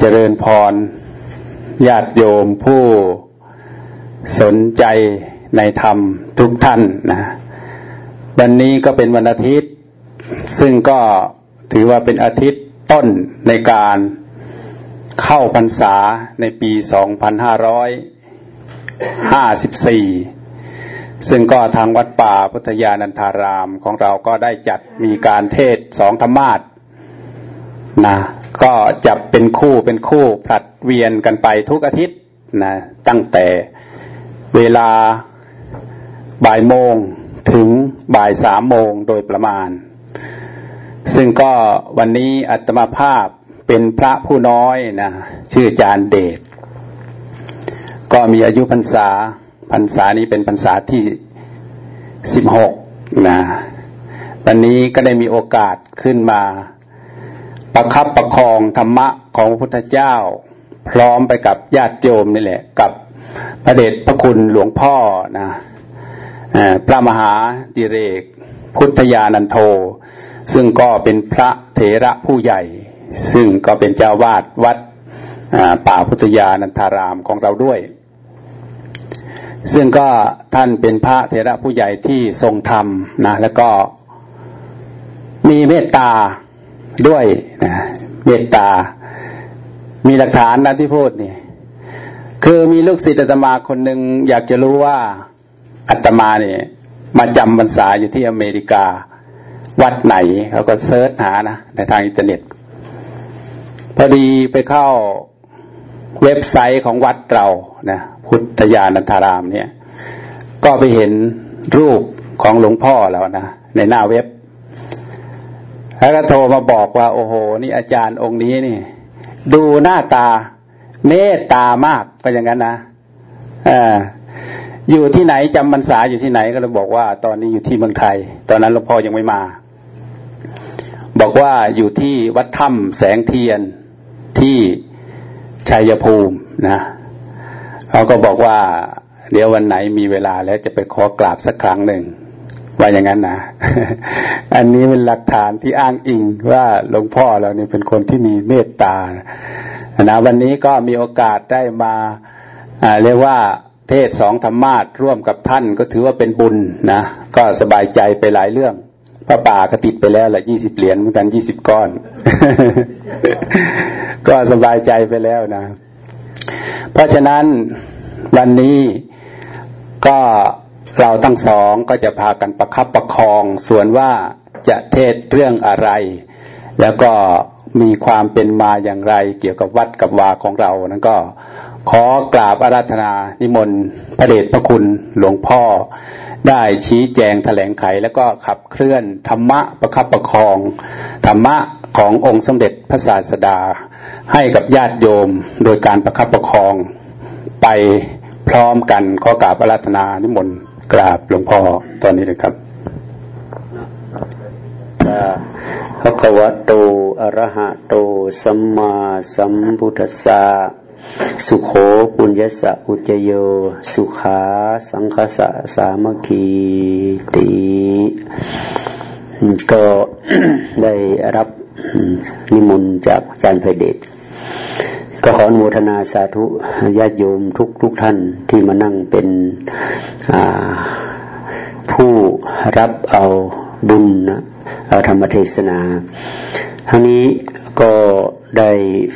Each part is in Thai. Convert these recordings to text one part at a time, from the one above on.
เจริญพรญาติโยมผู้สนใจในธรรมทุกท่านนะ วันนี้ก็เป็นวันอาทิตย์ ซึ่งก็ถือว่าเป็นอาทิตย์ต้นในการเข้าพรรษาในปี 2554 ซึ่งก็ทางวัดป่าพุทธยานันทารามของเราก็ได้จัดมีการเทศสองธรรมาทนะก็จะเป็นคู่เป็นคู่ผลัดเวียนกันไปทุกอาทิตย์นะตั้งแต่เวลาบ่ายโมงถึง บ่ายสามโมงโดยประมาณ ซึ่งก็วันนี้อัตมาภาพเป็นพระผู้น้อยนะชื่อจารเดชก็มีอายุพรรษาพรรษานี้เป็นพรรษาที่สิบหกนะวันนี้ก็ได้มีโอกาสขึ้นมาประคับประคองธรรมะของพระพุทธเจ้า พร้อมไปกับญาติโยมนี่แหละ กับพระเดชพระคุณหลวงพ่อนะ พระมหาดิเรก พุทธยานันโท ซึ่งก็เป็นพระเถระผู้ใหญ่ ซึ่งก็เป็นเจ้าวาดวัดป่าพุทธยานันทารามของเราด้วย ซึ่งก็ท่านเป็นพระเถระผู้ใหญ่ที่ทรงธรรมนะแล้วก็มีเมตตาด้วยนะเมตตา มีหลักฐานนะที่พูดนี่ คือมีลูกศิษย์อาตมาคนหนึ่งอยากจะรู้ว่า อาตมาเนี่ยมาจำพรรษาอยู่ที่อเมริกา วัดไหนเขาก็ search หานะในทางอินเทอร์เน็ต พอดีไปเข้าเว็บไซต์ของวัดเรานะพุทธยานันทารามเนี่ย ก็ไปเห็นรูปของหลวงพ่อแล้วนะในหน้าเว็บ แล้วก็โทรมาบอกว่า โอ้โห นี่อาจารย์องค์นี้นี่ ดูหน้าตาเมตตามากก็อย่างนั้นนะอ่า อยู่ที่ไหนจำพรรษาอยู่ที่ไหนก็เลยบอกว่า ตอนนี้อยู่ที่เมืองไทย ตอนนั้นหลวงพ่อยังไม่มา บอกว่าอยู่ที่วัดถ้ำแสงเทียนที่ชัยภูมินะเขาก็บอกว่า เดี๋ยววันไหนมีเวลาแล้วจะไปขอกราบสักครั้งหนึ่งว่าอย่างนั้นนะ อันนี้เป็นหลักฐานที่อ้างอิงว่าหลวงพ่อเราเนี่ยเป็นคนที่มีเมตตานะวันนี้ก็มีโอกาสได้มาเรียกว่า เทศสองธรรมาทร่วมกับท่านก็ถือว่าเป็นบุญนะก็สบายใจไปหลายเรื่องพระป่าก็ติดไปแล้วแหละยี่สิบเหรียญเหมือนกันยี่สิบก้อน ก็สบายใจไปแล้วนะ เพราะฉะนั้นวันนี้ก็เราทั้งสองก็จะพากันประคับประคองส่วนว่าจะเทศเรื่องอะไร แล้วก็มีความเป็นมาอย่างไรเกี่ยวกับวัดกับวาของเรานั้นก็ ขอกราบอาราธนานิมนต์พระเดชพระคุณหลวงพ่อ ได้ชี้แจงแถลงไขแล้วก็ขับเคลื่อนธรรมะประคับประคอง ธรรมะขององค์สมเด็จพระศาสดา ให้กับญาติโยมโดยการประคับประคอง ไปพร้อมกันขอกราบอาราธนานิมนต์กราบหลวงพ่อตอนนี้เลยครับพระควะโตอรหะโตสัมมาสัมพุทธัสสะ สุโขปุญญสะอุจโย สุขาสังคสะสามคีติก็ได้รับนิมนต์จากอาจารย์ไพเดชก็ขออนุโมทนาสาธุญาติโยมทุกทุกท่านที่มานั่งเป็นผู้รับเอาบุญเอาธรรมเทศนา ทั้งนี้ก็ ได้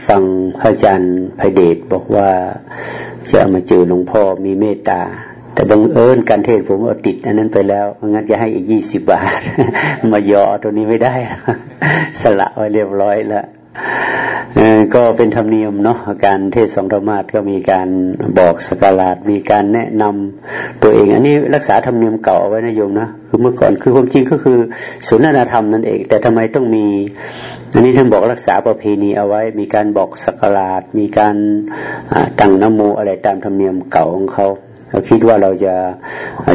ฟังพระอาจารย์ไพเดชบอกว่าจะมาเจอหลวงพ่อมีเมตตา แต่บังเอิญการเทศผมเอาติด อันนั้นไปแล้วงั้นจะให้อีกยี่สิบบาท มายอตัวนี้ไม่ได้ สละไว้เรียบร้อยแล้ว ก็เป็นธรรมเนียมเนาะการเทศสองธรรมาทก็มีการบอกสกาลาดมีการแนะนำตัวเอง อันนี้รักษาธรรมเนียมเก่าเอาไว้นะโยมนะคือเมื่อก่อนคือความจริงก็คือสุนทรธรรมนั่นเอง แต่ทำไมต้องมี อันนี้ท่านบอกรักษาประเพณีเอาไว้ มีการบอกสกาลาดมีการตั้งนโมอะไรตามธรรมเนียมเก่าของเขาเราคิดว่าเราจะ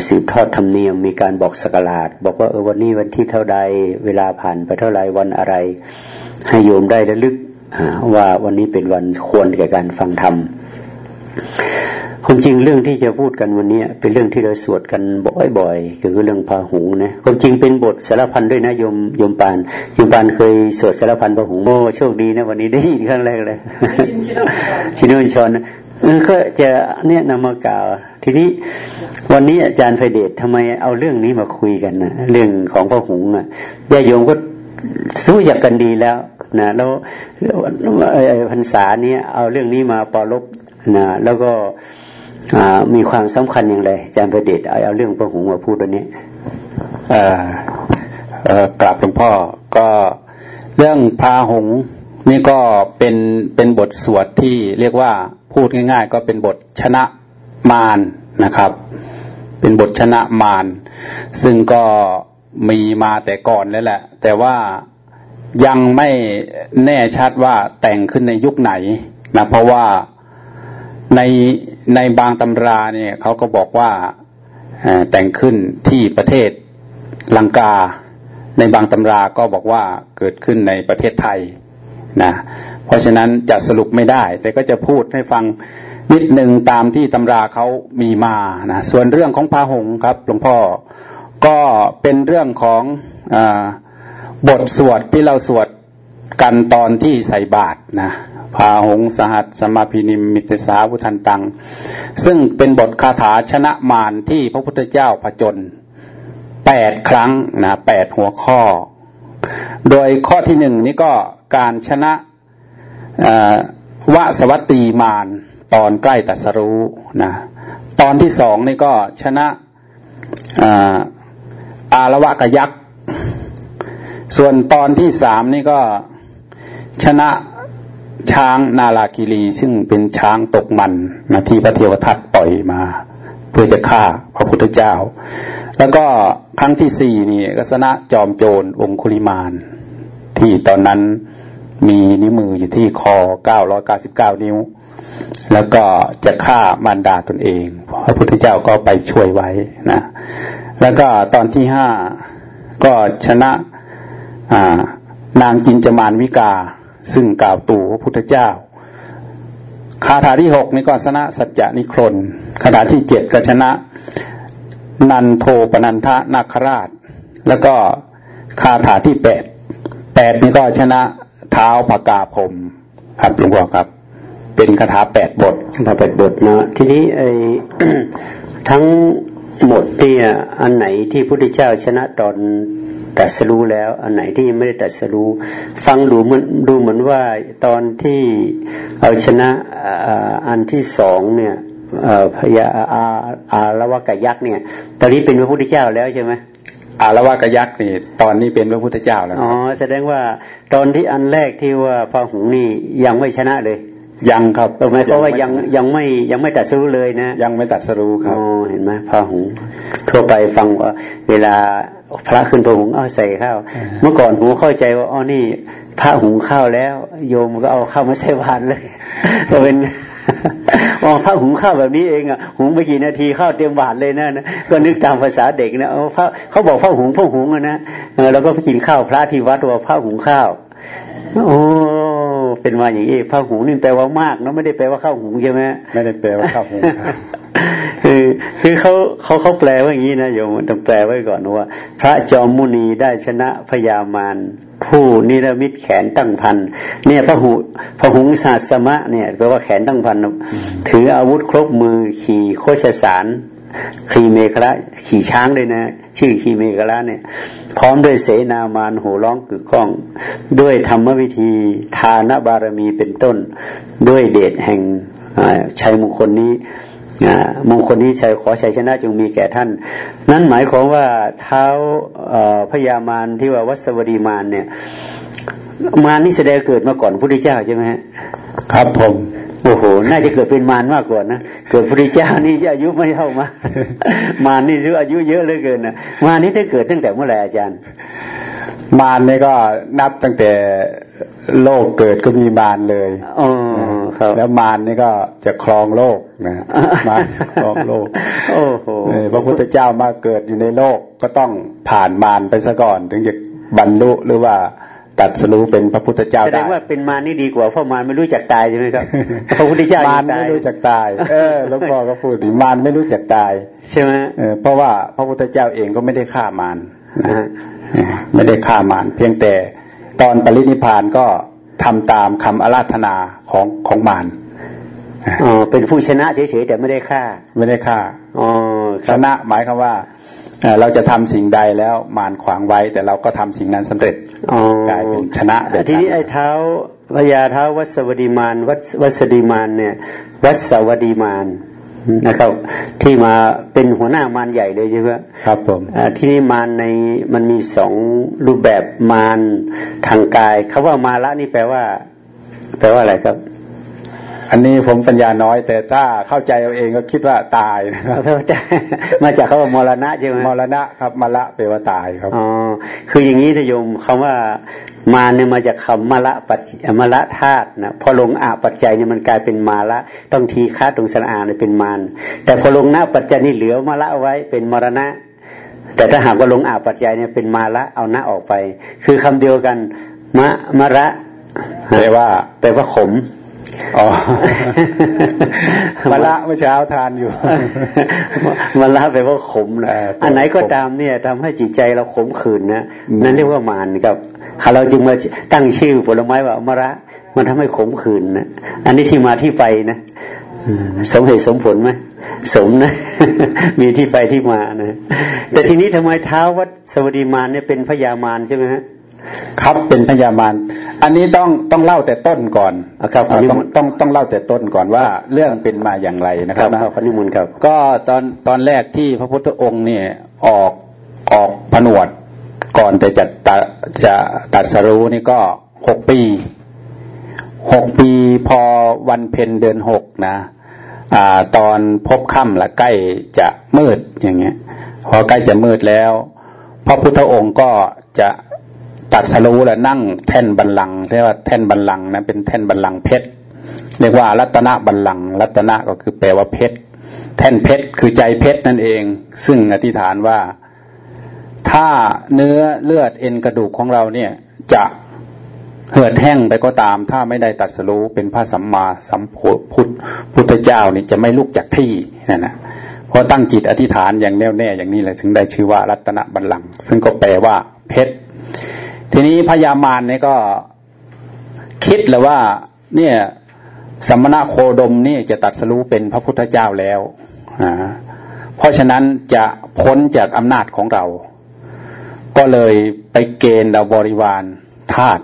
สืบทอดธรรมเนียมมีการบอกสกลาดบอกว่าเออวันนี้วันที่เท่าใดเวลาผ่านไปเท่าไรวันอะไร ให้โยมได้ระลึกว่าวันนี้เป็นวันควรแก่การฟังธรรมความจริงเรื่องที่จะพูดกันวันนี้เป็นเรื่องที่เราสวดกันบ่อยๆคือเรื่องพาหุงนะความจริงเป็นบทสารพันด้วยนะโยมโยมปานโยมปานเคยสวดสารพันพาหุงโอ้โชคดีนะวันนี้ได้ยินครั้งแรกเลยชินวนชนก็จะเนี่ยนำมากล่าว ทีนี้วันนี้อาจารย์ไฟเดชทำไมเอาเรื่องนี้มาคุยกันนะเรื่องของพระหุงอะญาโยมก็สู้จักกันดีแล้ว นะแล้วพรรษาเนี้ยเอาเรื่องนี้มาปลบนะแล้วก็มีความสำคัญอย่างไรอาจารย์ประเดชเอาเรื่องพระหงมาพูดวันนี้กราบหลวงพ่อก็เรื่องพาหงนี่ก็เป็นเป็นบทสวดที่เรียกว่าพูดง่าย ๆ ก็เป็นบทชนะมารนะครับ เป็นบทชนะมารซึ่งก็มีมาแต่ก่อนแล้วแหละ แต่ว่า ยังไม่แน่ชัดว่าแต่งขึ้นในยุคไหนนะเพราะว่าในในบางตำราเนี่ยเขาก็บอกว่าแต่งขึ้นที่ประเทศลังกา ในบางตำราก็บอกว่าเกิดขึ้นในประเทศไทยนะเพราะฉะนั้นจะสรุปไม่ได้ แต่ก็จะพูดให้ฟังนิดหนึ่งตามที่ตำราเขามีมานะส่วนเรื่องของพาหงครับหลวงพ่อก็เป็นเรื่องของอ บทสวดที่เราสวดกันตอนที่ใส่บาตรนะพาหงสหัสสมาพินิมมิตสาวุทันตัง ซึ่งเป็นบทคาถาชนะมารที่พระพุทธเจ้าผจญแปดครั้งนะแปดหัวข้อ โดยข้อที่หนึ่งนี่ก็การชนะวสวัตตีมารตอนใกล้ตัสรู้นะตอนที่สองนี่ก็ชนะอารวะกยักษ์ ส่วนตอนที่สามนี่ก็ชนะช้างนาลากิรีซึ่งเป็นช้างตกมันนะที่พระเทวทัตปล่อยมา เพื่อจะฆ่าพระพุทธเจ้า แล้วก็ครั้งที่สี่นี่ก็ชนะจอมโจรองคุลิมาน ที่ตอนนั้นมีนิ้วมืออยู่ที่คอเก้าร้อยเก้าสิบเก้านิ้ว แล้วก็จะฆ่ามารดาตนเอง พระพุทธเจ้าก็ไปช่วยไว้นะ แล้วก็ตอนที่ห้าก็ชนะ นางจินจมานวิกา ซึ่งกล่าวตู่พระพุทธเจ้า คาถาที่หกนี่ก็ชนะสัจจานิครนคาถาที่เจ็ดก็ชนะ นันโทปนันทะนาคราช แล้วก็คาถาที่แปดแปดนี่ก็ชนะเท้าปากาพรมครับหลวงพ่อครับ เป็นคาถาแปดบทคาถาแปดบทนะทีนี้ไอ้ทั้งหมดที่ยอันไหนที่พระพุทธเจ้าชนะตอน ตัดสรู้แล้ว อันไหนที่ยังไม่ได้ตัดสรู้ ฟังดูมันดูเหมือนว่าตอนที่เอาชนะอันที่สองเนี่ยพยาอาอาละวะกยักษ์เนี่ยตอนนี้เป็นพระพุทธเจ้าแล้วใช่ไหมอาละวะกยักษ์นี่ตอนนี้เป็นพระพุทธเจ้าแล้วอ๋อแสดงว่าตอนที่อันแรกที่ว่าพระหุงนี่ยังไม่ชนะเลย ยังครับหมายความว่ายังยังไม่ยังไม่ตัดสู้เลยนะ ยังไม่ตัดสู้ครับอ๋อเห็นไหมพระหุงทั่วไปฟังว่าเวลาพระขึ้นพระหุงเอาใส่ข้าว เมื่อก่อนหูเข้าใจว่าอ๋อนี่ พระหุงข้าวแล้ว โยมก็เอาข้าวมาใส่บาตรเลยก็เป็นอ๋อพระหุงข้าวแบบนี้เองอะหุงไปกี่นาทีข้าวเตรียมบาตรเลยนะนะก็นึกตามภาษาเด็กนะเอาพระเขาบอกพระหุงพระหุงนะเราก็ไปกินข้าวพระที่วัดว่าพระหุงข้าวโอ้ เป็นมาอย่างนี้ผ้าหุงนี่แปลว่ามากเนาะไม่ได้แปลว่าข้าวหุงใช่ไหมไม่ได้แปลว่าข้าวหุงคือคือเขาเขาเขาแปลว่าอย่างนี้นะโยมต้องแปลไว้ก่อนว่า พระจอมมุนีได้ชนะพญามารผู้นิรมิตแขนตั้งพันเนี่ยพระหุพระหุงศาสมะเนี่ยแปลว่าแขนตั้งพันถืออาวุธครบมือขี่โคชสาร ขีเมฆละขี่ช้างเลยนะ ชื่อขีเมฆละเนี่ย พร้อมด้วยเสนามานโหร้องกึกก้อง ด้วยธรรมวิธีทานบารมีเป็นต้น ด้วยเดชแห่งชัยมงคลนี้มงคลนี้ชัยขอชัยชนะจงมีแก่ท่าน นั่นหมายความว่าเท้าพญามารที่ว่าวัสวดีมารเนี่ย มารนี่แสดงเกิดมาก่อนพระพุทธเจ้าใช่ไหมครับผม โอ้โห น่าจะเกิดเป็นมารมากกว่านะ เกิดพระเจ้านี่อายุไม่เท่ามา มารนี่ถืออายุเยอะเลยเกินนะมารนี่ได้เกิดตั้งแต่เมื่อไหร่อาจารย์ มารนี่ก็นับตั้งแต่โลกเกิดก็มีมารเลยอ๋อแล้วมารนี่ก็จะครองโลกนะมารครองโลก โอ้โหพระพุทธเจ้ามาเกิดอยู่ในโลกก็ต้องผ่านมารไปซะก่อนถึงจะบรรลุหรือว่า ตัดสรู้เป็นพระพุทธเจ้าได้แสดงว่าเป็นมานี่ดีกว่าเพราะมารไม่รู้จักตายใช่ไหมครับพระพุทธเจ้ามารไม่รู้จักตายเออหลวงพ่อก็พูดดีมารไม่รู้จักตายใช่ไหมเออเพราะว่าพระพุทธเจ้าเองก็ไม่ได้ฆ่ามารนะไม่ได้ฆ่ามารเพียงแต่ตอนปรินิพานก็ทำตามคำอาราธนาของของมารอ๋อเป็นผู้ชนะเฉยๆแต่ไม่ได้ฆ่า ไม่ได้ฆ่าอ๋อชนะหมายความว่า เราจะทำสิ่งใดแล้วมารขวางไว้ แต่เราก็ทำสิ่งนั้นสำเร็จกลายเป็นชนะทีนี้ไอ้เท้าพญาเท้าวัสวดีมานวัวัสดีมานเนี่ย วัสวดีมานนะครับ ที่มาเป็นหัวหน้ามารใหญ่เลยใช่ไหมครับผมที่นี่มารในมันมีสองรูปแบบมารทางกายคาว่ามาละนี่แปลว่า แปลว่าอะไรครับ อันนี้ผมปัญญาน้อย แต่ถ้าเข้าใจเอาเองก็คิดว่าตายนะครับมาจากเขาว่ามรณะใช่ไหมมรณะครับมละแปลว่าตายครับอ๋อคืออย่างนี้ทยมคำว่ามาเนี่ยมาจากคำมละปัจมละธาตุนะพอลงอาปัจจัยเนี่ยมันกลายเป็นมาละต้องทีค่าตรงสระอาเนี่ยเป็นมาน แต่พอลงหน้าปัจจัยนี่เหลือมาละไว้เป็นมรณะ แต่ถ้าหากว่าลงอาปัจจัยเนี่ยเป็นมาละเอาหน้าออกไป คือคำเดียวกันมะมะระแปลว่าแปลว่าขม อ๋อมาละเมื่อเช้าทานอยู่มาละไปว่าขมนะอันไหนก็ตามเนี่ยทำให้จิตใจเราขมขื่นนะนั่นเรียกว่ามานครับเราจึงมาตั้งชื่อผลไม้ว่ามะระ มันทำให้ขมขื่นนะอันนี้ที่มาที่ไปนะสมเหตุสมผลไหมสมนะ มีที่ไปที่มานะแต่ทีนี้ทำไมเท้าวัดสวัสดีมานเนี่ยเป็นพญามารใช่ไหมฮะ ครับเป็นพญามารอันนี้ต้องต้องเล่าแต่ต้นก่อนครับต้องต้องต้องเล่าแต่ต้นก่อนว่าเรื่องเป็นมาอย่างไรนะครับนะพระนิมนต์ครับ ก็ตอนตอนแรกที่พระพุทธองค์เนี่ยออกออกผนวดก่อนแต่จะจะจะตัดสรู้นี่ก็หกปีหกปีพอวันเพ็ญเดือนหกนะอ่าตอนพบค่ำและใกล้จะมืดอย่างเงี้ย พอใกล้จะมืดแล้ว พระพุทธองค์ก็จะ ตัดสรู้แล้วนั่งแท่นบัลลังเรียกว่าแท่นบัลลังนะเป็นแท่นบัลลังเพชรเรียกว่ารัตนบัลลังรัตนะก็คือแปลว่าเพชรแท่นเพชรคือใจเพชรนั่นเอง ซึ่งอธิษฐานว่า ถ้าเนื้อเลือดเอ็นกระดูกของเราเนี่ยจะเหือดแห้งไปก็ตาม ถ้าไม่ได้ตัดสรู้เป็นพระสัมมาสัมพุทธพุทธเจ้านี่จะไม่ลุกจากที่นั่นนะพอตั้งจิตอธิษฐานอย่างแน่วแน่อย่างนี้เลยถึงได้ชื่อว่ารัตนบัลลังซึ่งก็แปลว่าเพชร ทีนี้พญามารเนี่ยก็คิดเลยว่า เนี่ยสมณะโคดมนี่จะตัดสรู้เป็นพระพุทธเจ้าแล้วอ่าเพราะฉะนั้นจะพ้นจากอำนาจของเรา ก็เลยไปเกณฑ์เราบริวารธาตุ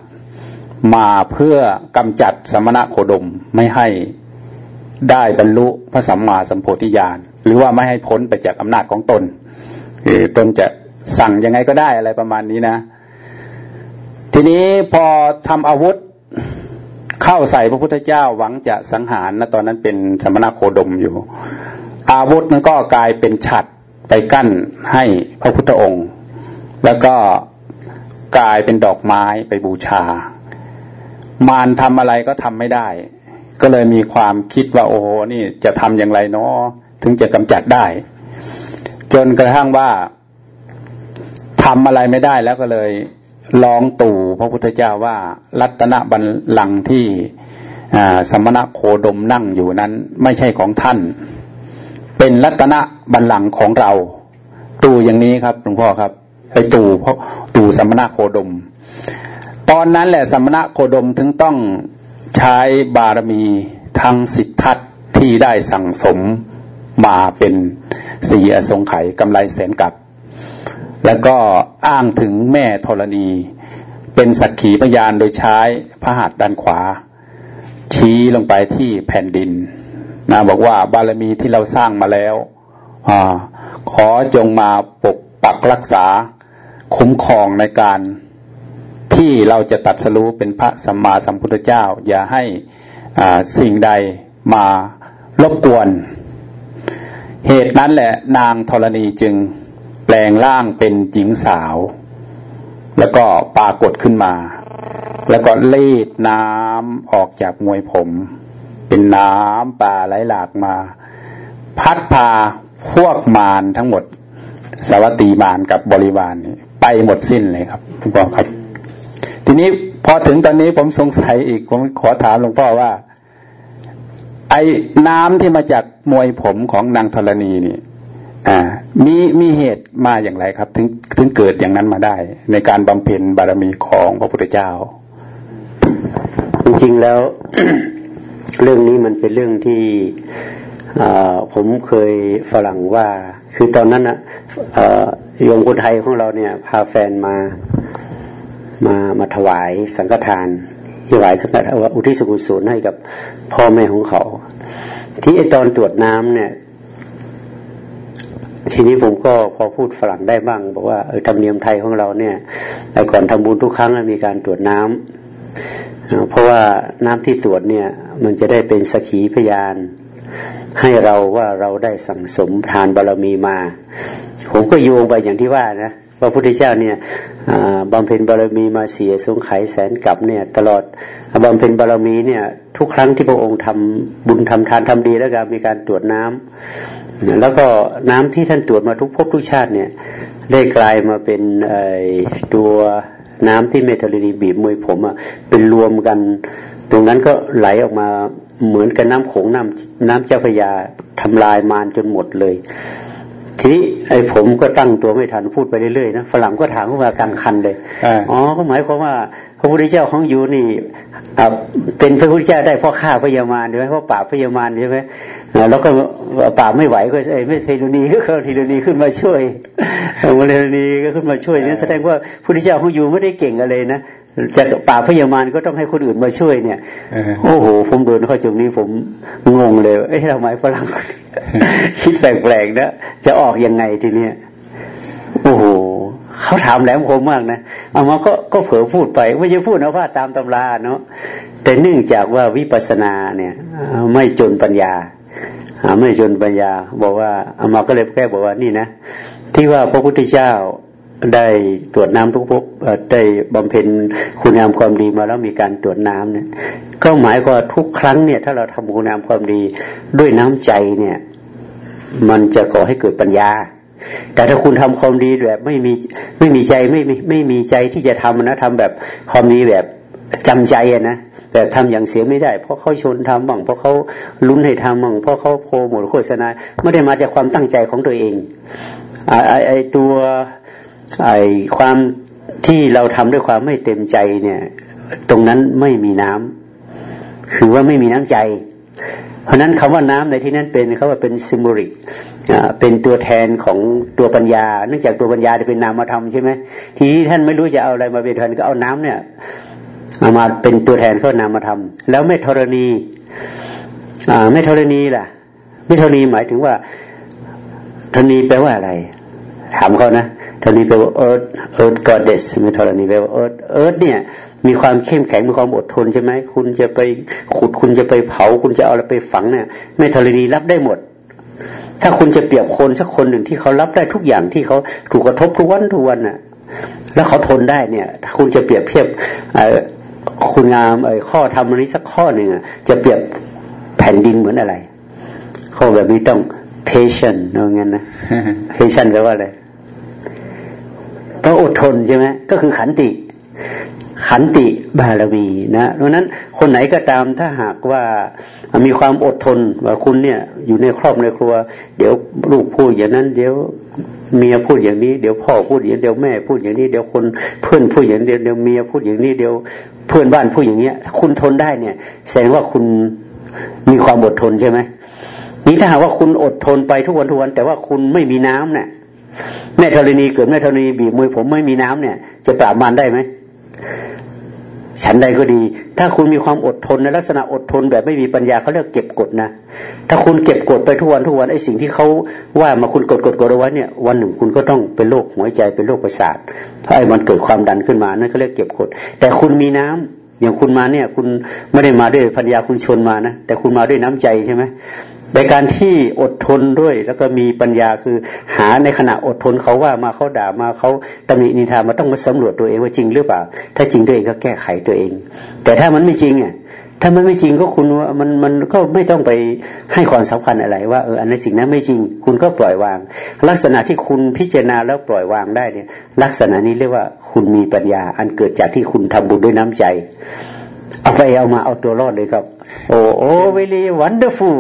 มาเพื่อกำจัดสมณะโคดมไม่ให้ได้บรรลุพระสัมมาสัมโพธิญาณ หรือว่าไม่ให้พ้นไปจากอำนาจของตนตนจะสั่งยังไงก็ได้อะไรประมาณนี้นะ ทีนี้พอทำอาวุธเข้าใส่พระพุทธเจ้าหวังจะสังหารนะตอนนั้นเป็นสมณโคดมอยู่ อาวุธนั้นก็กลายเป็นฉัดไปกั้นให้พระพุทธองค์ แล้วก็กลายเป็นดอกไม้ไปบูชา มารทำอะไรก็ทำไม่ได้ ก็เลยมีความคิดว่าโอ้โหนี่จะทำอย่างไรเนาะถึงจะกำจัดได้ จนกระทั่งว่าทำอะไรไม่ได้แล้วก็เลย ลองตู่พระพุทธเจ้าว่า รัตนบัลลังก์ที่สมณะโคดมนั่งอยู่นั้น ไม่ใช่ของท่าน เป็นรัตนบัลลังก์ของเรา ตู่อย่างนี้ครับหลวงพ่อครับ ไปตู่เพราะตู่สมณะโคดม ตอนนั้นแหละสมณะโคดมถึงต้องใช้บารมีทั้งสิทธัตที่ได้สั่งสมมาเป็นสีอสงไขยกำไรแสนกับ แล้วก็อ้างถึงแม่ธรณี เป็นสักขีพยานโดยใช้พระหัตถ์ด้านขวา ชี้ลงไปที่แผ่นดินนะบอกว่าบารมีที่เราสร้างมาแล้วอขอจงมาปกปักรักษาคุ้มครองในการที่เราจะตัดสรู้เป็นพระสัมมาสัมพุทธเจ้า อย่าให้สิ่งใดมารบกวน เหตุนั้นแหละนางธรณีจึง แปลงร่างเป็นหญิงสาว แล้วก็ปรากฏขึ้นมา แล้วก็เลดน้ำออกจากมวยผม เป็นน้ำป่าไหลหลากมา พัดพาพวกมารทั้งหมด สวัสดีมารกับบริวารนี่ไปหมดสิ้นเลยครับหลวงพ่อครับ ทีนี้พอถึงตอนนี้ผมสงสัยอีกผมขอถามหลวงพ่อว่า ไอ้น้ำที่มาจากมวยผมของนางธรณีนี่ อ่า มีมีเหตุมาอย่างไรครับ ถึงถึงเกิดอย่างนั้นมาได้ ในการบำเพ็ญบารมีของพระพุทธเจ้า จริงๆแล้ว เรื่องนี้มันเป็นเรื่องที่ผมเคยฝรั่งว่า คือตอนนั้นนะโยมคนไทยของเราเนี่ย พาแฟนมามามาถวายสังฆทานถวายสังฆทานอุทิศกุศลให้กับพ่อแม่ของเขา ที่ไอตอนตรวจน้ำเนี่ย ทีนี้ผมก็พอพูดฝรั่งได้บ้าง บอกว่าเออธรรมเนียมไทยของเราเนี่ยแต่ก่อนทำบุญทุกครั้งมีการตรวจน้ำเพราะว่าน้ำที่ตรวจเนี่ยมันจะได้เป็นสกีพยาน ให้เราว่าเราได้สั่งสมทานบารรมีมา ผมก็โยงไปอย่างที่ว่านะพระพุทธเจ้าเนี่ยบำเพ็ญบารมีมาเสียสงไขแสนกับเนี่ยตลอดบำเพ็ญบารมีเนี่ยทุกครั้งที่พระองค์ทำบุญทำทานทำดีแล้วก็มีการตรวจน้ แล้วก็น้ำที่ท่านตรวจมาทุกภพทุกชาติเนี่ย ได้กลายมาเป็นตัวน้ำที่เมทัลลีบีบมวยผมอะเป็นรวมกัน ตรงนั้นก็ไหลออกมาเหมือนกับน้ำโขงน้ำน้ำเจ้าพยาทำลายมารจนหมดเลย ทีนี้ไอ้ผมก็ตั้งตัวไม่ทันพูดไปเรื่อยๆนะฝรั่งก็ถามเข้ามากลางคันเลยอ๋อก็หมายความว่าพระพุทธเจ้าของอยู่นี่เป็นพระพุทธเจ้าได้เพราะฆ่าพยามารใช่ไหมเพราะปราบพยามารใช่ไหมแล้วก็ปราบไม่ไหวก็ไอ้ไม่เทลุนีก็เข้าเทลุนีขึ้นมาช่วยมาเทลุนีก็ขึ้นมาช่วยนี่แสดงว่าพระพุทธเจ้าของอยู่ไม่ได้เก่งอะไรนะ จะป่าพยามารก็ต้องให้คนอื่นมาช่วยเนี่ยโอ้โห ผมโดนข้อจุดนี้ผมงงเลยเอ๊ะทำไมฝรั่งคิดแปลกๆนะจะออกยังไงทีเนี้ยโอ้โหเขาถามแหลมคมมากนะเอามาก็ก็เผลอพูดไปไม่ใช่พูดนะว่าตามตำราเนาะแต่เนื่องจากว่าวิปัสสนาเนี่ยไม่จนปัญญาไม่จนปัญญา บอกว่าเอามาก็เลยแก้บอกว่านี่นะ ที่ว่าพระพุทธเจ้า ได้ตรวจน้ำทุกพบได้บำเพ็ญคุณงามความดีมาแล้วมีการตรวจน้ำเนี่ย ก็หมายความทุกครั้งเนี่ย ถ้าเราทำคุณงามความดีด้วยน้ำใจเนี่ย มันจะก่อให้เกิดปัญญา แต่ถ้าคุณทำความดีแบบไม่มีไม่มีใจไม่มีไม่มีใจที่จะทำนะทำแบบความดีแบบจำใจอะนะแบบทำอย่างเสียไม่ได้ เพราะเขาชนทำบ้างเพราะเขาลุ้นให้ทำบ้างเพราะเขาโปรโมทโฆษณาไม่ได้มาจากความตั้งใจของตัวเองไอไอตัว ไอความที่เราทำด้วยความไม่เต็มใจเนี่ย ตรงนั้นไม่มีน้ำคือว่าไม่มีน้ำใจ เพราะนั้นคำว่าน้ำในที่นั้นเป็นเขาว่าเป็นซิมโบลิกเป็นตัวแทนของตัวปัญญา เนื่องจากตัวปัญญาจะเป็นนามธรรมใช่ไหมทีนี้ท่านไม่รู้จะเอาอะไรมาเป็นแทนก็เอาน้ำเนี่ยเอามาเป็นตัวแทนเขานามธรรม แล้วไม่ธรณีอ่าไม่ธรณีล่ะ ไม่ธรณีหมายถึงว่าธรณีแปลว่าอะไร ถามเขานะ ธรณีแปลว่า earth earth goddess ไม่ธรณีแปลว่า earth earth เนี่ย มีความเข้มแข็งมีความอดทนใช่ไหมคุณจะไปขุดคุณจะไปเผา คุณจะเอาอะไรไปฝังเนี่ยไม่ธรณีรับได้หมด ถ้าคุณจะเปรียบคนสักคนหนึ่งที่เขารับได้ทุกอย่างที่เขาถูกกระทบทุกวันทุกวันน่ะ แล้วเขาทนได้เนี่ย ถ้าคุณจะเปรียบเทียบคุณงามไอ้ข้อทำอันนี้สักข้อหนึ่งจะเปรียบแผ่นดินเหมือนอะไรข้อแบบนี้ต้อง patient เอางั้นนะ patient แปลว่าอะไร ต้องอดทนใช่ไหมก็คือขันติ ขันติบารมีนะเพราะนั้นคนไหนก็ตามถ้าหากว่ามีความอดทนว่าคุณเนี่ย อยู่ในครอบในครัว เดี๋ยวลูกพูดอย่างนั้น เดี๋ยวเมียพูดอย่างนี้เดี๋ยวพ่อพูดอย่างเดี๋ยวแม่พูดอย่างนี้เดี๋ยวคนเพื่อนพูดอย่างเดียวเดี๋ยวเมียพูดอย่างนี้เดี๋ยวเพื่อนบ้านพูดอย่างเงี้ย คุณทนได้เนี่ย แสดงว่าคุณมีความอดทนใช่ไหมนี่ถ้าหากว่าคุณอดทนไปทุกวันทุกวัน แต่ว่าคุณไม่มีน้ำเนี่ย แม่ธรณีเกิดแม่ธรณีบีบมวยผมไม่มีน้ำเนี่ย จะปราบมันได้ไหมฉันใดก็ดี ถ้าคุณมีความอดทนในลักษณะอดทนแบบไม่มีปัญญาเขาเรียกเก็บกดนะ ถ้าคุณเก็บกดไปทุกวันทุกวันไอ้สิ่งที่เขาว่ามาคุณกดกดกดเอาไว้เนี่ย วันหนึ่งคุณก็ต้องเป็นโรคหัวใจเป็นโรคประสาทเพราะไอ้มันเกิดความดันขึ้นมานั่นเขาเรียกเก็บกด แต่คุณมีน้ำอย่างคุณมาเนี่ย คุณไม่ได้มาด้วยปัญญาคุณชนมานะแต่คุณมาด้วยน้ำใจใช่ไหม ในการที่อดทนด้วยแล้วก็มีปัญญาคือหาในขณะอดทนเขาว่ามาเขาด่ามาเขาตำหนินินทามาต้องมาสำรวจตัวเองว่าจริงหรือเปล่า ถ้าจริงตัวเองก็แก้ไขตัวเอง แต่ถ้ามันไม่จริงอะถ้ามันไม่จริงก็คุณว่ามันมันก็ไม่ต้องไปให้ความสำคัญอะไร ว่าเอออันนั้นสิ่งนั้นไม่จริง คุณก็ปล่อยวาง ลักษณะที่คุณพิจารณาแล้วปล่อยวางได้เนี่ย ลักษณะนี้เรียกว่าคุณมีปัญญาอันเกิดจากที่คุณทำบุญด้วยน้ำใจ เอาไปเอามาเอาตัวรอดเลยครับ โอ้โอ้เวลีวันเดอร์ฟูล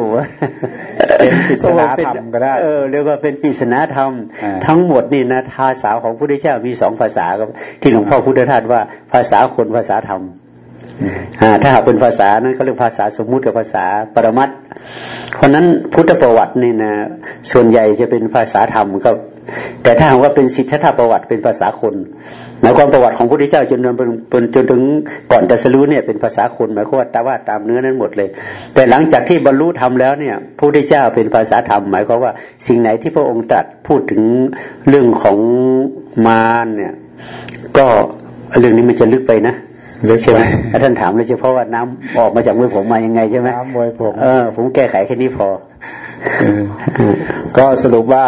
เป็นปริศนาธรรมก็ได้เออเรียกว่าเป็นปริศนาธรรม ทั้งหมดนี่นะภาษาของพระพุทธเจ้ามีสองภาษาครับ ที่หลวงพ่อพุทธทาสว่าภาษาคนภาษาธรรมถ้าหากเป็นภาษานั้นเขาเรียกภาษาสมมุติกับภาษาปรมัตเพราะนั้นพุทธประวัตินี่นะส่วนใหญ่จะเป็นภาษาธรรมครับ แต่ถ้าหากว่าเป็นสิทธัตถประวัติเป็นภาษาคน หมายความประวัติของพระพุทธเจ้าจนจนจนถึงก่อนตรัสรู้เนี่ยเป็นภาษาคนหมายความว่าตาว่าตามเนื้อนั้นหมดเลย แต่หลังจากที่บรรลุธรรมแล้วเนี่ยพระพุทธเจ้าเป็นภาษาธรรม หมายความว่าสิ่งไหนที่พระองค์ตรัสพูดถึงเรื่องของมารเนี่ยก็เรื่องนี้มันจะลึกไปนะใช่ไหมท่านถามเลยเฉพาะว่าน้ำออกมาจากมือผมมายังไงใช่ไหมน้ำมวยผมเออผมแก้ไขแค่นี้พอก็สรุปว่า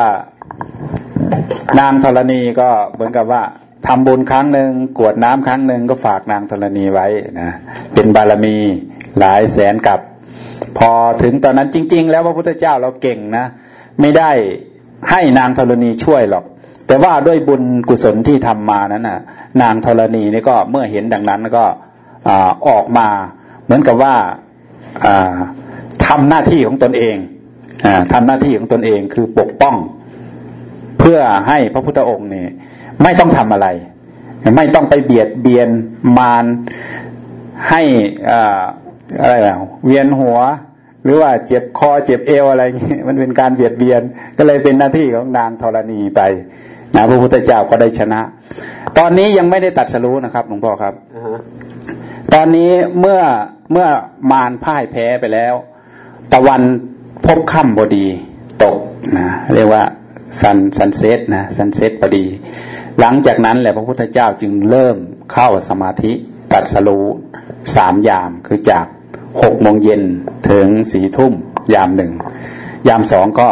นางธรณีก็เหมือนกับว่า ทำบุญครั้งหนึ่งกวดน้ำครั้งหนึ่งก็ฝากนางธรณีไว้นะเป็นบารมีหลายแสนกับ พอถึงตอนนั้นจริง ๆ แล้วพระพุทธเจ้าเราเก่งนะ ไม่ได้ให้นางธรณีช่วยหรอก แต่ว่าด้วยบุญกุศลที่ทำมานั้นน่ะ นางธรณีนี่ก็เมื่อเห็นดังนั้นก็ออกมาเหมือนกับว่าทำหน้าที่ของตนเองอทำหน้าที่ของตนเองคือปกป้อง เพื่อให้พระพุทธองค์เนี่ย ไม่ต้องทำอะไร ไม่ต้องไปเบียดเบียนมารให้อะไรแล้วเวียนหัว หรือว่าเจ็บคอเจ็บเอวอะไรเงี้ยมันเป็นการเบียดเบียน ก็เลยเป็นหน้าที่ของนางธรณีไปนะพระพุทธเจ้าก็ได้ชนะ ตอนนี้ยังไม่ได้ตรัสรู้นะครับหลวงพ่อครับตอนนี้เมื่อเมื่อมารพ่ายแพ้ไปแล้ว ตะวันพลบค่ำพอดี ตกนะเรียกว่า sun sunset นะ sunset พอดี หลังจากนั้นแหละพระพุทธเจ้าจึงเริ่มเข้าสมาธิตัดสรู้สามยามคือจากหกโมงเย็นถึงสี่ทุ่มยามหนึ่งยามสองก็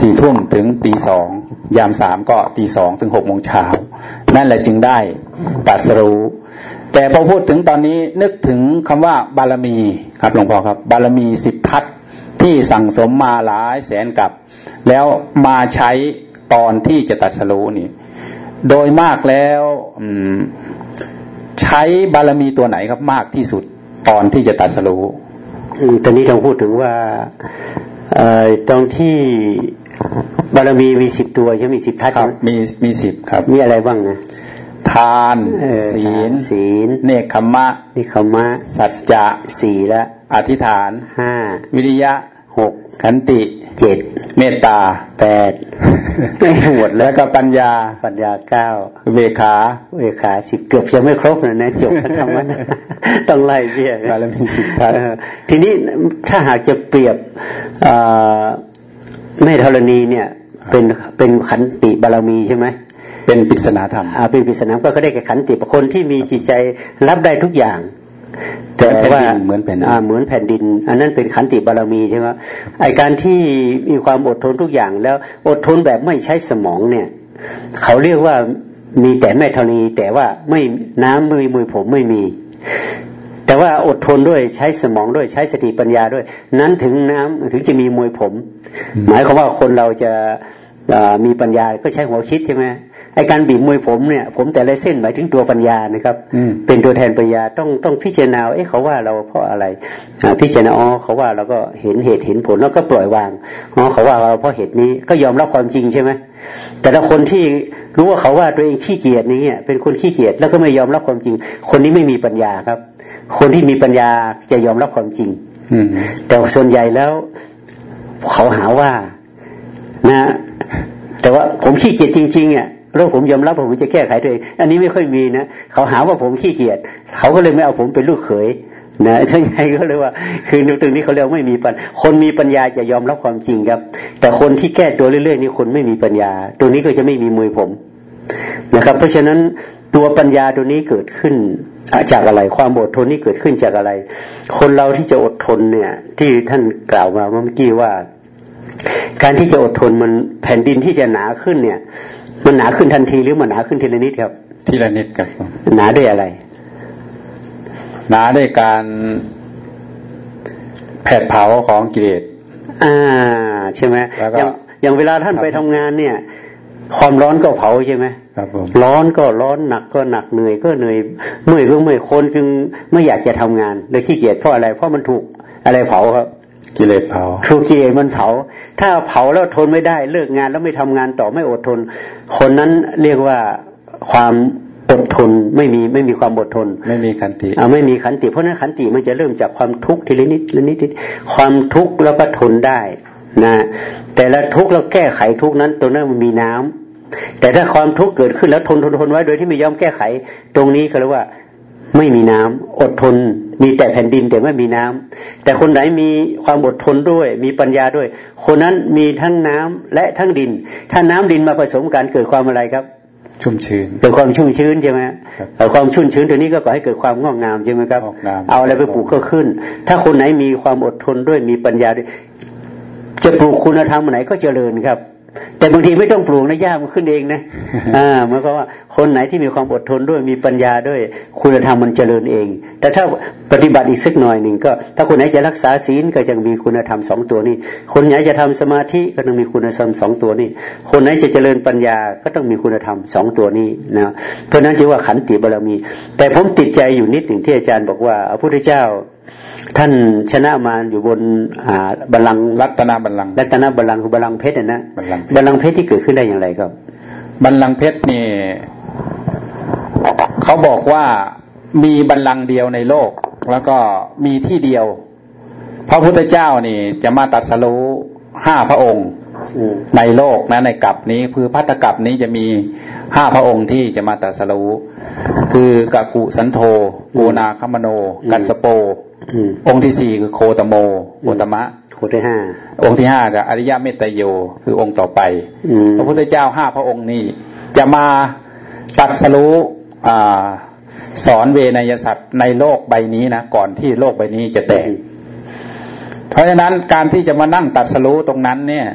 สี่ทุ่มถึงตีสองยามสามก็ตีสองถึงหกโมงเช้านั่นแหละจึงได้ตัดสรู้แต่พอพูดถึงตอนนี้นึกถึงคำว่าบารมีครับหลวงพ่อครับบารมีสิบทัศที่สั่งสมมาหลายแสนกับ แล้วมาใช้ตอนที่จะตัดสรู้นี่ โดยมากแล้วใช้บารมีตัวไหนครับมากที่สุดตอนที่จะตัดสรู้ตอนนี้เราพูดถึงว่าตรงที่บารมีมีสิบตัวใช่ไหมมีสิบทัศน์มีมีสิบครับ มีอะไรบ้างนะทานศีลศีลเนคขมะเนคขมะ สัจจะสี่ละ อธิษฐานห้าวิริยะ หกขันติเจ็ดเมตตาแปดหมดแล้วก็ปัญญาปัญญาเก้าเวขาเวขาสิบเกือบจะไม่ครบเลยนะจบทั้งคำนั้นต้องไล่เบี้ยบารมีสิบครับทีนี้ถ้าหากจะเปรียบแม่ธรณีเนี่ย เป็นเป็นขันติบารมีใช่ไหมเป็นปริศนาธรรมอ่าเป็นปริศนาก็ได้แก่ขันติคนที่มีจิตใจรับได้ทุกอย่าง แต่ว่าเหมือนแผ่นดินเหมือนแผ่นดิน อันนั้นเป็นขันติบารมีใช่ไหมไอการที่มีความอดทนทุกอย่างแล้วอดทนแบบไม่ใช้สมองเนี่ย เขาเรียกว่ามีแต่แม่ธรณีแต่ว่าไม่น้ำไม่มีมือผมไม่มี แต่ว่าอดทนด้วยใช้สมองด้วยใช้สติปัญญาด้วย นั้นถึงน้ำถึงจะมีมวยผม หมายความว่าคนเราจะมีปัญญาก็ใช้หัวคิดใช่ไหม ไอการบีบมวยผมเนี่ย ผมแต่ละเส้นหมายถึงตัวปัญญานะครับเป็นตัวแทนปัญญาต้องต้องพิจารณาเอ๊ะเขาว่าเราเพราะอะไรพิจารณาอ๋อเขาว่าเราก็เห็นเหตุเห็นผลแล้วก็ปล่อยวางอ๋อเขาว่าเราเพราะเหตุนี้ก็ยอมรับความจริงใช่ไหมแต่ละคนที่รู้ว่าเขาว่าตัวเองขี้เกียจนี่เนี่ยเป็นคนขี้เกียจแล้วก็ไม่ยอมรับความจริง คนนี้ไม่มีปัญญาครับ คนที่มีปัญญาจะยอมรับความจริงแต่ส่วนใหญ่แล้วเขาหาว่านะ แต่ว่าผมขี้เกียจจริงๆอะ แล้วผมยอมรับว่าผมจะแก้ไขตัวเองอันนี้ไม่ค่อยมีนะเขาหาว่าผมขี้เกียจเขาก็เลยไม่เอาผมเป็นลูกเขยนะทั้งไงก็เลยว่า คือตรงนี้เขาเรียกไม่มีปัญคนมีปัญญาจะยอมรับความจริงครับ แต่คนที่แก้ตัวเรื่อยๆนี่คนไม่มีปัญญา ตัวนี้ก็จะไม่มีมวยผมนะครับ เพราะฉะนั้นตัวปัญญาตัวนี้เกิดขึ้นจากอะไรความอดทนนี่เกิดขึ้นจากอะไร คนเราที่จะอดทนเนี่ย ที่ท่านกล่าวมาเมื่อกี้ว่า การที่จะอดทนมันแผ่นดินที่จะหนาขึ้นเนี่ย มันหนาขึ้นทันทีหรือมันหนาขึ้นทีละนิดครับ ทีละนิดครับ หนาด้วยอะไร หนาด้วยการแผดเผาของกิเลสอ่า ใช่ไหมอย่างอย่างเวลาท่านไปทำงานเนี่ย ความร้อนก็เผาใช่ไหมครับผมร้อนก็ร้อนหนักก็หนักเหนื่อยก็เหนื่อยเมื่อยก็เมื่อยคนจึงไม่อยากจะทำงานเลยขี้เกียจเพราะอะไร เพราะมันถูกอะไรเผาครับ กิเลสเผาถูกกิเลสมันเผา ถ้าเผาแล้วทนไม่ได้เลิกงานแล้วไม่ทำงานต่อไม่อดทน คนนั้นเรียกว่าความอดทนไม่มีไม่มีความอดทน ไม่มีขันติอ่าไม่มีขันติเพราะนั้นขันติมันจะเริ่มจากความทุกข์ทีละนิดทีละนิดความทุกข์แล้วก็ทนได้นะแต่ละทุกข์เราแก้ไขทุกนั้นตัวนั้นมันมีน้ำแต่ถ้าความทุกข์เกิดขึ้นแล้วทนทนทนไว้โดยที่ไม่ยอมแก้ไข ตรงนี้ก็เรียกว่า ไม่มีน้ำอดทน มีแต่แผ่นดินแต่ไม่มีน้ำแต่คนไหนมีความอดทนด้วย มีปัญญาด้วย คนนั้นมีทั้งน้ำและทั้งดิน ถ้าน้ำดินมาผสมกันเกิดความอะไรครับ ชุ่มชื้นเกิดความชุ่มชื้นใช่ไหมความชุ่มชื้นตัวนี้ก็ก่อให้เกิดความงอกงามใช่ไหมครับ เอาอะไรไปปลูกก็ขึ้น ถ้าคนไหนมีความอดทนด้วยมีปัญญาด้วยจะปลูกคุณธรรมไหนก็เจริญครับ แต่บางทีไม่ต้องปลูกนะหญ้ามันขึ้นเองนะอ่ามันก็ว่าคนไหนที่มีความอดทนด้วยมีปัญญาด้วย คุณธรรมมันเจริญเอง แต่ถ้าปฏิบัติอีกสักหน่อยหนึ่งก็ ถ้าคนไหนจะรักษาศีลก็จะมีคุณธรรมสองตัวนี้ คนไหนจะทำสมาธิก็ต้องมีคุณธรรมสองตัวนี้ คนไหนจะเจริญปัญญาก็ต้องมีคุณธรรมสองตัวนี้นะเพราะนั้นจึงว่าขันติบารมี แต่ผมติดใจอยู่นิดหนึ่งที่อาจารย์บอกว่าพระพุทธเจ้า ท่านชนะมาอยู่บนบัลลังก์รัตนบัลลังก์รัตนบัลลังก์คือบัลลังก์เพชรนะบัลลังก์เพชรที่เกิดขึ้นได้อย่างไรครับ บัลลังก์เพชรนี่เขาบอกว่ามีบัลลังก์เดียวในโลก แล้วก็มีที่เดียว พระพุทธเจ้านี่จะมาตัดสรู้ห้าพระองค์ ในโลกนะในกลับนี้คือพัตกลับนี้จะมีห้าพระองค์ที่จะมาตัดสรู้คือกากุสันโธโกนาคมโน กัสโปองค์ที่สี่คือโคตโมโคตมะโคที่ห้าองค์ที่ห้ากับอริยเมตโย คือองค์ต่อไปพระพุทธเจ้าห้าพระองค์นี้ จะมาตัดสรู้สอนเวนยสัตว์ในโลกใบนี้นะก่อนที่โลกใบนี้จะแตกเพราะฉะนั้นการที่จะมานั่งตัดสรู้ตรงนั้นเนี่ย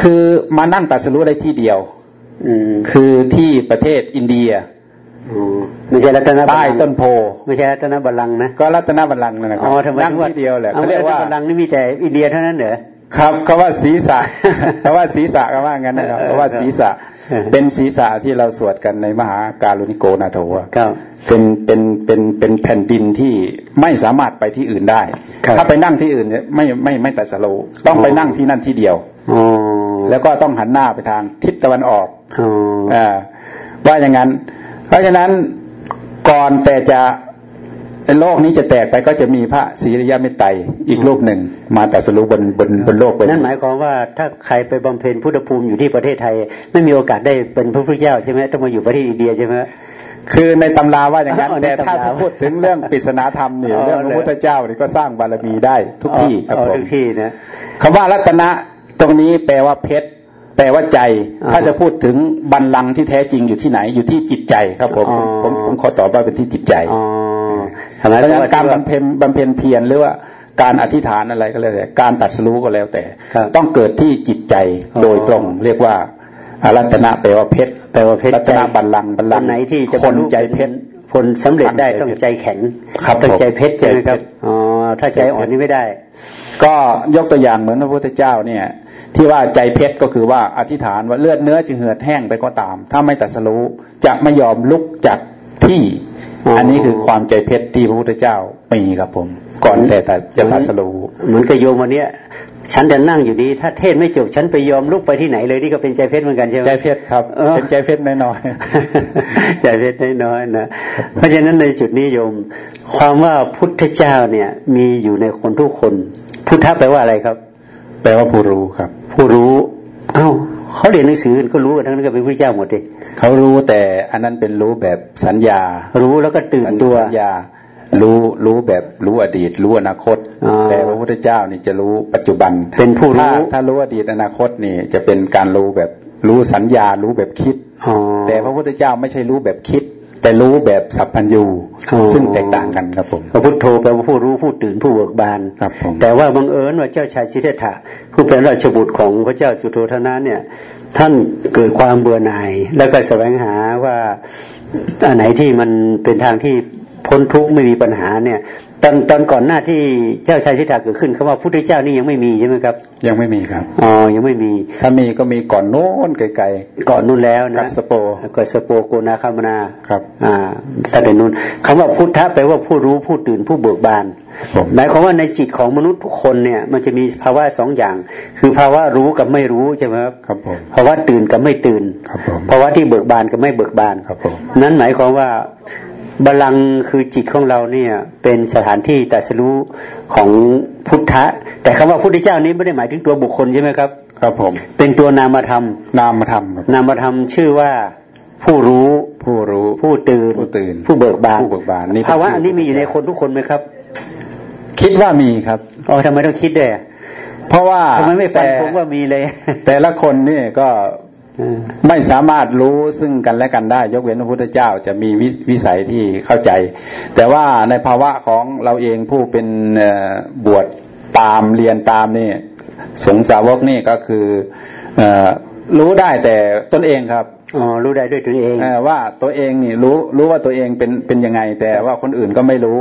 คือมานั่งตัดสรู้ได้ที่เดียวคือที่ประเทศอินเดียไม่ใช่รัตนใต้ต้นโพไม่ใช่รัตนบัลลังนะก็รัตนบัลลังนั่นแหละครับอ๋อทำไมนั่งที่เดียวแหละเขาเรียกว่าบัลลังนี่มีแต่อินเดียเท่านั้นเหรอครับเขาว่าศีรษะเขาว่าศีรษะก็ว่างั้นนะครับเขาว่าศีรษะ เป็นศีรษะที่เราสวดกันในมหาการุณิโกนาโถเป็นเป็นเป็นเป็นแผ่นดินที่ไม่สามารถไปที่อื่นได้ ถ้าไปนั่งที่อื่นเนี่ยไม่ไม่ไม่แต่สโลต้องไปนั่งที่นั่นที่เดียวแล้วก็ต้องหันหน้าไปทางทิศตะวันออกอ่าว่าอย่างนั้น เพราะฉะนั้นก่อนแต่จะ โลกนี้จะแตกไปก็จะมีพระศรีริยเมตไตรอีกรูปหนึ่ง มาแต่สรุบนบนบนโลกไปนั่นหมายความว่าถ้าใครไปบำเพ็ญพุทธภูมิอยู่ที่ประเทศไทย ไม่มีโอกาสได้เป็นพระพุทธเจ้าใช่ไหมต้องมาอยู่ประเทศอินเดียใช่ไหมคือในตำราว่าอย่างนั้นแต่ถ้าพูดถึงเรื่องปริศนาธรรมเนี่ยเรื่องพระพุทธเจ้านี่ก็สร้างบารมีได้ทุกที่ครับผมทุกที่นะคำว่ารัตนะตรงนี้แปลว่าเพชรแปลว่าใจ ถ้าจะพูดถึงบัลลังก์ที่แท้จริงอยู่ที่ไหนอยู่ที่จิตใจครับผมผมผมขอตอบว่าเป็นที่จิตใจเพราะ ฉะนั้นการบำเพ็ญบำเพ็ญเพียรหรือว่าการอธิษฐานอะไรก็แล้วแต่การตัดสู้ก็แล้วแต่ ต้องเกิดที่จิตใจโดยตรง เรียกว่าอารัตนะแปลว่าเพชรแปลว่าเพชรรัตนะบัลลังก์บัลลังก์ไหนที่จะคนใจเพชรคนสำเร็จได้ต้องใจแข็งต้องใจเพชรใช่ไหมครับอ๋อถ้าใจอ่อนนี่ไม่ได้ ก็ยกตัวอย่างเหมือนพระพุทธเจ้าเนี่ย ที่ว่าใจเพชรก็คือว่าอธิษฐานว่าเลือดเนื้อจะเหือดแห้งไปก็ตาม ถ้าไม่ตัดสรู้จะไม่ยอมลุกจากที่ อันนี้คือความใจเพชรที่พระพุทธเจ้ามีครับผม ก่อนแต่จะตัดสรู้เหมือนกับโยมวันนี้ฉันจะนั่งอยู่ดี ถ้าเทศไม่จบฉันไปยอมลุกไปที่ไหนเลยนี่ก็เป็นใจเพชรเหมือนกันใช่ไหมใจเพชรครับเป็นใจเพชรน้อยๆใจเพชรน้อยๆนะเพราะฉะนั้นในจุดนี้โยม ความว่าพุทธเจ้าเนี่ย มีอยู่ในคนทุกคน พุทธะแปลว่าอะไรครับ แปลว่าผู้รู้ครับ ผู้รู้ เอ้า เขาเรียนหนังสือก็รู้กันทั้งนั้นก็เป็นพระเจ้าหมดเลยเขารู้แต่อันนั้นเป็นรู้แบบสัญญา รู้แล้วก็ตื่นตัวสัญญา รู้รู้แบบรู้อดีต รู้อนาคต แต่พระพุทธเจ้านี่จะรู้ปัจจุบัน เป็นผู้รู้ถ้ารู้อดีตอนาคตนี่จะเป็นการรู้แบบรู้สัญญารู้แบบคิด แต่พระพุทธเจ้าไม่ใช่รู้แบบคิด แต่รู้แบบสัพพัญญูซึ่งแตกต่างกันครับผมพระพุทโธแปลว่าผู้รู้ผู้ตื่นผู้เบิกบานครับผมแต่ว่าบังเอิญว่าเจ้าชายสิทธัตถะผู้เป็นราชบุตรของพระเจ้าสุโธทนะเนี่ย ท่านเกิดความเบื่อหน่าย แล้วก็แสวงหาว่าอันไหนที่มันเป็นทางที่พ้นทุกข์ไม่มีปัญหาเนี่ย ตอนตอนก่อนหน้าที่เจ้าชายสิทธาเกิดขึ้นคำว่าพุทธเจ้านี่ยังไม่มีใช่ไหมครับ ยังไม่มีครับอ๋อยังไม่มี ถ้ามีก็มีก่อนโน้นไกลก่อนนู้นแล้วๆกันะสโปกัสโปโกนาคามนาครับ อ่าตั้งแต่นู้นคำว่าพุทธะแปลว่าผู้รู้ผู้ตื่นผู้เบิกบานผมหมายความว่าในจิตของมนุษย์ทุกคนเนี่ย มันจะมีภาวะสองอย่าง คือภาวะรู้กับไม่รู้ใช่ไหมครับครับผมภาวะตื่นกับไม่ตื่นครับผมภาวะที่เบิกบานกับไม่เบิกบานครับผมนั้นหมายความว่า บาลังก์คือจิตของเราเนี่ยเป็นสถานที่ตรัสรู้ของพุทธะ แต่คำว่าพุทธเจ้านี้ไม่ได้หมายถึงตัวบุคคลใช่ไหมครับ ครับผม เป็นตัวนามธรรม นามธรรมครับนามธรรมชื่อว่าผู้รู้ผู้รู้ ผู้ตื่นผู้ตื่น ผู้เบิกบานผู้เบิกบานนี่เป็นภาวะชื่ออัอันนี้มีอยู่ในคนทุกคนไหมครับ คิดว่ามีครับอ๋อทำไมต้องคิดด้วยอะเพราะว่าทำไมไม่ฟันแต่ผมว่ามีเลย แต่ละคนนี่ก็เออ ไม่สามารถรู้ซึ่งกันและกันได้ ยกเว้นพระพุทธเจ้าจะมีวิวิสัยที่เข้าใจ แต่ว่าในภาวะของเราเองผู้เป็นเอ่อบวชตามเรียนตามนี่สงฆ์สาวกนี่ก็คือเออรู้ได้แต่ตนเองครับอ๋อรู้ได้ด้วยตัวเองเอ่อว่าตัวเองนี่รู้รู้ว่าตัวเองเป็นเป็นยังไง แต่ว่าคนอื่นก็ไม่รู้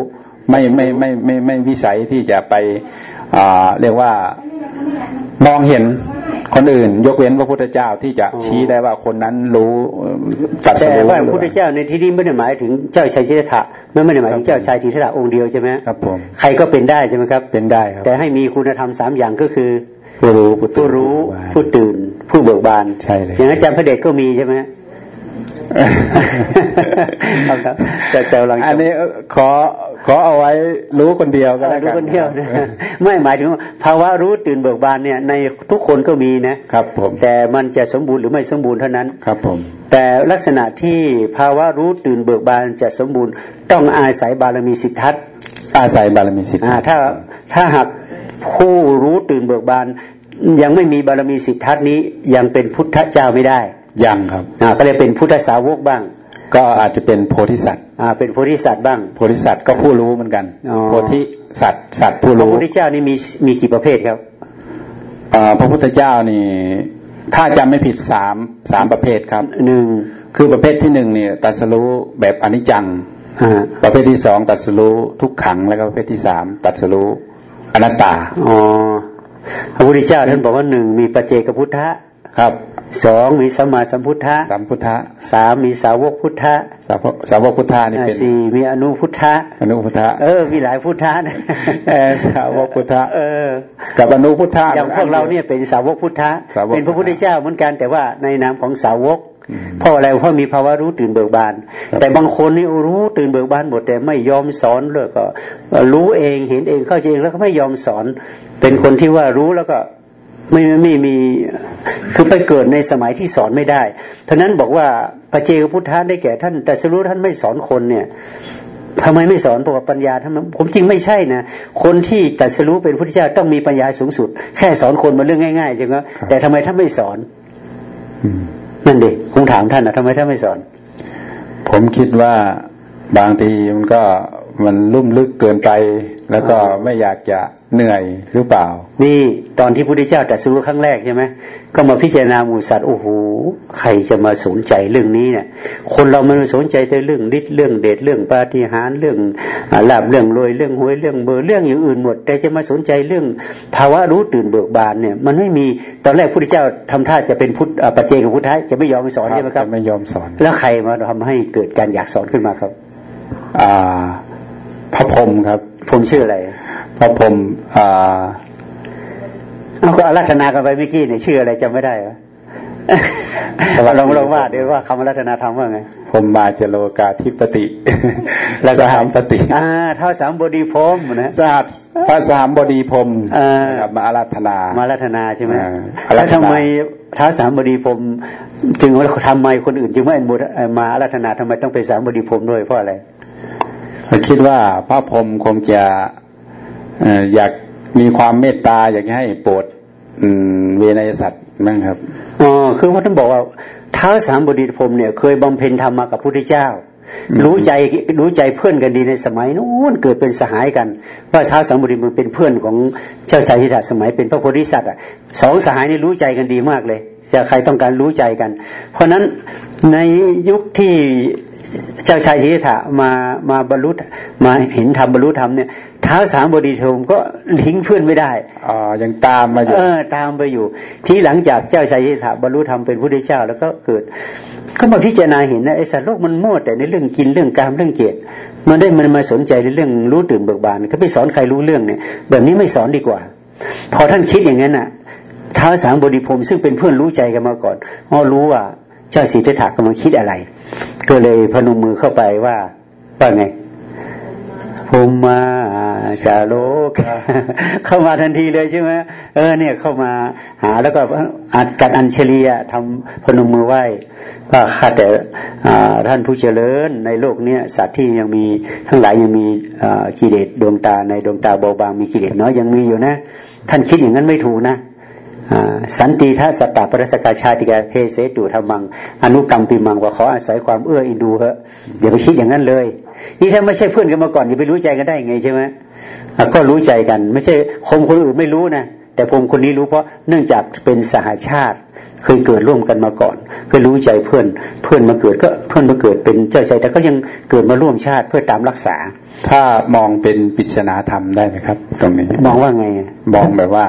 ไม่ไม่ไม่ไม่ไม่ไม่วิสัยที่จะไปอ่าเรียกว่ามองเห็น คนอื่น ยกเว้นพระพุทธเจ้าที่จะอ๋อชี้ได้ว่าคนนั้นรู้ตัดสแต่รู้ว่าพระพุทธเจ้าในที่นี้ไม่ได้หมายถึงเจ้าชายสิทธัตถะไม่ไม่ได้หมายถึงเจ้าชายสิทธัตถะองค์เดียวใช่ไหมครับผมใครก็เป็นได้ใช่ไหมครับเป็นได้ครับแต่ให้มีคุณธรรมสามอย่างก็คือผู้รู้ผู้ผู้รู้ผู้ผู้ตื่น ผู้เบิกบานใช่เลยอย่างนั้นอาจารย์พระเดชก็มีใช่ไหม ครับครับแต่แต่เราอันนี้ขอขอเอาไว้รู้คนเดียวก็อะไรแล้วรู้กันคนเดียวนะไม่หมายถึงว่าภาวะรู้ตื่นเบิกบานเนี่ย ในทุกคนก็มีนะครับผมแต่มันจะสมบูรณ์หรือไม่สมบูรณ์เท่านั้นครับผมแต่ลักษณะที่ภาวะรู้ตื่นเบิกบานจะสมบูรณ์ ต้องอาศัยบารมีสิทธัตถ์อาศัยบารมีสิทธิ์อ่าถ้าถ้าหากผู้รู้ตื่นเบิกบานยังไม่มีบารมีสิทธัตถ์นี้ยังเป็นพุทธเจ้าไม่ได้ ยังครับอ่าก็เลยเป็นพุทธสาวกบ้าง ก็อาจจะเป็นโพธิสัตว์อ่าเป็นโพธิสัตว์บ้างโพธิสัตว์ก็ผู้รู้เหมือนกันอ๋อโพธิสัตว์สัตว์ผู้พระรู้พุทธเจ้านี่มีมีกี่ประเภทครับเอ่อพระพุทธเจ้านี่ถ้าจำไม่ผิดสามสามประเภทครับหนึ่งคือประเภทที่หนึ่งเนี่ยตรัสรู้แบบอนิจจังอ่าประเภทที่สองตรัสรู้ทุกขังแล้วก็ประเภทที่สามตรัสรู้อนัตตาอ๋อพระพุทธเจ้าท่านบอกว่าหนึ่งมีปัจเจกพุทธะครับ สองมีสัมมาสัมพุทธะสามพุทธะสามมีสาวกพุทธะสาวกสาวกพุทธะนี่อ่าเป็นสี่มีอนุพุทธะอนุพุทธะเออมีหลายพุทธะนะเอ่อสาวกพุทธะเออ กับอนุพุทธะอย่างพวกเราเนี่ยเป็นสาวกพุทธะสาวกเป็นพระพุทธเจ้าเหมือนกันแต่ว่าในนามของสาวกเพราะอะไรเพราะมีภาวะรู้ตื่นเบิกบาน แต่บางคนนี่รู้ตื่นเบิกบานหมดแต่ไม่ยอมสอนเลยก็ รู้เองเห็นเองเข้าใจเองแล้วก็ไม่ยอมสอน เป็นคนที่ว่ารู้แล้วก็ ไม่ไม่ไม่มีคือไปเกิดในสมัยที่สอนไม่ได้ท่านั้นบอกว่าปเจกพุทธะได้แก่ท่าน แต่สรู้ท่านไม่สอนคนเนี่ยทำไมไม่สอนบอกว่าปัญญาทำไมผมจริงไม่ใช่นะคนที่ตรัสรู้เป็นพุทธเจ้าต้องมีปัญญาสูงสุด แค่สอนคนมาเรื่องง่ายๆใช่ไหมแต่ทำไมท่านไม่สอนอืมนั่นดิผมถามท่านนะทำไมท่านไม่สอน ผมคิดว่าบางทีมันก็ มันลุ่มลึกเกินไป แล้วก็ไม่อยากจะเหนื่อยหรือเปล่า นี่ตอนที่พระพุทธเจ้าตรัสรู้ครั้งแรกใช่ไหมก็มาพิจารณาหมูสัตว์โอ้โหใครจะมาสนใจเรื่องนี้เนี่ย คนเรามันสนใจแต่เรื่องฤทธิ์เรื่องเดชเรื่องปาฏิหาริย์เรื่องอ่าลาบเรื่องรวยเรื่องหวยเรื่องเบอร์เรื่องอย่างอื่นหมด แต่จะมาสนใจเรื่องภาวะรู้ตื่นเบิกบานเนี่ย มันไม่มีตอนแรกพระพุทธเจ้าทำท่าจะเป็นพุทธอ่าปัจเจกพุทธะจะไม่ยอมสอนใช่ไหมครับจะไม่ยอมสอน แล้วใครมาทำให้เกิดการอยากสอนขึ้นมาครับ อ่า พระพรหมครับผมชื่ออะไรพระพรหมอ่าเอาก็อารัธนากันไปเมื่อกี้เนี่ยชื่ออะไรจำไม่ได้เหรอสวัสดีลองลองว่าเดี๋ยวว่าคำอารัธนาธรรมว่าไงพรหมมาจโลกาธิปติสหามปติอ่าเท้าสามบดีพรหมนะสหัสพระสหามบดีพรหมเออนะครับมาอาราธนา มาอารัธนาใช่ไหมอ่าอารัแล้วธนาทำไมเท้าสามบดีพรหมจึงว่าทำไมคนอื่นจึงไม่มาอารัธนาทำไมต้องเป็นสามบดีพรหมด้วยเพราะอะไรผม คิดว่าพระพรหมคงจะเอ่ออยากมีความเมตตาอยากให้โปรดอืมเวนยสัตว์นั่งครับอ๋อคือว่าท่านบอกว่าเท้าสามบดีพรหมเนี่ยเคยบำเพ็ญธรรมมากับพระพุทธเจ้า รู้ใจรู้ใจเพื่อนกันดีในสมัยนู้นเกิดเป็นสหายกันว่าเท้าสามบดีมันเป็นเพื่อนของเจ้าชายทิดาสมัยเป็นพระโพธิสัตว์อะสองสหายนี่รู้ใจกันดีมากเลยจะใครต้องการรู้ใจกัน เพราะฉะนั้นในยุคที่ เจ้าชายชิทธะมามาบรรลุมาเห็นธรรมบรรลุธรรมเนี่ยเท้าสามบดีโทมก็ทิ้งเพื่อนไม่ได้อ๋อยังตามมาอยู่เออตามไปอยู่ ที่หลังจากเจ้าชายชิทธะบรรลุธรรมเป็นพระเจ้า แล้วก็เกิด ก็มาพิจารณาเห็นนะไอ้สัตว์โลกมันมั่วแต่ในเรื่องกินเรื่องการเรื่องเกียรติมันได้มันมาสนใจในเรื่องรู้ตื่นเบิกบานเขาไปสอนใครรู้เรื่องเนี่ย แบบนี้ไม่สอนดีกว่า พอท่านคิดอย่างนั้นน่ะท้าวสามบดีพรมซึ่งเป็นเพื่อนรู้ใจกันมาก่อนอ๋อรู้ว่าเจ้าสิทธัตถะกำลังคิดอะไร ก็เลยพนมมือเข้าไปว่า ว่าไงภูมมาจาโลก เข้ามาทันทีเลยใช่ไหมเออเนี่ยเข้ามาหาแล้วก็อัดกัดอัญเชลียทำพนมมือไหว้ว่าข้าแต่ท่านผู้เจริญในโลกเนี้ยสัตว์ที่ยังมีทั้งหลายยังมีกิเลสดวงตาในดวงตาเบาบางมีกิเลสน้อยยังมีอยู่นะ ท่านคิดอย่างนั้นไม่ถูกนะ สันติทัสตาปรสกาชาติกาเพเสตุธรรมัง อนุกรรมปิมังว่าขออาศัยความเอื้ออินดูเหอะอย่าไปคิดอย่างนั้นเลย นี่ถ้าไม่ใช่เพื่อนกันมาก่อนอย่าไปรู้ใจกันได้ไงใช่ไหมก็รู้ใจกัน ไม่ใช่คมคนอื่นไม่รู้นะแต่ผมคนนี้รู้เพราะเนื่องจากเป็นสหาชาติ เคยเกิดร่วมกันมาก่อน ก็รู้ใจเพื่อนเพื่อนมาเกิดก็เพื่อนมาเกิดเป็นเจ้าใจแต่ก็ยังเกิดมาร่วมชาติเพื่อตามรักษา ถ้ามองเป็นปริศนาธรรมได้ไหมครับ ตรงนี้มองว่าไงมองแบบว่า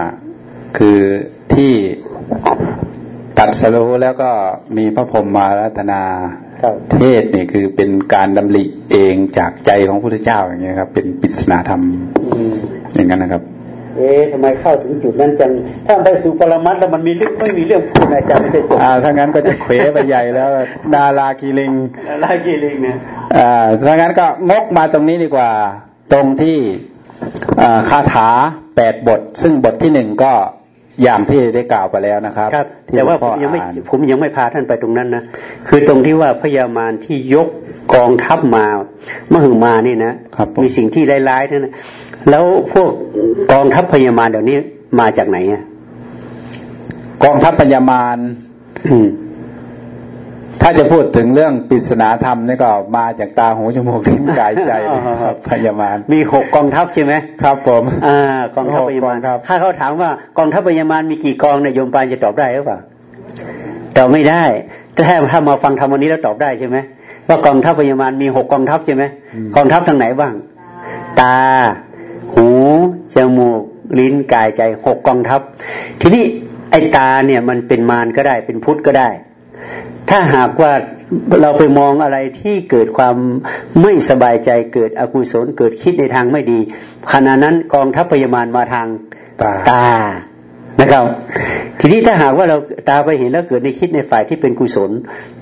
คือ ที่ตัดสรู้แล้วก็มีพระพรหมมารัตนาเทศนี่คือเป็นการดำริเองจากใจของพระพุทธเจ้าอย่างเงี้ยครับ เป็นปริศนาธรรมอย่างนั้นนะครับ เอ๊ะทำไมเข้าถึงจุดนั้นจังถ้าไปสู่ปรมัตแล้วมันมีเรื่องไม่มีเรื่องพูดอาจารย์ไม่ได้จบอ่าถ้างั้นก็จะเขวไปใหญ่แล้ว ดารากีลิงดารากีลิงเนี่ยอ่าถ้างั้นก็งกมาตรงนี้ดีกว่า ตรงที่คาถาแปดบท ซึ่งบทที่หนึ่งก็ อย่างที่ได้กล่าวไปแล้วนะครับครับแต่ว่าผมยังไม่ผมยังไม่พาท่านไปตรงนั้นนะคือตรงที่ว่าพญามารที่ยกกองทัพมามหึมานี่นะมีสิ่งที่ร้ายๆนั่นนะแล้วพวกกองทัพพญามารเดี๋ยวนี้มาจากไหนอะกองทัพพญามาร ถ้าจะพูดถึงเรื่องปริศนาธรรมนี่ก็มาจากตาหูจมูกลิ้นกายใจครับพญามารมีหกกองทัพใช่ไหมครับผมอ่ากองทัพพญามารถ้าเขาถามว่ากองทัพพญามารมีกี่กองเนี่ยโยมปานจะตอบได้หรือเปล่าตอบไม่ได้ถ้าถ้ามาฟังธรรมวันนี้แล้วตอบได้ใช่ไหมว่ากองทัพพญามารมีหกกองทัพใช่ไหมกองทัพทางไหนบ้าง ตา หูจมูกลิ้นกายใจหกกองทัพ ทีนี้ไอ้ตาเนี่ยมันเป็นมารก็ได้เป็นพุทธก็ได้ ถ้าหากว่าเราไปมองอะไรที่เกิดความไม่สบายใจเกิดอกุศลเกิดคิดในทางไม่ดี ขณะนั้นกองทัพพยามารมาทางตาตานะครับ ทีนี้ถ้าหากว่าเราตาไปเห็นแล้วเกิดในคิดในฝ่ายที่เป็นกุศล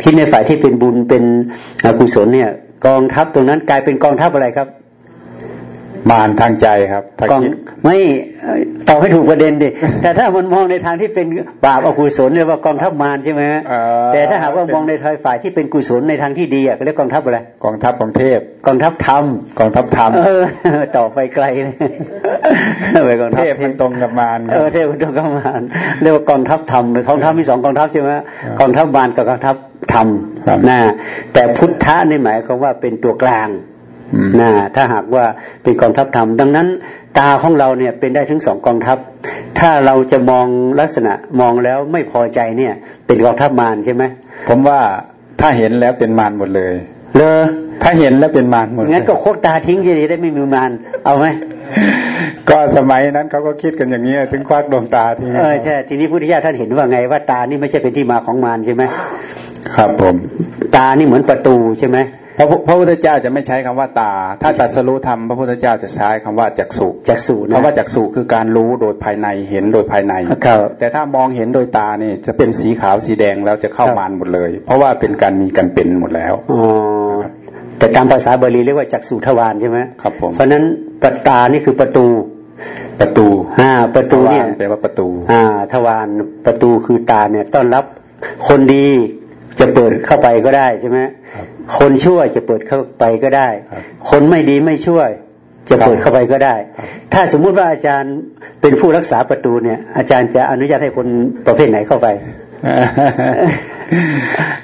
คิดในฝ่ายที่เป็นบุญเป็นอกุศลเนี่ย กองทัพตรงนั้นกลายเป็นกองทัพอะไรครับ มารทางใจครับกองไม่ตอบให้ถูกประเด็นดิแต่ถ้ามันมองในทางที่เป็นบาปอกุศลเรียกว่ากองทัพมารใช่ไหมแต่ถ้าหากว่ามองในทางฝ่ายที่เป็นกุศลในทางที่ดีอะเรียกกองทัพอะไรกองทัพของเทพกองทัพธรรมกองทัพธรรมต่อไปไกลเลยไปกองเทพมันตรงกับมารเออเทพมันตรงกับมารเรียกว่ากองทัพธรรมกองทัพมีสองกองทัพใช่ไหมกองทัพมารกับกองทัพธรรมนะแต่พุทธะนี่หมายความว่าเป็นตัวกลาง นะถ้าหากว่าเป็นกองทัพธรรม ดังนั้น ตาของเราเนี่ยเป็นได้ถึงสองกองทัพ ถ้าเราจะมองลักษณะมองแล้วไม่พอใจเนี่ย เป็นกองทัพมารใช่ไหมผมว่าถ้าเห็นแล้วเป็นมารหมดเลยเลยถ้าเห็นแล้วเป็นมารหมดงั้นก็โคตรตาทิ้งจะได้ไม่มีมารเอาไหมก็สมัยนั้นเขาก็คิดกันอย่างนี้ถึงควักดวงตาทิ้งเออใช่ทีนี้พุทธิยถาท่านเห็นว่าไงว่าตานี่ไม่ใช่เป็นที่มาของมารใช่ไหมครับผม ตานี่เหมือนประตูใช่ไหม พระพระพุทธเจ้าจะไม่ใช้คำว่าตา ถ้าจัดสรู้ธรรมพระพุทธเจ้าจะใช้คำว่าจักสุจักสุคำว่าจักสุคือการรู้โดยภายในเห็นโดยภายในแต่ถ้ามองเห็นโดยตาเนี่ยจะเป็นสีขาวสีแดงแล้วจะเข้ามานหมดเลย เพราะว่าเป็นการมีกันเป็นหมดแล้วอ๋อแต่ตามภาษาบาลีเรียกว่าจักสุทวารใช่ไหมครับผมเพราะนั้นปตานี่คือประตูประตูอ่าประตูเนี่ยแปลว่าประตูอ่าทวารประตูคือตาเนี่ยต้อนรับคนดีจะเปิดเข้าไปก็ได้ใช่ไหม คนช่วยจะเปิดเข้าไปก็ได้ คนไม่ดีไม่ช่วยจะเปิดเข้าไปก็ได้ ถ้าสมมุติว่าอาจารย์เป็นผู้รักษาประตูเนี่ย อาจารย์จะอนุญาตให้คนประเภทไหนเข้าไป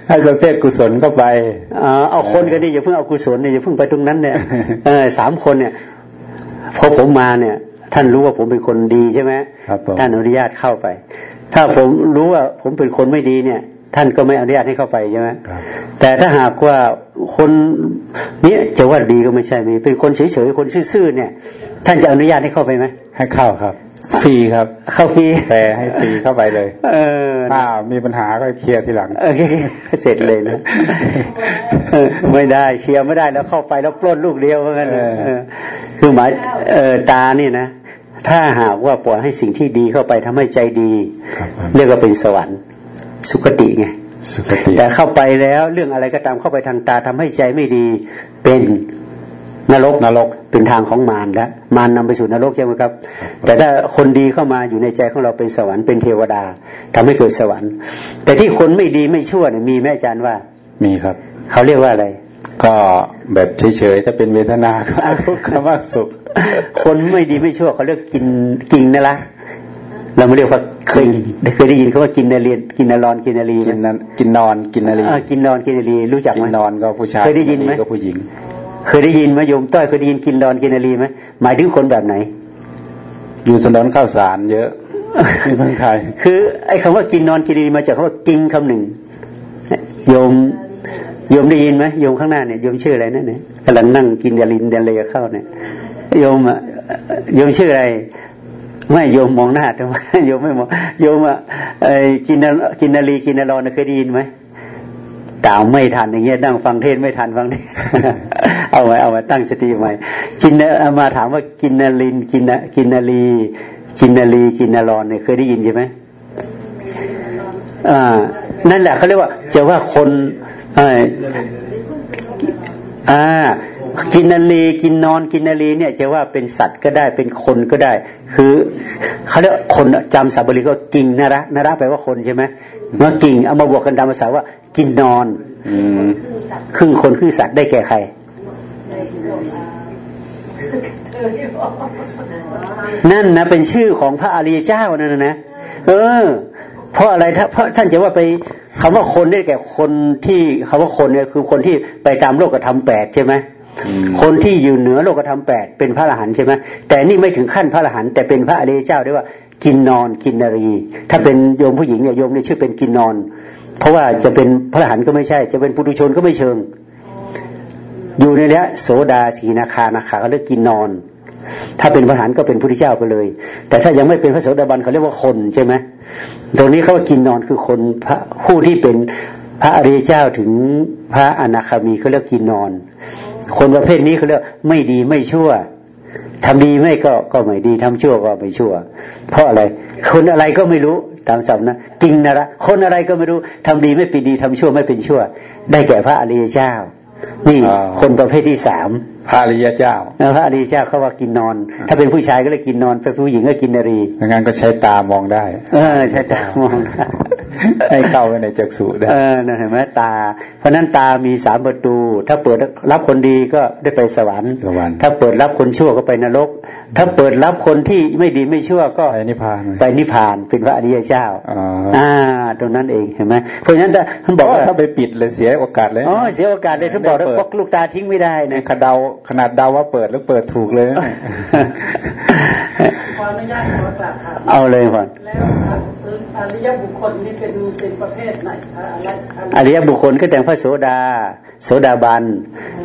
ให้ประเภทกุศลเข้าไปเอาคนก็ดีอย่าเพิ่งเอากุศลเนี่ยอย่าเพิ่งไปตรงนั้นเนี่ยสามคนเนี่ยพอผมมาเนี่ย ท่านรู้ว่าผมเป็นคนดีใช่ไหมท่านอนุญาตเข้าไป ถ้าผมรู้ว่าผมเป็นคนไม่ดีเนี่ย ท่านก็ไม่อนุญาตให้เข้าไปใช่ไหมครับแต่ถ้าหากว่าคนเนี้ยจะว่าดีก็ไม่ใช่มีเป็นคนเฉยๆคนซื่อๆเนี่ย ท่านจะอนุญาตให้เข้าไปไหมให้เข้าครับฟรีครับ เข้าฟรีแต่ให้ฟรีเข้าไปเลย เออถ้ามีปัญหาก็เคลียร์ทีหลังโอเคเสร็จเลยนะเออไม่ได้เคลียร์ไม่ได้แล้วเข้าไปแล้วปล้นลูกเดียวเหมือนกันเออเออคือหมายเออตานี่นะถ้าหากว่าปล่อยให้สิ่งที่ดีเข้าไปทำให้ใจดีครับผมเรียกว่าเป็นสวรรค์ สุคติไงสุขติแต่เข้าไปแล้วเรื่องอะไรก็ตามเข้าไปทางตาทำให้ใจไม่ดีเป็นนรกนรกเป็นทางของมารแล้วมารนำไปสู่นรกใช่ไหมครับ แต่ถ้าคนดีเข้ามาอยู่ในใจของเราเป็นสวรรค์เป็นเทวดาทำให้เกิดสวรรค์ แต่ที่คนไม่ดีไม่ชั่วเนี่ยมีแม่อาจารย์ว่า มีครับ เขาเรียกว่าอะไร ก็แบบเฉยๆถ้าเป็นเวทนาก็ทุกข์คำว่าสุข คนไม่ดีไม่ชั่วเขาเรียกกินกินนะละ เราไม่เรียกว่าเคยเคยได้ยินเขาว่ากินนาเรียนกินนารอนกินนารีกินนั้นกินนอนกินนาลีเออกินนอนกินนารีรู้จักกิไหมนนอนก็ผู้ชายเคยได้ยินไหมก็ผู้หญิง เคยได้ยินไหมโยมต้อยเคยได้ยินกินนอนกินนารีไหมหมายถึงคนแบบไหน อยู่ถนนข้าวสารเยอะที่เมืองไทยคือไอ้คำว่ากินนอนกินดีมาจากคำว่ากินคำหนึ่งโยมโยมได้ยินไหมโยมข้างหน้าเนี่ยโยมชื่ออะไรนั่นเนี่ยกำลังนั่งกินยาลินเดนเลยเข้าเนี่ยโยมอะโยมชื่ออะไร ไม่โยมมองหน้าทำไมโยมไม่มองโยมอะไอ้กินนากินนาลีกินนารอนเคยได้ยินไหมตามไม่ทันอย่างเงี้ยนั่งฟังเทศน์ไม่ทันฟังเทศน์เอาไว้เอาไว้ตั้งสติใหม่กินมาถามว่ากินนาลินกินนกินนาลีกินนาลีกินนารอนเนี่ยเคยได้ยินใช่ไหมอ่า นั่นแหละเขาเรียกว่าจะว่าคนอ่ออ่า กินนาลีกินนอนกินนาลีเนี่ยจะว่าเป็นสัตว์ก็ได้เป็นคนก็ได้ คือเขาเรียกคนจำสับบาลีก็กิงนระนระแปลว่าคนใช่ไหมเมื่อกิงเอามาบวกกันตามภาษาว่า กินนอนอืครึ่งคนครึ่งสัตว์ได้แก่ใครนั่นนะเป็นชื่อของพระอริยเจ้านั่นนะเออ เพราะอะไรถ้าเพราะท่านจะว่าไปคำว่าคนได้แก่คนที่คำว่าคนเนี่ยคือคนที่ไปตามโลกธรรมแปดใช่ไหม คนที่อยู่เหนือโลกธรรมแปดเป็นพระอรหันต์ใช่ไหมแต่นี่ไม่ถึงขั้นพระอรหันต์แต่เป็นพระอริยเจ้าได้ว่ากินนอนกินนารี ถ้าเป็นโยมผู้หญิงเนี่ยโยมเนี่ยชื่อเป็นกินนอน เพราะว่าจะเป็นพระอรหันต์ก็ไม่ใช่ จะเป็นปุถุชนก็ไม่เชิง อยู่ในเนี้ยโสดาสีนาคานาคาเขาเรียกกินนอน ถ้าเป็นพระอรหันต์ก็เป็นพระพุทธเจ้าไปเลย แต่ถ้ายังไม่เป็นพระโสดาบันเขาเรียกว่าคนใช่ไหมตรงนี้เขาว่ากินนอนคือคนพระผู้ที่เป็นพระอริยเจ้าถึงพระอนาคามีเขาเรียกกินนอน คนประเภทนี้เขาเรียกไม่ดีไม่ชั่วทำดีไม่ก็ก็ไม่ดีทำชั่วก็ไม่ชั่ว เพราะอะไร คนอะไรก็ไม่รู้ตามศัพท์นะจริงนะละคนอะไรก็ไม่รู้ทำดีไม่เป็นดีทำชั่วไม่เป็นชั่ว ได้แก่พระอริยเจ้า นี่อ่าคนประเภทที่สามพระอริยเจ้าแล้วพระอริยเจ้าเขาว่ากินนอน ถ้าเป็นผู้ชายก็เลยกินนอนเป็นผู้หญิงก็กินนารีดังนั้นก็ใช้ตามองได้ เออ ใช่ตามอง ให้เข้าไปในจักษุได้เออนั่นเห็นไหมตา เพราะฉะนั้นตามีสามประตู ถ้าเปิดรับคนดีก็ได้ไปสวรรค์สวรรค์ถ้าเปิดรับคนชั่วก็ไปนรก ถ้าเปิดรับคนที่ไม่ดีไม่ชั่วก็ไปนิพพานไปนิพพานเป็นพระอริยเจ้าอ๋ออ่าตรงนั้นเองเห็นไหมเพราะฉะนั้นถ้าท่านบอกว่าถ้าไปปิดเลยเสียโอกาสเลยอ๋อเสียโอกาสเลยท่านบอกแล้วพกลูกตาทิ้งไม่ได้ในนะขนาดเดาขนาดเดาว่าเปิดแล้วเปิดถูกเลยนะ ขออนุญาตขอกราบถามเอาเลยก่อนแล้วอริยบุคคลนี่เป็นเป็นประเภทไหนอะไรอะไรอริยบุคคลก็แต่งพระโสดา โสดาบัน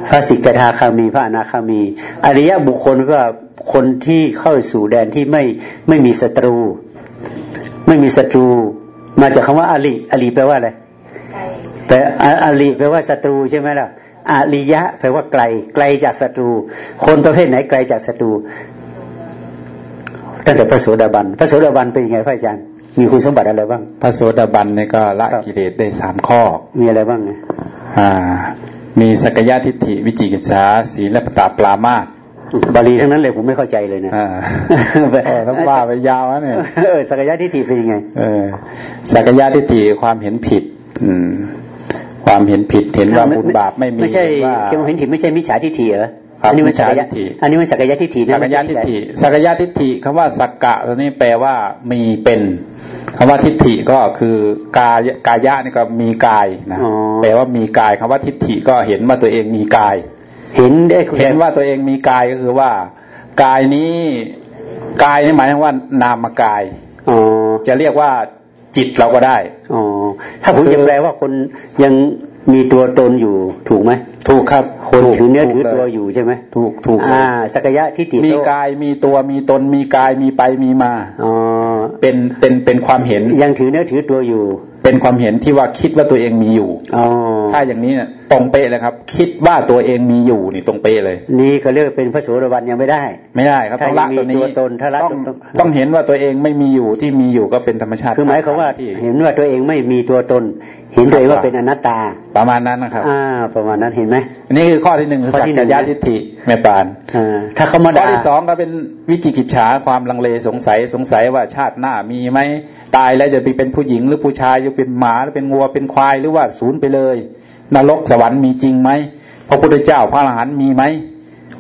พระสิกขาคามี พระอนาคามี อริยบุคคลก็คนที่เข้าสู่แดนที่ไม่ไม่มีศัตรู ไม่มีศัตรู มาจากคำว่าอริอริแปลว่าอะไรแปลออริแปลว่าศัตรูใช่ไหมล่ะอริยะแปลว่าไกล ไกลจากศัตรู คนประเภทไหนไกลจากศัตรู ตั้งแต่พระโสดาบัน พระโสดาบันเป็นยังไงพระอาจารย์มีคุณสมบัติอะไรบ้าง พระโสดาบันเนี่ยก็ละกิเลสได้สามข้อ มีอะไรบ้างนะอ่า มีสักยะทิฏฐิวิจิกิจฉาศีลและปตาปรามาสบาลีทั้งนั้นเลยผมไม่เข้าใจเลยนะอ่าเออต้องว่าไปยาวนะเนี่ยเออสักยะทิฏฐิเป็นยังไง เออสักยะทิฏฐิความเห็นผิด อืม ความเห็นผิดเห็นว่าบุญบาปไม่มีไม่ใช่ว่าเขียนเห็นผิดไม่ใช่มิจฉาทิฏฐิเหรอครับ อันี้มันสักยะมิจฉาทิฏฐิอันนี้มันสักยะทิฏฐินะสักยะทิฏฐิสักยะทิฏฐิคำว่าสักกะตัวนี้แปลว่ามีเป็นคำว่าทิฏฐิก็คือกายกายะนี่ก็มีกายนะอ๋อแปลว่ามีกายคำว่าทิฏฐิก็เห็นว่าตัวเองมีกาย เห็นได้เห็นว่าตัวเองมีกายก็คือว่า กายนี้กายนี่หมายถึงว่านามกายอ๋อจะเรียกว่าจิตเราก็ได้อ๋อถ้าผมจะแปลว่าคนยัง มีตัวตนอยู่ถูกไหมถูกครับ คนถือเนื้อถือตัวอยู่ใช่ไหมถูกถูกอ่าสักยะที่ติมีกายมีตัวมีตนมีกายมีไปมีมาอ๋อเป็นเป็นเป็นความเห็นยังถือเนื้อถือตัวอยู่ เป็นความเห็นที่ว่าคิดว่าตัวเองมีอยู่อ๋อถ้าอย่างนี้เนี่ย ตรงเป๊ะเลยครับ คิดว่าตัวเองมีอยู่นี่ตรงเป๊ะเลย นี่เขาเรียกเป็นพระโสดาบันยังไม่ได้ ไม่ได้ครับต้องละตัวนี้ตนถ้าละต้องต้องเห็นว่าตัวเองไม่มีอยู่ที่มีอยู่ก็เป็นธรรมชาติ คือหมายความว่าเห็นว่าตัวเองไม่มีตัวตน เห็นตัวเองว่าเป็นอนัตตา ประมาณนั้นนะครับอ่าประมาณนั้นเห็นไหมอันนี้คือข้อที่หนึ่งคือสักยะทิฏฐิแม่ปานอ่าถ้าเขามาข้อที่สองก็เป็นวิจิกิจฉาความลังเลสงสัยสงสัยว่าชาติหน้ามีไหมตายแล้วจะไปเป็นผู้หญิงหรือผู้ชายจะเป็นหมาหรือเป็นงัวเป็นควายหรือว่าศูนย์ไปเลย นรกสวรรค์มีจริงไหมพระพุทธเจ้าพระอรหันต์มีไหม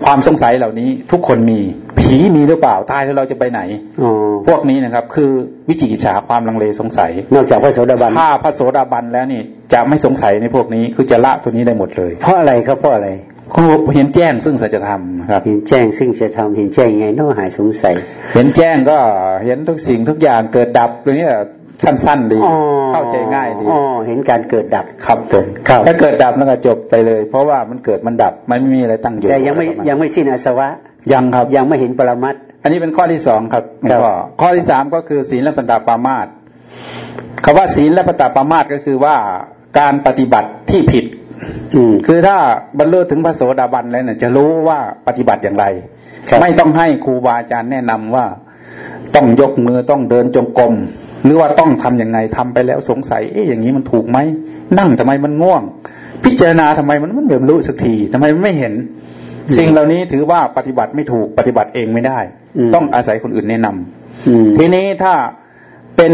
ความสงสัยเหล่านี้ทุกคนมี ผีมีหรือเปล่าตายแล้วเราจะไปไหนพวกนี้นะครับ คือวิจิกิจฉาความลังเลสงสัย นอกจากพระโสดาบันถ้าพระโสดาบันแล้วนี่จะไม่สงสัยในพวกนี้คือจะละตัวนี้ได้หมดเลย เพราะอะไรครับเพราะอะไรเขาเห็นแจ้งซึ่งสัจธรรมครับเห็นแจ้งซึ่งสัจธรรมเห็นแจ้งไงน้องหายสงสัย เห็นแจ้งก็เห็นทุกสิ่งทุกอย่างเกิดดับตัวนี้ สั้น ๆ ดี เข้าใจง่ายดีอ๋อเห็นการเกิดดับครับผมถ้าเกิดดับแล้วก็จบไปเลย เพราะว่ามันเกิดมันดับมันไม่มีอะไรตั้งอยู่แต่ยังไม่ยังไม่สิ้นอาสวะยังครับยังไม่เห็นปรมัตอันนี้เป็นข้อที่สองครับข้อข้อที่สามก็คือศีลและปัญญาปามาตคำว่าศีลและปัญญาปามาตก็คือว่าการปฏิบัติที่ผิดคือถ้าบรรลุถึงพระโสดาบันแล้วเนี่ยจะรู้ว่าปฏิบัติอย่างไร ไม่ต้องให้ครูบาอาจารย์แนะนำว่า ต้องยกมือต้องเดินจงกรม หรือว่าต้องทํำยังไงทำไปแล้วสงสัย เอ๊ะอย่างนี้มันถูกไหมนั่งทำไมมันง่วง พิจารณาทำไมมันมันเบมรู้สักทีทำไมมันไม่เห็น สิ่งเหล่านี้ถือว่าปฏิบัติไม่ถูกปฏิบัติเองไม่ได้ ต้องอาศัยคนอื่นแนะนำทีนี้ถ้าเป็น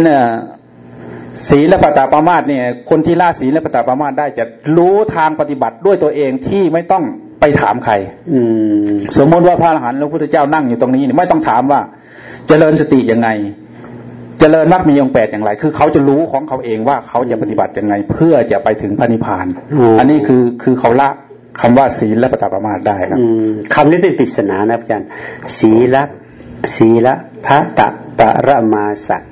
ศีลและปตาปามาตเนี่ย คนที่ละศีลและปตาปามาตได้จะรู้ทางปฏิบัติด้วยตัวเองที่ไม่ต้องไปถามใคร อืสมมติว่าพระอรหันต์พระพุทธเจ้านั่งอยู่ตรงนี้ ไม่ต้องถามว่าจเจริญสติยังไง เจริญมรรคมีองแปดอย่างไร คือเขาจะรู้ของเขาเองว่าเขาจะปฏิบัติยังไง เพื่อจะไปถึงพระนิพพาน อันนี้คือคือเขาละคำว่าศีลและปฏิบัติมาได้ครับคำนี้เป็นปริศนานะอาจารย์ศีละศีละพระตะปรมาสัก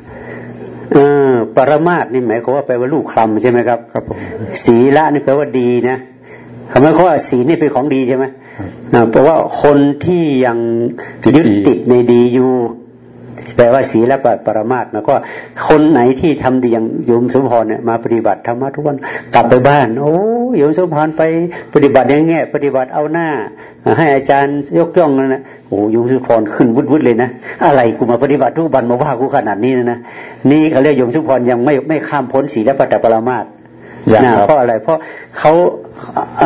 เออปรมาสนี่หมายความว่าแปลว่าลูกคลำใช่ไหมครับครับผมศีละนี่แปลว่าดีนะคำว่าเขาว่าศีลนี่เป็นของดีใช่ไหมเพราะว่าคนที่ยังยึดติดในดีอยู่ แปลว่าศีลปปรมาตนะก็คนไหนที่ทำดีอย่างโยมสมพรเนี่ยมาปฏิบัติธรรมะทุกวันกลับไปบ้าน โอ้โยมสมพรไปปฏิบัติอย่างเงี้ยปฏิบัติเอาหน้า ให้อาจารย์ยกย่องนั่นนะโอ้โยมสมพรขึ้นวุดวุดเลยนะอะไรกูมาปฏิบัติทุกวันมาว่ากูขนาดนี้นะนะนี่เขาเรียกโยมสมพรยังไม่ไม่ข้ามพ้นศีลปปรมาตนะเพราะอะไรเพราะเขา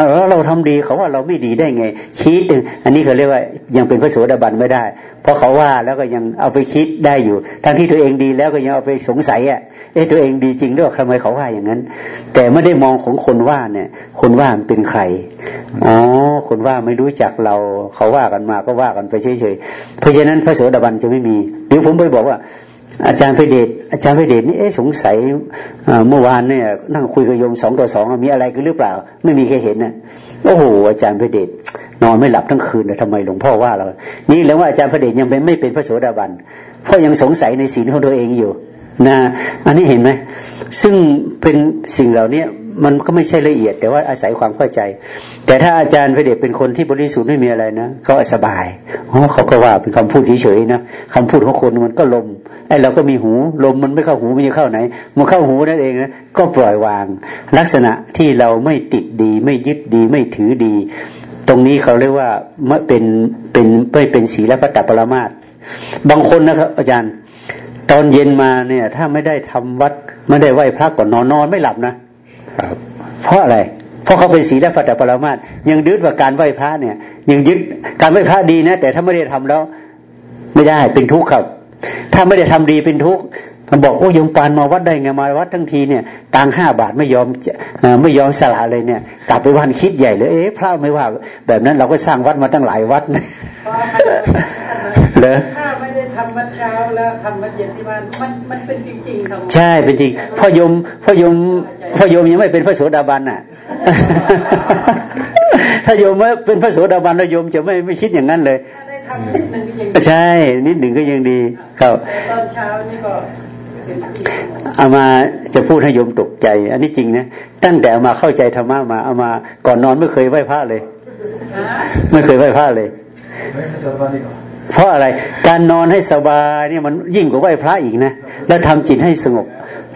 แล้วเราทำดีเขาว่าเราไม่ดีได้ไง คิดอันนี้เขาเรียกว่ายังเป็นพระโสดาบันไม่ได้ เพราะเขาว่าแล้วก็ยังเอาไปคิดได้อยู่ ทั้งที่ตัวเองดีแล้วก็ยังเอาไปสงสัยอะเอ๊ะตัวเองดีจริงหรือทำไมเขาว่าอย่างนั้น แต่ไม่ได้มองของคนว่าเนี่ย คนว่ามันเป็นใครอ๋อคนว่าไม่รู้จักเราเขาว่ากันมาก็ว่ากันไปเฉยๆเพราะฉะนั้นพระโสดาบันจะไม่มีเดี๋ยวผมไปบอกว่า อาจารย์พเดชอาจารย์พเดชนี่เอ๊สงสัยเมื่อวานเนี่ยนั่งคุยกับโยมสองต่อสองมีอะไรกันหรือเปล่า ไม่มีใครเห็นนะโอ้โหอาจารย์พเดชนอนไม่หลับทั้งคืนเลยทำไมหลวงพ่อว่าเรา นี่แล้วว่าอาจารย์พเดชยังเป็นไม่เป็นพระโสดาบันเพราะยังสงสัยในศีลของตัวเองอยู่นะอันนี้เห็นไหมซึ่งเป็นสิ่งเหล่านี้ มันก็ไม่ใช่ละเอียด แต่ว่าอาศัยความเข้าใจ แต่ถ้าอาจารย์พระเดชเป็นคนที่บริสุทธิ์ไม่มีอะไรนะก็สบายอ๋อเขาก็ว่าเป็นคำพูดเฉยๆนะคำพูดของคนมันก็ลมไอ้เราก็มีหูลมมันไม่เข้าหูมันจะเข้าไหนมันเข้าหูนั่นเองนะก็ปล่อยวาง ลักษณะที่เราไม่ติดดี ไม่ยึดดี ไม่ถือดี ตรงนี้เขาเรียกว่าไม่เป็นเป็นไม่เป็นศีลพัตตปรมาตบางคนนะครับ อาจารย์ ตอนเย็นมาเนี่ย ถ้าไม่ได้ทำวัดไม่ได้ไหว้พระก่อนนอนนอนไม่หลับนะ เพราะอะไร เพราะเขาเป็นศีลพัตตปรมาตยังยึดว่าการไหว้พระเนี่ย ยังยึดการไหว้พระดีนะ แต่ถ้าไม่ได้ทำแล้ว ไม่ได้เป็นทุกข์ครับ ถ้าไม่ได้ทำดีเป็นทุกข์มันบอกโอ้ยมปานมาวัดได้ไงมาวัดทั้งทีเนี่ยตังห้าบาทไม่ยอมไม่ยอมสละเลยเนี่ยกลับไปวันคิดใหญ่เลยเอ๊ะพระไม่ว่า แบบนั้นเราก็สร้างวัดมาตั้งหลายวัดนะเลยถ้าไม่ได้ ทำวัดเช้าแล้วทำวัดเย็นที่บ้านมันมันเป็นจริงๆครับใช่เป็นจริงพ่อยมพ่อยมพ่อยมยังไม่เป็นพระโสดาบันอะ ถ้าโยมไม่เป็นพระโสดาบันแล้วโยมจะไม่ไม่คิดอย่างนั้นเลยใช่นิดหนึ่งก็ยังดีครับตอนเช้านี่ก็เอามาจะพูดให้โยมตกใจ อันนี้จริงนะตั้งแต่เอามาเข้าใจธรรมะมาเอามาก่อนนอนไม่เคยไหว้พระเลย ไม่เคยไหว้พระเลย เพราะอะไรการนอนให้สบายเนี่ยมันยิ่งกว่าไหว้พระอีกนะ แล้วทำจิตให้สงบ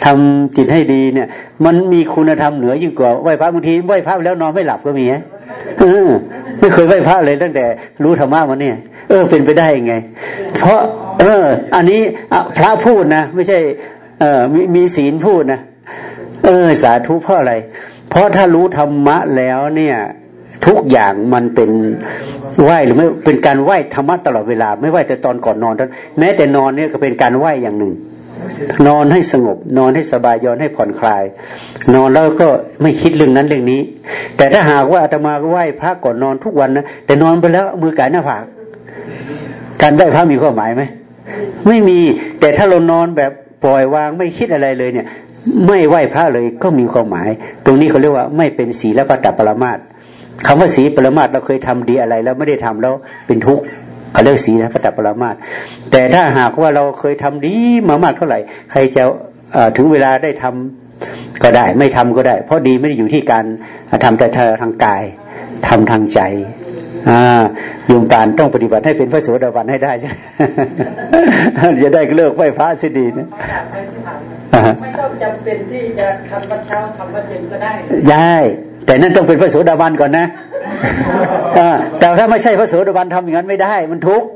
ทำจิตให้ดีเนี่ย มันมีคุณธรรมเหนือยิ่งกว่าไหว้พระบางทีไหว้พระแล้วนอนไม่หลับก็มีฮะไม่เคยไหว้พระเลยตั้งแต่รู้ธรรมะมาเนี่ย เออเป็นไปได้ยังไง เพราะ เออ อันนี้พระพูดนะไม่ใช่ เออมีมีศีลพูดนะเออ สาธุเพราะอะไร เพราะถ้ารู้ธรรมะแล้วเนี่ย ทุกอย่างมันเป็นไหวหรือไม่เป็นการไหวธรรมะตลอดเวลา ไม่ไหวแต่ตอนก่อนนอนแม้แต่นอนเนี่ยก็เป็นการไหวอย่างหนึ่ง นอนให้สงบ นอนให้สบายยอนให้ผ่อนคลาย นอนแล้วก็ไม่คิดเรื่องนั้นเรื่องนี้ แต่ถ้าหากว่าอาตมาไหวพระก่อนนอนทุกวันนะแต่นอนไปแล้วมือไก่หน้าผากการไหว้พระมีความหมายไหมไม่มีแต่ถ้าเรานอนแบบปล่อยวางไม่คิดอะไรเลยเนี่ย ไม่ไหว้พระเลยก็มีความหมาย ตรงนี้เขาเรียกว่า ไม่เป็นศีลปฏิปรมาต คำว่าศีลปรมาตเราเคยทำดีอะไร แล้วไม่ได้ทำแล้วเป็นทุกข์เขาเรียกศีลปฏิปรมาตแต่ถ้าหากว่าเราเคยทำดีมามากเท่าไหร่ ใครจะถึงเวลาได้ทำก็ได้ไม่ทำก็ได้ เพราะดีไม่ได้อยู่ที่การทำแต่ทางกายทำทางใจอ่าโยมการต้องปฏิบัติให้เป็นพระโสดาบันให้ได้ใช่จะได้เลิกไฟฟ้าสิดีนะไม่ต้องจำเป็นที่จะทำวัดเช้าทำวัดเย็นก็ได้ได้ แต่นั่นต้องเป็นพระโสดาบันก่อนนะแต่ถ้าไม่ใช่พระโสดาบันทำอย่างนั้นไม่ได้ มันทุกข์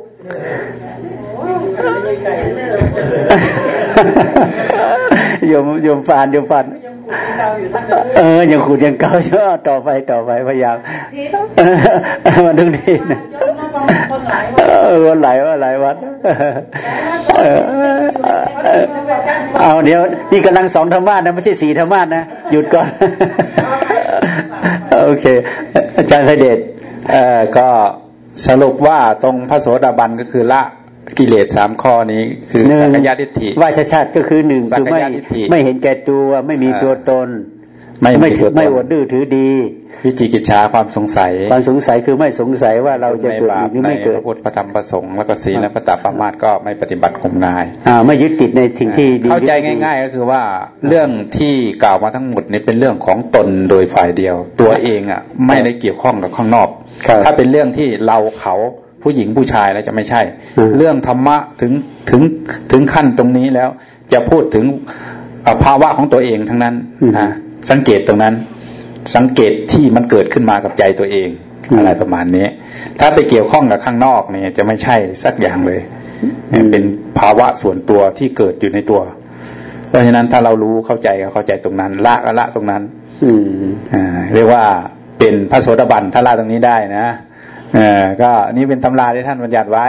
โยมโยมฟานโยมฟาน เออยังขูดยังเก่าเชื่อต่อไปต่อไปพยายามมันทุกทีนะวันไหลว่าหลายวัดเอาเดี๋ยวนี่กำลังสองธรรมะนะไม่ใช่สี่ธรรมะนะหยุดก่อน โอเค อาจารย์ไพเดชเอ่อก็สรุปว่าตรงพระโสดาบันก็คือละ กิเลสสามข้อนี้คือสักยะทิฏฐิว่าชาติก็คือหนึ่งคือไม่ไม่เห็นแก่ตัวไม่มีตัวตน ไม่ไม่ไม่อวดดื้อถือดี วิจิกิจฉาความสงสัย ความสงสัยคือไม่สงสัยว่าเราจะเกิดหรือไม่เกิดพระพุทธพระธรรมพระสงฆ์แล้วก็ศีลและพระตาประมาทก็ไม่ปฏิบัติข่มงายอ่าไม่ยึดติดในสิ่งที่ดีเข้าใจง่าย ๆ ก็คือว่าเรื่องที่กล่าวมาทั้งหมดนี่เป็นเรื่องของตนโดยฝ่ายเดียว ตัวเองอะไม่ได้เกี่ยวข้องกับข้างนอก ถ้าเป็นเรื่องที่เราเขา ผู้หญิงผู้ชายแล้วจะไม่ใช่ เรื่องธรรมะถึงถึงถึงขั้นตรงนี้แล้ว จะพูดถึงภาวะของตัวเองทั้งนั้นนะสังเกตตรงนั้น สังเกตที่มันเกิดขึ้นมากับใจตัวเองอะไรประมาณนี้ ถ้าไปเกี่ยวข้องกับข้างนอกเนี่ยจะไม่ใช่สักอย่างเลย เป็นภาวะส่วนตัวที่เกิดอยู่ในตัว เพราะฉะนั้นถ้าเรารู้เข้าใจก็เข้าใจตรงนั้น ละก็ละตรงนั้น อืมอ่า เรียกว่าเป็นพระโสดาบันถ้าละตรงนี้ได้นะ เออก็นี่เป็นตำราที่ท่านบัญญัติไว้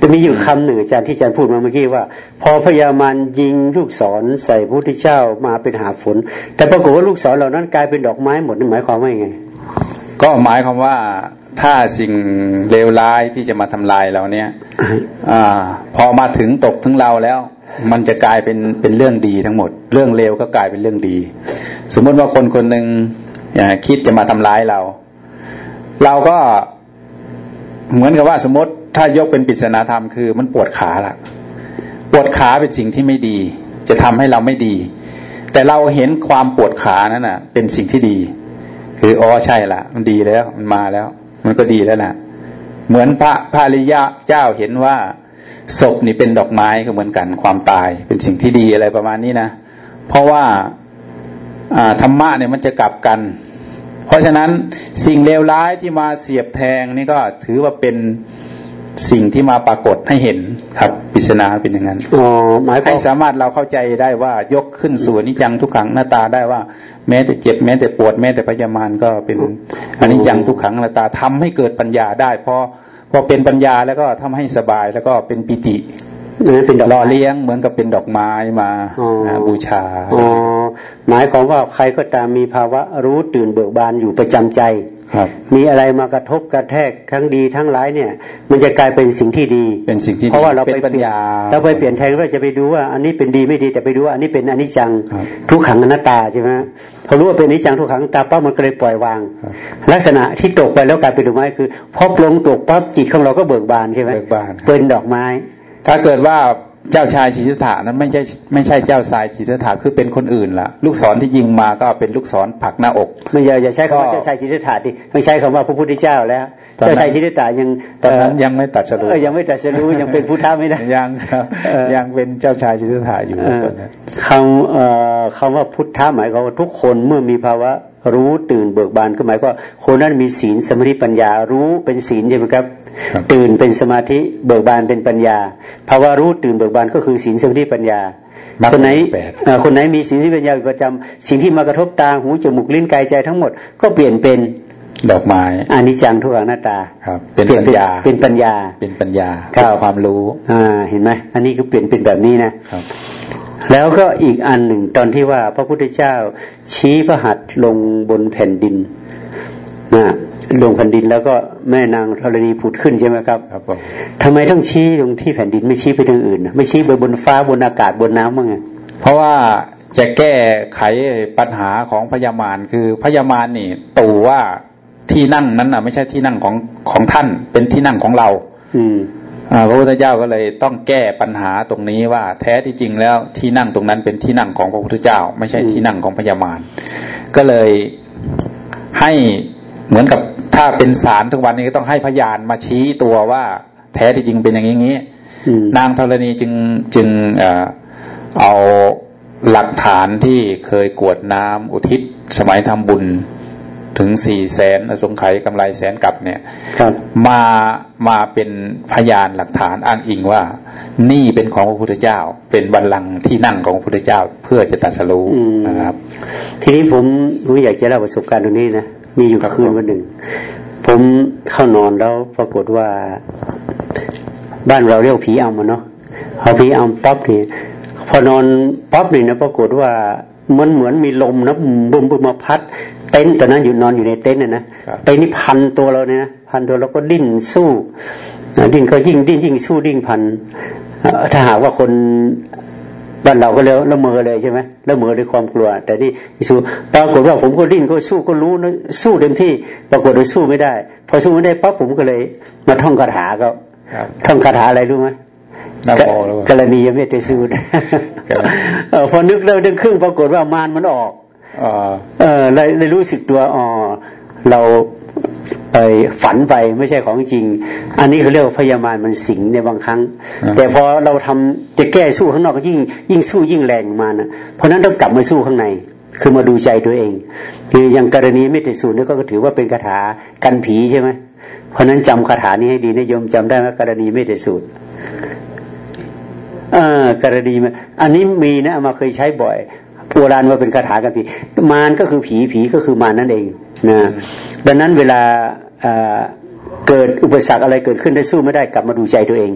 จะมีอยู่คำหนึ่งอาจารย์ที่อาจารย์พูดมาเมื่อกี้ว่า พอพญามารยิงลูกศรใส่พระพุทธเจ้ามาเป็นหาฝน แต่ปรากฏว่าลูกศรเหล่านั้นกลายเป็นดอกไม้หมดนี่หมายความว่าไง ก็หมายความว่าถ้าสิ่งเลวร้ายที่จะมาทำลายเราเนี่ยอพอมาถึงตกถึงเราแล้ว มันจะกลายเป็นเป็นเรื่องดีทั้งหมด เรื่องเลวก็กลายเป็นเรื่องดี สมมติว่าคนคนหนึ่งคิดจะมาทำร้ายเรา เราก็ เหมือนกับว่าสมมติถ้ายกเป็นปริศนาธรรมคือ มันปวดขาละปวดขาเป็นสิ่งที่ไม่ดี จะทำให้เราไม่ดี แต่เราเห็นความปวดขานั้นน่ะ เป็นสิ่งที่ดี คืออ๋อใช่ละมันดีแล้ว มันมาแล้ว มันก็ดีแล้วนะเหมือนพระพาริยะเจ้าเห็นว่าศพนี่เป็นดอกไม้ก็เหมือนกันความตาย เป็นสิ่งที่ดีอะไรประมาณนี้นะเพราะว่าธรรมะเนี่ยมันจะกลับกัน เพราะฉะนั้นสิ่งเลวร้ายที่มาเสียบแทงนี่ก็ถือว่าเป็นสิ่งที่มาปรากฏให้เห็นครับปริศนาเป็นอย่างนั้นอ๋อหมายให้สามารถเราเข้าใจได้ว่ายกขึ้นสู่นิจังทุกขังหน้าตาได้ว่า แม้แต่เจ็บแม้แต่ปวดแม้แต่พยามารก็เป็นอันนี้ยังทุกขังหน้าตาทำให้เกิดปัญญาได้พอพอเป็นปัญญาแล้วก็ทำให้สบายแล้วก็เป็นปิติ เป็นดอกรอเลี้ยงเหมือนกับเป็นดอกไม้มาบูชาอ๋อหมายความว่าใครก็ตามมีภาวะรู้ตื่นเบิกบานอยู่ประจำใจครับ มีอะไรมากระทบกระแทกทั้งดีทั้งร้ายเนี่ย มันจะกลายเป็นสิ่งที่ดีเป็นสิ่งที่เพราะว่าเราไปปัญญาเราไปเปลี่ยนแทนว่าจะไปดูว่าอันนี้เป็นดีไม่ดีแต่ไปดูว่าอันนี้เป็นอนิจจังทุกขังอนัตตาใช่ไหมพอรู้ว่าเป็นอนิจจังทุกขังตาปั๊บมันก็เลยปล่อยวาง ลักษณะที่ตกไปแล้วกลายเป็นดอกไม้คือพอปลงตกปั๊บจิตของเราก็เบิกบานใช่ไหมเบิกบานเป็นดอกไม้ ถ้าเกิดว่าเจ้าชายชิตถานั้นไม่ใช่ไม่ใช่เจ้าชายชิตถาคือเป็นคนอื่นละลูกศรที่ยิงมาก็เป็นลูกศรผลักหน้าอกไม่อย่าอย่าใช้คำว่าเจ้าชายทิฏฐาดิไม่ใช้คำว่าพระพุทธเจ้าแล้วตอนนั้นเจ้าชายทิฏฐายังตอนนั้นยังไม่ตัดสรุปเออยังไม่ตรัสรู้ยังเป็นพุทธะไม่ได้ยังครับเออยังเป็นเจ้าชายชิตถาอยู่เออตอนนั้นคำเอ่อคำว่าพุทธะหมายความว่าทุกคนเมื่อมีภาวะรู้ตื่นเบิกบานก็หมายความว่าคนนั้นมีศีลสมาธิปัญญารู้เป็นศีลใช่ไหมครับครับ ตื่นเป็นสมาธิเบิกบานเป็นปัญญาภาวะรู้ตื่นเบิกบานก็คือศีลสมาธิปัญญามรรคคนไหนแปดเอ่อคนไหนมีศีลที่ปัญญาอยู่ประจำสิ่งที่มากระทบตาหูจมูกลิ้นกายใจทั้งหมดก็เปลี่ยนเป็นดอกไม้อนิจจังทุกขังหน้าตาครับ เป็นปลี่ยปัญญาเป็นปัญญาเป็นปัญญาครับเป็นความรู้อ่าเห็นไหมอันนี้คือเปลี่ยนเป็นแบบนี้นะครับ แล้วก็อีกอันหนึ่งตอนที่ว่าพระพุทธเจ้าชี้พระหัตถ์ลงบนแผ่นดินนะ ลงแผ่นดินแล้วก็แม่นางธรณีผุดขึ้นใช่ไหมครับครับผมทำไมต้องชี้ลงที่แผ่นดินไม่ชี้ไปทางอื่นนะไม่ชี้ไปบนฟ้าบนอากาศบนน้ำมั้งไงเพราะว่าจะแก้ไขปัญหาของพญามารคือพญามารนี่ตู่ว่าที่นั่งนั้นน่ะไม่ใช่ที่นั่งของของท่าน เป็นที่นั่งของเรา อืมอ่าพระพุทธเจ้าก็เลยต้องแก้ปัญหาตรงนี้ว่าแท้ที่จริงแล้วที่นั่งตรงนั้นเป็นที่นั่งของพระพุทธเจ้า ไม่ใช่ที่นั่งของพญามารก็เลยให้ เหมือนกับถ้าเป็นศาลทุกวันนี้ก็ต้องให้พยานมาชี้ตัวว่าแท้ที่จริงเป็นอย่างนี้อย่างนี้อืมนางธรณีจึงจึงเอ่อเอาหลักฐานที่เคยกรวดน้ำอุทิศสมัยทำบุญถึงสี่แสนอสงไขยกำไรแสนกับเนี่ยครับมามาเป็นพยานหลักฐานอ้างอิงว่า นี่เป็นของพระพุทธเจ้า เป็นบัลลังก์ที่นั่งของพระพุทธเจ้าเพื่อจะตรัสรู้อืมนะครับ ทีนี้ผมผมอยากจะเล่าประสบการณ์ตรงนี้นะ มีอยู่คืนวันหนึ่ง ผมเข้านอนแล้วปรากฏว่า บ้านเราเรียกผีอำมาเนาะพอผีอำปั๊บนี่พอนอนปั๊บนี่นะปรากฏว่ามันเหมือนมีลมนะบุมบุมมาพัด เต็นท์ตอนนั้นอยู่นอนอยู่ในเต็นท์นะนะครับเต็นท์นี่พันตัวเราเนี่ยนะพันตัวเราก็ดิ้นสู้อ่าดิ้นก็ยิ่งดิ้นยิ่งสู้ดิ้นพันเอ่อถ้าหากว่าคน บ้านเราก็เลยละเมอเลยใช่ไหมละเมอด้วยความกลัว แต่นี่สู้ปรากฏว่าผมก็ดิ้นก็สู้ก็รู้นะสู้เต็มที่ ปรากฏว่าสู้ไม่ได้ พอสู้ไม่ได้ปั๊บผมก็เลย มาท่องคาถาก็ครับท่องคาถาอะไรรู้ไหมนะโมแล้วกรณียเมตไตรสูตรกรณีเออพอนึกเริ่มดึงครึ่งปรากฏว่ามารมันออกเอ่อเออเลยเลยรู้สึกตัวอ๋อ เราไปฝันไปไม่ใช่ของจริง อันนี้เขาเรียกว่าพยามารมันสิงในบางครั้ง แต่พอเราทำจะแก้สู้ข้างนอกก็ยิ่ง ยิ่งสู้ยิ่งแรงมานะเพราะฉะนั้นต้องกลับมาสู้ข้างใน คือมาดูใจตัวเอง คืออย่างกรณีไม่ติดสูตรนี่ก็ถือว่าเป็นคาถากันผีใช่ไหมเพราะฉะนั้นจำคาถานี้ให้ดีนะโยมจำได้ไหมกรณีไม่ติดสูตรเออกรณีมันอันนี้มีนะเอามาเคยใช้บ่อยโบราณว่าเป็นคาถากันผีมารก็คือผีผีก็คือมารนั่นเอง นะดังนั้นเวลาเอ่อเกิดอุปสรรคอะไรเกิดขึ้นได้สู้ไม่ได้กลับมาดูใจตัวเอง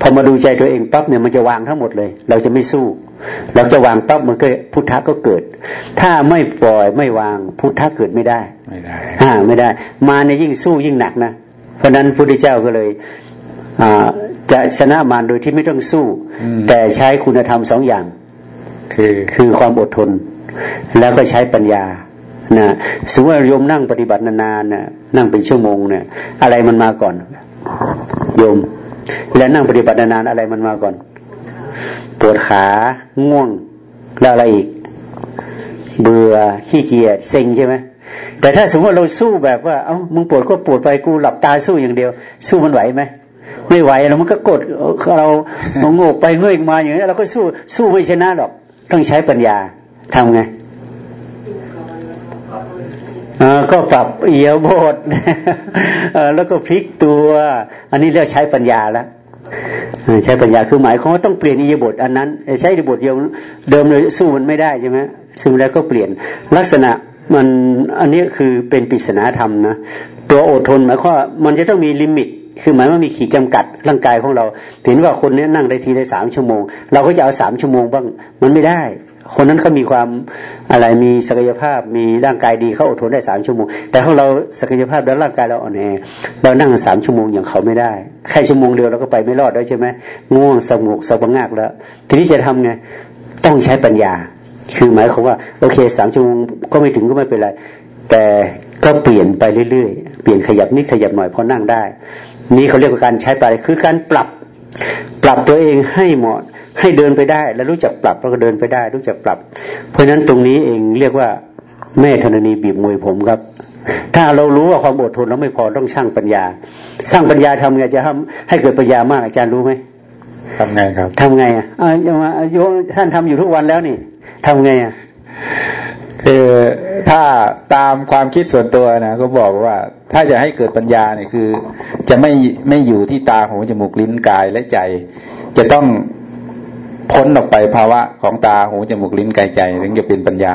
พอมาดูใจตัวเองปั๊บเนี่ยมันจะวางทั้งหมดเลย เราจะไม่สู้ เราจะวางปั๊บมันก็พุทธะก็เกิด ถ้าไม่ปล่อยไม่วางพุทธะเกิดไม่ได้ไม่ได้อ่าไม่ได้ มาในยยิ่งสู้ยิ่งหนักนะเพราะฉะนั้นพระพุทธเจ้าก็เลยอ่าจะชนะมารโดยที่ไม่ต้องสู้ แต่ใช้คุณธรรมสองอย่าง คือคือความอดทน แล้วก็ใช้ปัญญา นะสมมติว่าโยมนั่งปฏิบัตินานๆนะนั่งเป็นชั่วโมงเนี่ย อะไรมันมาก่อน โยมเวลานั่งปฏิบัตินานๆอะไรมันมาก่อนปวดขาง่วงแล้วอะไรอีก เบื่อขี้เกียจเซ็งใช่ไหมแต่ถ้าสมมติว่าเราสู้แบบว่า เอ้ามึงปวดก็ปวดไปกูหลับตาสู้อย่างเดียว สู้มันไหวไหมไม่ไหวแล้วมันก็กดเราโงกไปเงยมาอย่างนี้เราก็สู้สู้ไม่ชนะหรอก ต้องใช้ปัญญาทำไง ก็ปรับเอียวโบดเอ่อแล้วก็พลิกตัว อันนี้เรียกใช้ปัญญาแล้วใช้ปัญญาคือหมายความว่าต้องเปลี่ยนอิยบถอันนั้น ใช้อิยบถเดียวเดิมเลยสู้มันไม่ได้ใช่ไหมสู้แล้วก็เปลี่ยนลักษณะมันอันนี้คือเป็นปริศนาธรรมนะตัวอดทนหมายความว่ามันจะต้องมีลิมิต คือหมายว่ามีขีดจำกัดร่างกายของเราเห็นว่าคนนี้นั่งได้ทีได้สามชั่วโมง เราก็จะเอาสามชั่วโมงบ้างมันไม่ได้คนนั้นเขามีความอะไรมีศักยภาพมีร่างกายดีเขาอดทนได้สามชั่วโมง แต่ของเราศักยภาพแล้วร่างกายเราอ่อนแอเรานั่งสามชั่วโมงอย่างเขาไม่ได้ แค่ชั่วโมงเดียวเราก็ไปไม่รอดแล้วใช่ไหมง่วงสงบสงบงากแล้ว ทีนี้จะทำไงต้องใช้ปัญญา คือหมายความว่าโอเคสามชั่วโมงก็ไม่ถึงก็ไม่เป็นไร แต่ก็เปลี่ยนไปเรื่อยๆ เปลี่ยนขยับนิดขยับหน่อยพอนั่งได้ นี่เขาเรียกว่าการใช้ไปคือการปรับปรับตัวเองให้เหมาะ ให้เดินไปได้ แล้วรู้จักปรับแล้วก็เดินไปได้ รู้จักปรับ เพราะฉะนั้นตรงนี้เองเรียกว่าแม่ธรณีบีบมวยผมครับ ถ้าเรารู้ว่าความอดทนเราไม่พอต้องสร้างปัญญา สร้างปัญญาทำไงจะทำให้เกิดปัญญามากอาจารย์รู้ไหมทำไงครับทำไงอะอ่าอย่ามาโยมท่านทำอยู่ทุกวันแล้วนี่ทำไงอะคือถ้าตามความคิดส่วนตัวนะก็บอกว่า ถ้าจะให้เกิดปัญญาเนี่ยคือ จะไม่ไม่อยู่ที่ตาหูจมูกลิ้นกายและใจ จะต้อง พ้นออกไปภาวะของตาหูจมูกลิ้นกายใจถึงจะเป็นปัญญา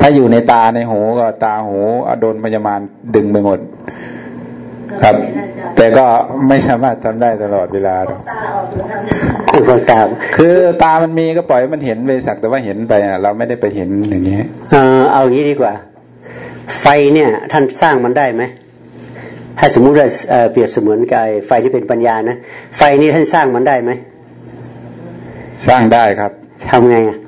ถ้าอยู่ในตาในหูก็ตาหูอโดนพยามารดึงไปหมด ครับ แต่ก็ไม่สามารถทำได้ตลอดเวลาหรอกตาออกหรือทำคือความตามคือตามันมีก็ปล่อยให้มันเห็นไปสักแต่ว่าเห็นไปอะเราไม่ได้ไปเห็นอย่างนี้เออเอางี้ดีกว่า ไฟเนี่ย ท่านสร้างมันได้ไหมถ้าสมมุติว่าเอ่อเปรียบเสมือนกับไอ้ไฟที่เป็นปัญญานะไฟนี่ท่านสร้างมันได้ไหม สร้างได้ครับทำไงอะ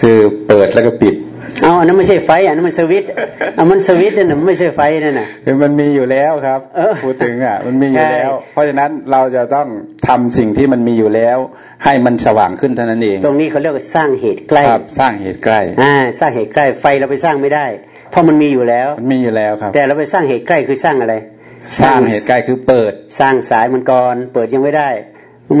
คือเปิดแล้วก็ปิดเอาอันนั้นไม่ใช่ไฟอันนั้นมันสวิตช์อันมันสวิตช์นั่นน่ะมันไม่ใช่ไฟนั่นน่ะคือมันมีอยู่แล้วครับเออพูดถึงอะมันมีอยู่แล้วใช่เพราะฉะนั้นเราจะต้องทำสิ่งที่มันมีอยู่แล้ว ให้มันสว่างขึ้นเท่านั้นเอง ตรงนี้เขาเรียกว่าสร้างเหตุใกล้ครับสร้างเหตุใกล้อ่าสร้างเหตุใกล้ไฟเราไปสร้างไม่ได้ เพราะมันมีอยู่แล้วมันมีอยู่แล้วครับ แต่เราไปสร้างเหตุใกล้คือสร้างอะไร สร้างเหตุใกล้คือเปิด สร้างสายมันก่อนเปิดยังไม่ได้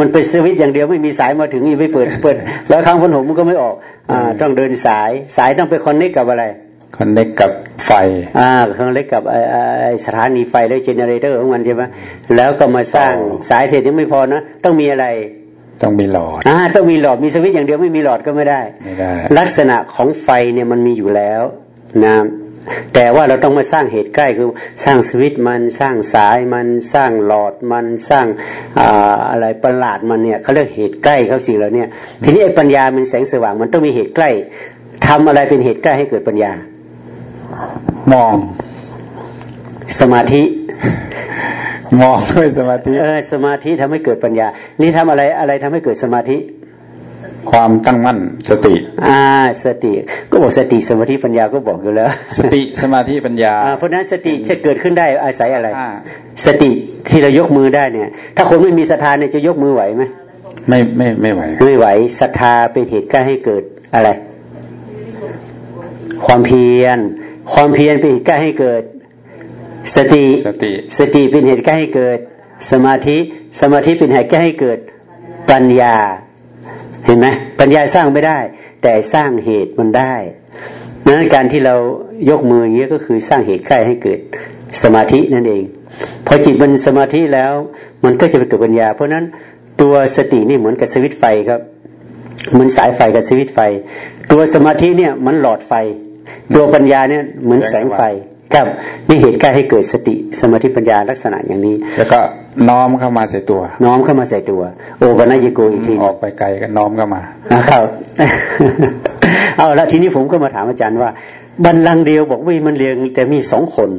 มันเป็นสวิตช์อย่างเดียวไม่มีสายมาถึงยังไม่เปิดเปิด แล้วครั้งพันหกมันก็ไม่ออกอ่าต้องเดินสายสายต้องไปคอนเนคกับอะไรคอนเนคกับไฟอ่าเครื่องเล็กกับไอ้ไอ้ไอ้สถานีไฟและเจเนเรเตอร์ของมันใช่ไหมแล้วก็มาสร้างอ๋อสายเสร็จยังไม่พอนะต้องมีอะไรต้องมีหลอดอ่าต้องมีหลอดมีสวิตช์อย่างเดียวไม่มีหลอดก็ไม่ได้ไม่ได้ ลักษณะของไฟเนี่ยมันมีอยู่แล้วนะ แต่ว่าเราต้องมาสร้างเหตุใกล้คือสร้างสวิตช์มันสร้างสายมันสร้างหลอดมันสร้างอ่าอะไรประหลาดมันเนี่ยเขาเรียกเหตุใกล้เขาสิ่งเหล่านี้ทีนี้ไอ้ปัญญามันแสงสว่างมันต้องมีเหตุใกล้ทำอะไรเป็นเหตุใกล้ให้เกิดปัญญา มองสมาธิมองด้วยสมาธิเออสมาธิทำให้เกิดปัญญา นี่ทำอะไรอะไรทำให้เกิดสมาธิ ความตั้งมั่นสติ อ่า สติ ก็บอกสติสมาธิปัญญาก็บอกอยู่แล้ว สติสมาธิปัญญาอ่าเพราะฉะนั้นสติจะเกิดขึ้นได้อาศัยอะไรอ่าสติที่เรายกมือได้เนี่ย ถ้าคนไม่มีศรัทธาเนี่ยจะยกมือไหวไหมไม่ไม่ไม่ไหวไม่ไหวศรัทธาเป็นเหตุใกล้ให้เกิดอะไร ความเพียร ความเพียรเป็นเหตุใกล้ให้เกิด สติสติสติเป็นเหตุใกล้ให้เกิด สมาธิสมาธิเป็นเหตุใกล้ให้เกิดปัญญา เห็นไหมปัญญาสร้างไม่ได้ แต่สร้างเหตุมันได้นั้นการที่เรายกมืออย่างนี้ยก็คือสร้างเหตุใกล้ให้เกิดสมาธินั่นเอง พอจิตมันสมาธิแล้ว มันก็จะไปเกิดปัญญา เพราะนั้นตัวสตินี่เหมือนกับสวิตไฟครับเหมือนสายไฟกับสวิตไฟ ตัวสมาธิเนี่ยมันหลอดไฟ ตัวปัญญาเนี่ยเหมือนแสงไฟครับนี่เหตุใกล้ให้เกิดสติสมาธิปัญญาลักษณะอย่างนี้ แล้วก็ น้อมเข้ามาใส่ตัว น้อมเข้ามาใส่ตัว โอปัญญโกอีกทีหอนึ่งอกไปไกลก็น้อมเข้ามานะครับเอาละทีนี้ผมก็มาถามอาจารย์ว่าบันลังก์เดียวบอกว่ามันเรียงแต่มีสองคน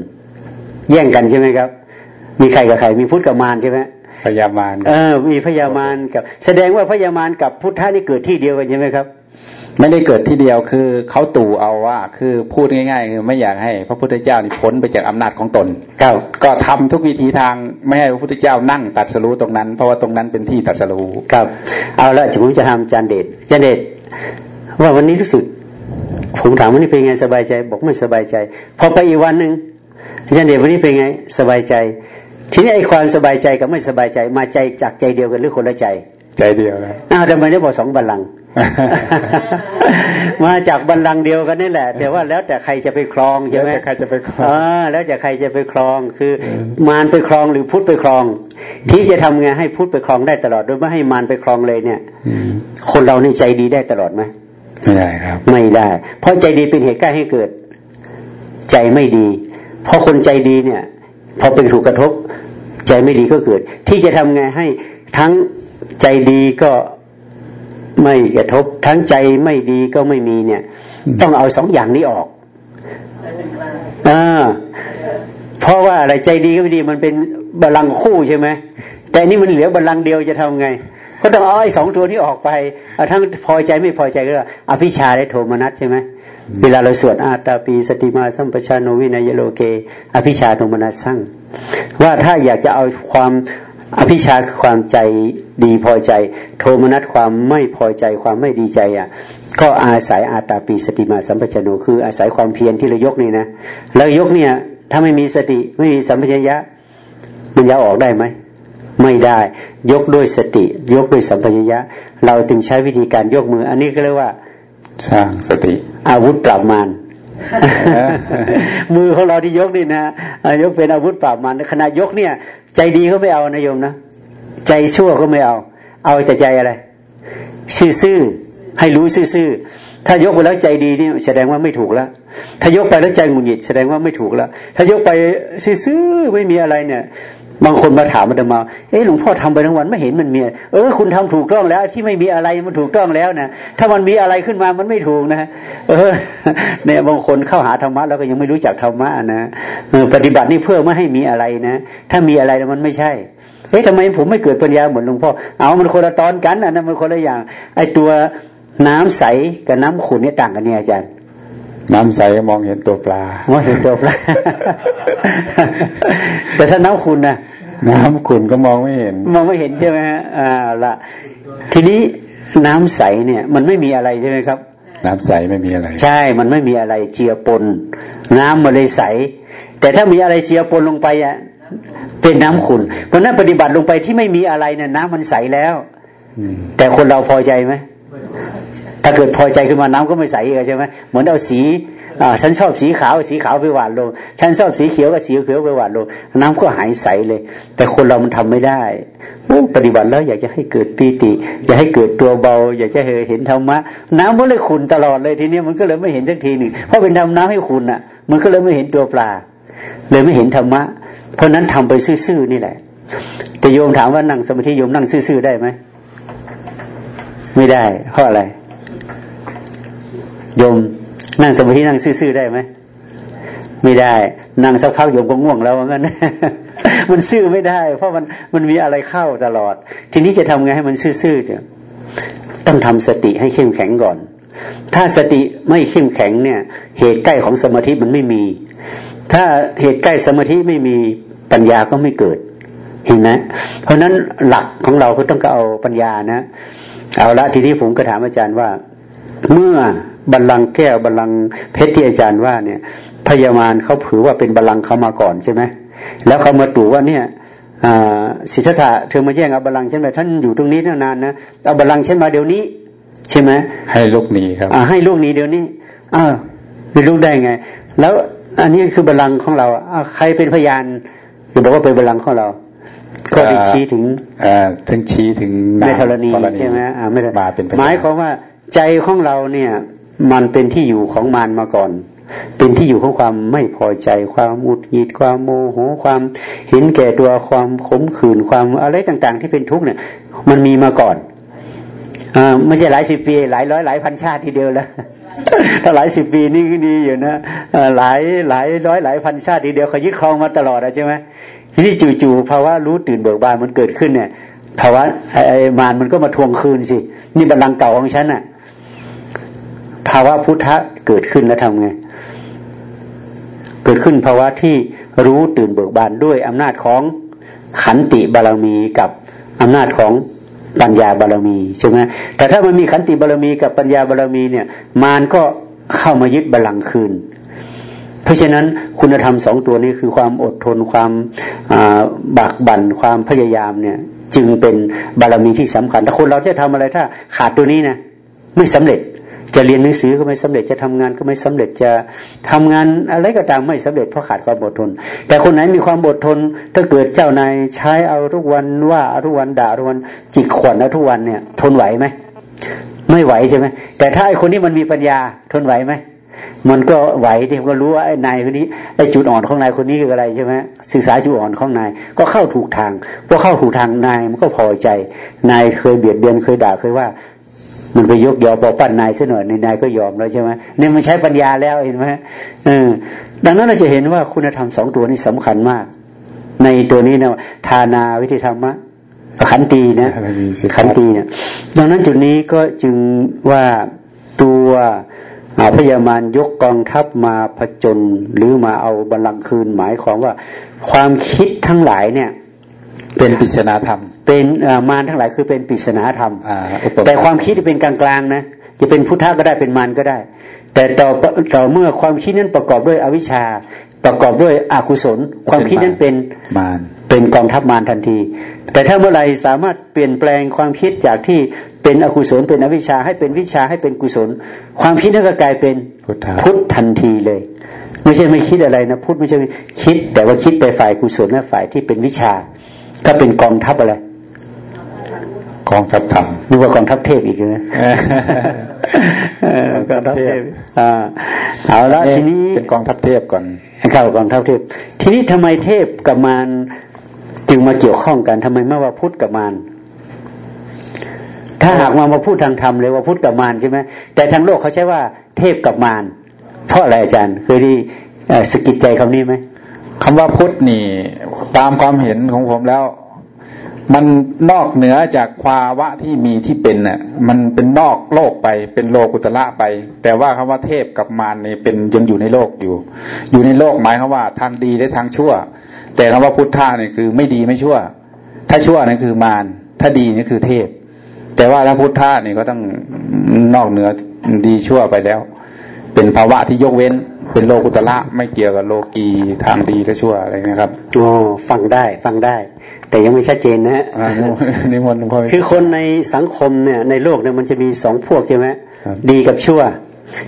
แย่งกันใช่ไหมครับ มีใครกับใครมีพุทธกับมารใช่ไหมพยามารเออ มีพญามารกับ แสดงว่าพญามารกับพุทธะนี่เกิดที่เดียวกันใช่ไหมครับ ไม่ได้เกิดที่เดียวคือเขาตู่เอาว่า คือพูดง่ายๆคือไม่อยากให้พระพุทธเจ้านี่พ้นไปจากอำนาจของตนครับก็ทำทุกวิธีทางไม่ให้พระพุทธเจ้านั่งตัดสรู้ตรงนั้น เพราะว่าตรงนั้นเป็นที่ตัดสรู้ครับ เอาละผมจะทำอาจารย์เดชอาจารย์เดชว่าวันนี้รู้สึกผมถามวันนี้เป็นไงสบายใจ บอกไม่สบายใจ พอไปอีกวันหนึ่งอาจารย์เดชวันนี้เป็นไงสบายใจ ทีนี้ไอ้ความสบายใจกับไม่สบายใจ มาใจจากใจเดียวกันหรือคนละใจ ใจเดียวนะอ้าวทำไมได้บอกสองบัลลังก์ มาจากบัลลังก์เดียวกันนี่แหละ แต่ว่าแล้วแต่ใครจะไปครองใช่ไหมแล้วแต่ใครจะไปครองอ่าแล้วแต่ใครจะไปครอง คืออมารไปครองหรือพุทธไปครอง ที่จะทำไงให้พุทธไปครองได้ตลอดโดยไม่ให้มารไปครองเลยเนี่ยคนเรานี่ใจดีได้ตลอดไหมไม่ได้ครับ ไม่ได้ เพราะใจดีเป็นเหตุใกล้ให้เกิด ใจไม่ดี เพราะคนใจดีเนี่ยพอเป็นถูกกระทบ ใจไม่ดีก็เกิด ที่จะทำไงให้ทั้งใจดีก็ ไม่กระทบทั้งใจไม่ดีก็ไม่มีเนี่ย ต้องเอาสองอย่างนี้ออกอ่าเพราะว่าอะไรใจดีก็ไม่ดีมันเป็นบาลังก์คู่ใช่ไหมแต่นี่มันเหลือบาลังก์เดียวจะทำไง ก็ต้องเอาไอ้สองตัวนี้ออกไปเอาทั้งพอใจไม่พอใจก็อภิชาและโทมนัสใช่ไหมเวลาเราสวดอาตาปีสติมาสัมปชานโนวินัยโลเก อภิชาโทมนัสสั่งว่าถ้าอยากจะเอาความอภิชาคือความใจ ดีพอใจ โทมนัสความไม่พอใจความไม่ดีใจอะ ก็อาศัยอาตาปีสติมาสัมปชโนคืออาศัยความเพียรที่เรายกนี่นะแล้วยกเนี่ยถ้าไม่มีสติไม่มีสัมปชัญญะมันจะออกได้ไหมไม่ได้ยกด้วยสติ ยกด้วยสัมปชัญญะ เราจึงใช้วิธีการยกมือ อันนี้ก็เรียกว่า สร้างสติ อาวุธปราบมารมือของเราที่ยกนี่นะยกเป็นอาวุธปราบมารขณะยกเนี่ย ใจดีก็ไม่เอานะโยมนะ ใจชั่วก็ไม่เอา เอาแต่ใจอะไร ซื่อให้รู้ซื่อๆถ้ายกไปแล้วใจดีนี่แสดงว่าไม่ถูกแล้ว ถ้ายกไปแล้วใจหงุดหงิดแสดงว่าไม่ถูกแล้ว ถ้ายกไปซื่อๆไม่มีอะไรเนี่ยบางคนมาถามมาดมา เอ๊ะหลวงพ่อทำไปทั้งวันไม่เห็นมันมี เออคุณทำถูกต้องแล้ว ที่ไม่มีอะไรมันถูกต้องแล้วนะ ถ้ามันมีอะไรขึ้นมามันไม่ถูกนะ เออ เนี่ยบางคนเข้าหาธรรมะแล้วก็ยังไม่รู้จักธรรมะนะปฏิบัตินี่เพื่อไม่ให้มีอะไรนะ ถ้ามีอะไรมันไม่ใช่ เฮ้ยทำไมผมไม่เกิดปัญญาเหมือนหลวงพ่อเอามันคนละตอนกันอันนั้นมันคนละอย่าง ไอตัวน้ำใสกับน้ำขุ่นนี่ต่างกันเนี่ยอาจารย์ น้ำใสมองเห็นตัวปลามองเห็นตัวปลา แต่ถ้าน้ำขุ่นนะน้ำขุ่นก็มองไม่เห็น มองไม่เห็นใช่ไหมฮะอ่าละทีนี้น้ำใสเนี่ย มันไม่มีอะไรใช่ไหมครับ น้ำใสไม่มีอะไร ใช่มันไม่มีอะไรเจียปน น้ำมันเลยใส แต่ถ้ามีอะไรเจียปนลงไปอะ เป็นน้ำขุ่นเพราะนั้นปฏิบัติลงไปที่ไม่มีอะไรเนี่ยน้ำมันใสแล้วแต่คนเราพอใจไหมถ้าเกิดพอใจขึ้นมาน้ำก็ไม่ใสใช่ไหมเหมือนเอาสีอ่าฉันชอบสีขาวสีขาวไปหวานลง ฉันชอบสีเขียวก็สีเขียวไปหวานลง น้ำก็หายใสเลย แต่คนเรามันทำไม่ได้ปฏิบัติแล้วอยากจะให้เกิดปีติ อยากให้เกิดตัวเบา อยากจะเห็นธรรมะ น้ำมันเลยขุนตลอดเลยทีนี้มันก็เลยไม่เห็นสักทีหนึ่งเพราะเป็นทำน้ำให้ขุนอะ มันก็เลยไม่เห็นตัวปลา เลยไม่เห็นธรรมะ เพราะนั้นทำไปซื่อๆนี่แหละ แต่โยมถามว่านั่งสมาธิโยมนั่งซื่อๆได้ไหมไม่ได้เพราะอะไร โยมนั่งสมาธินั่งซื่อๆได้ไหมไม่ได้ นั่งสักพักโยมก็ง่วงแล้วงั้นมันซื่อไม่ได้ เพราะมันมันมีอะไรเข้าตลอด ทีนี้จะทำไงให้มันซื่อๆเนี่ยต้องทำสติให้เข้มแข็งก่อน ถ้าสติไม่เข้มแข็งเนี่ย เหตุใกล้ของสมาธิมันไม่มี ถ้าเหตุใกล้สมาธิไม่มีปัญญาก็ไม่เกิดเห็นไหมเพราะนั้นหลักของเราก็ต้องเอาปัญญานะ เอาละทีนี้ผมก็ถามอาจารย์ว่า เมื่อบัลลังก์แก้วบัลลังก์เพชรที่อาจารย์ว่าเนี่ย พยามารเขาผือว่าเป็นบัลลังก์เขามาก่อนใช่ไหมแล้วเขามาตู่ว่าเนี่ยสิทธัตถะเธอมาแย่งเอาบัลลังก์ฉันไปท่านอยู่ตรงนี้นานนะเอาบัลลังก์ฉันมาเดี๋ยวนี้ ใช่ไหมให้ลูกนี้ครับอ่าให้ลูกนี้เดี๋ยวนี้อ้าวเป็นลูกได้ไง แล้ว อันนี้คือบัลลังก์ของเราอ่าใครเป็นพยานจะบอกว่าเป็นบัลลังก์ของเรา ก็ไปชี้ถึงอ่าถึงชี้ถึงในธรณีใช่ไหมอ่าไม่ได้มาเป็นหมายความว่าใจของเราเนี่ย มันเป็นที่อยู่ของมารมาก่อน เป็นที่อยู่ของความไม่พอใจ ความอุดหิดความโมโหความเห็นแก่ตัวความขมขื่นความอะไรต่าง ๆ ที่เป็นทุกข์เนี่ย มันมีมาก่อนอ่าไม่ใช่หลายสิบปีหลายร้อยหลายพันชาติทีเดียวแล้ว ถ้าหลายสิบปีนี่ก็ดีอยู่นะหลายหลายร้อยหลายพันชาติทีเดียวเขายึดครองมาตลอดใช่ไหมทีนี้จู่ๆภาวะรู้ตื่นเบิกบานมันเกิดขึ้นเนี่ยภาวะไอ้มารมันก็มาทวงคืนสิ นี่บัลลังก์เก่าของฉันน่ะ ภาวะพุทธะเกิดขึ้นแล้วทำไง เกิดขึ้นภาวะที่รู้ตื่นเบิกบานด้วยอำนาจของขันติบารมีกับอำนาจของ ปัญญาบารมีใช่ไหมแต่ถ้ามันมีขันติบารมีกับปัญญาบารมีเนี่ย มารก็เข้ามายึดบาลังคืน เพราะฉะนั้นคุณธรรมสองตัวนี้คือความอดทนความบากบั่นความพยายามเนี่ย จึงเป็นบารมีที่สำคัญถ้าคนเราจะทำอะไรถ้าขาดตัวนี้นะไม่สำเร็จ จะเรียนหนังสือก็ไม่สำเร็จจะทำงานก็ไม่สำเร็จจะทำงานอะไรก็ตามไม่สำเร็จเพราะขาดความอดทน แต่คนไหนมีความอดทน ถ้าเกิดเจ้านายใช้เอาทุกวันว่าทุกวันด่าทุกวันจิกขวัญเอาทุกวันเนี่ย ทนไหวไหมไม่ไหวใช่ไหมแต่ถ้าไอคนนี้มันมีปัญญาทนไหวไหมมันก็ไหวที่ก็รู้ว่าไอ้นายคนนี้ไอ้จุดอ่อนของนายคนนี้คืออะไรใช่ไหมศึกษาจุดอ่อนของนายก็เข้าถูกทางพอเข้าถูกทางนายมันก็พอใจ นายเคยเบียดเบียนเคยด่าเคยว่า มันไปยกยอปอปั้นนายซะหน่อยนายก็ยอมแล้วใช่ไหมเนี่ยมันใช้ปัญญาแล้วเห็นไหมเออดังนั้นเราจะเห็นว่าคุณธรรมสองตัวนี้สำคัญมาก ในตัวนี้นะทานาวิธีธรรมะขันตีนะขันตีเนี่ยดังนั้นจุดนี้ก็จึงว่าตัวพยามารยกกองทัพมาผจญหรือมาเอาบัลลังก์คืนหมายความว่า ความคิดทั้งหลายเนี่ย เป็นปริศนาธรรม เป็นมารทั้งหลายคือเป็นปริศนาธรรมอ่าอุปแต่ความคิดที่เป็นกลางๆนะจะเป็นพุทธะก็ได้เป็นมารก็ได้ แต่ต่อต่อเมื่อความคิดนั้นประกอบด้วยอวิชชา ประกอบด้วยอกุศล ความคิดนั้นเป็นมารเป็นกองทัพมารทันที แต่ถ้าเมื่อไหรสามารถเปลี่ยนแปลงความคิดจากที่เป็นอกุศลเป็นอวิชชาให้เป็นวิชาให้เป็นกุศล ความคิดนั้นก็กลายเป็นพุทธะพุทธทันทีเลย ไม่ใช่ไม่คิดอะไรนะพุทธไม่ใช่คิด แต่ว่าคิดไปฝ่ายกุศลและฝ่ายที่เป็นวิชา ก็เป็นกองทัพอะไร กองทัพธรรมนึกว่ากองทัพเทพอีกนะเออกองทัพเทพอ่าเอาละทีนี้เป็นกองทัพเทพก่อนเข้ากองทัพเทพ ทีนี้ทำไมเทพกับมารจึงมาเกี่ยวข้องกันทำไมไม่ว่าพุทธกับมารถ้าหากมามาพูดทางธรรมเลยว่าพุทธกับมารใช่ไหมแต่ทางโลกเขาใช้ว่าเทพกับมารเพราะอะไรอาจารย์เคยได้เอ่อสะกิดใจคำนี้ไหมคำว่าพุทธนี่ ตามความเห็นของผมแล้ว มันนอกเหนือจากภาวะที่มีที่เป็นน่ะ มันเป็นนอกโลกไป เป็นโลกุตละไป แต่ว่าคำว่าเทพกับมารเนี่ยเป็นยังอยู่ในโลกอยู่ อยู่ในโลกหมายความว่าทางดีและทางชั่ว แต่คำว่าพุทธะเนี่ยคือไม่ดีไม่ชั่ว ถ้าชั่วนั่นคือมารถ้าดีนี่คือเทพ แต่ว่าถ้าพุทธะนี่ก็ต้องนอกเหนือดีชั่วไปแล้ว เป็นภาวะที่ยกเว้น เป็นโลกุตละไม่เกี่ยวกับโลกีทางดีและชั่วอะไรนะครับอ๋อฟังได้ฟังได้ แต่ยังไม่ชัดเจนนะฮะอ่านิมนต์หลวงพ่อคือคนในสังคมเนี่ยในโลกเนี่ยมันจะมีสองพวกใช่ไหมครับดีกับชั่ว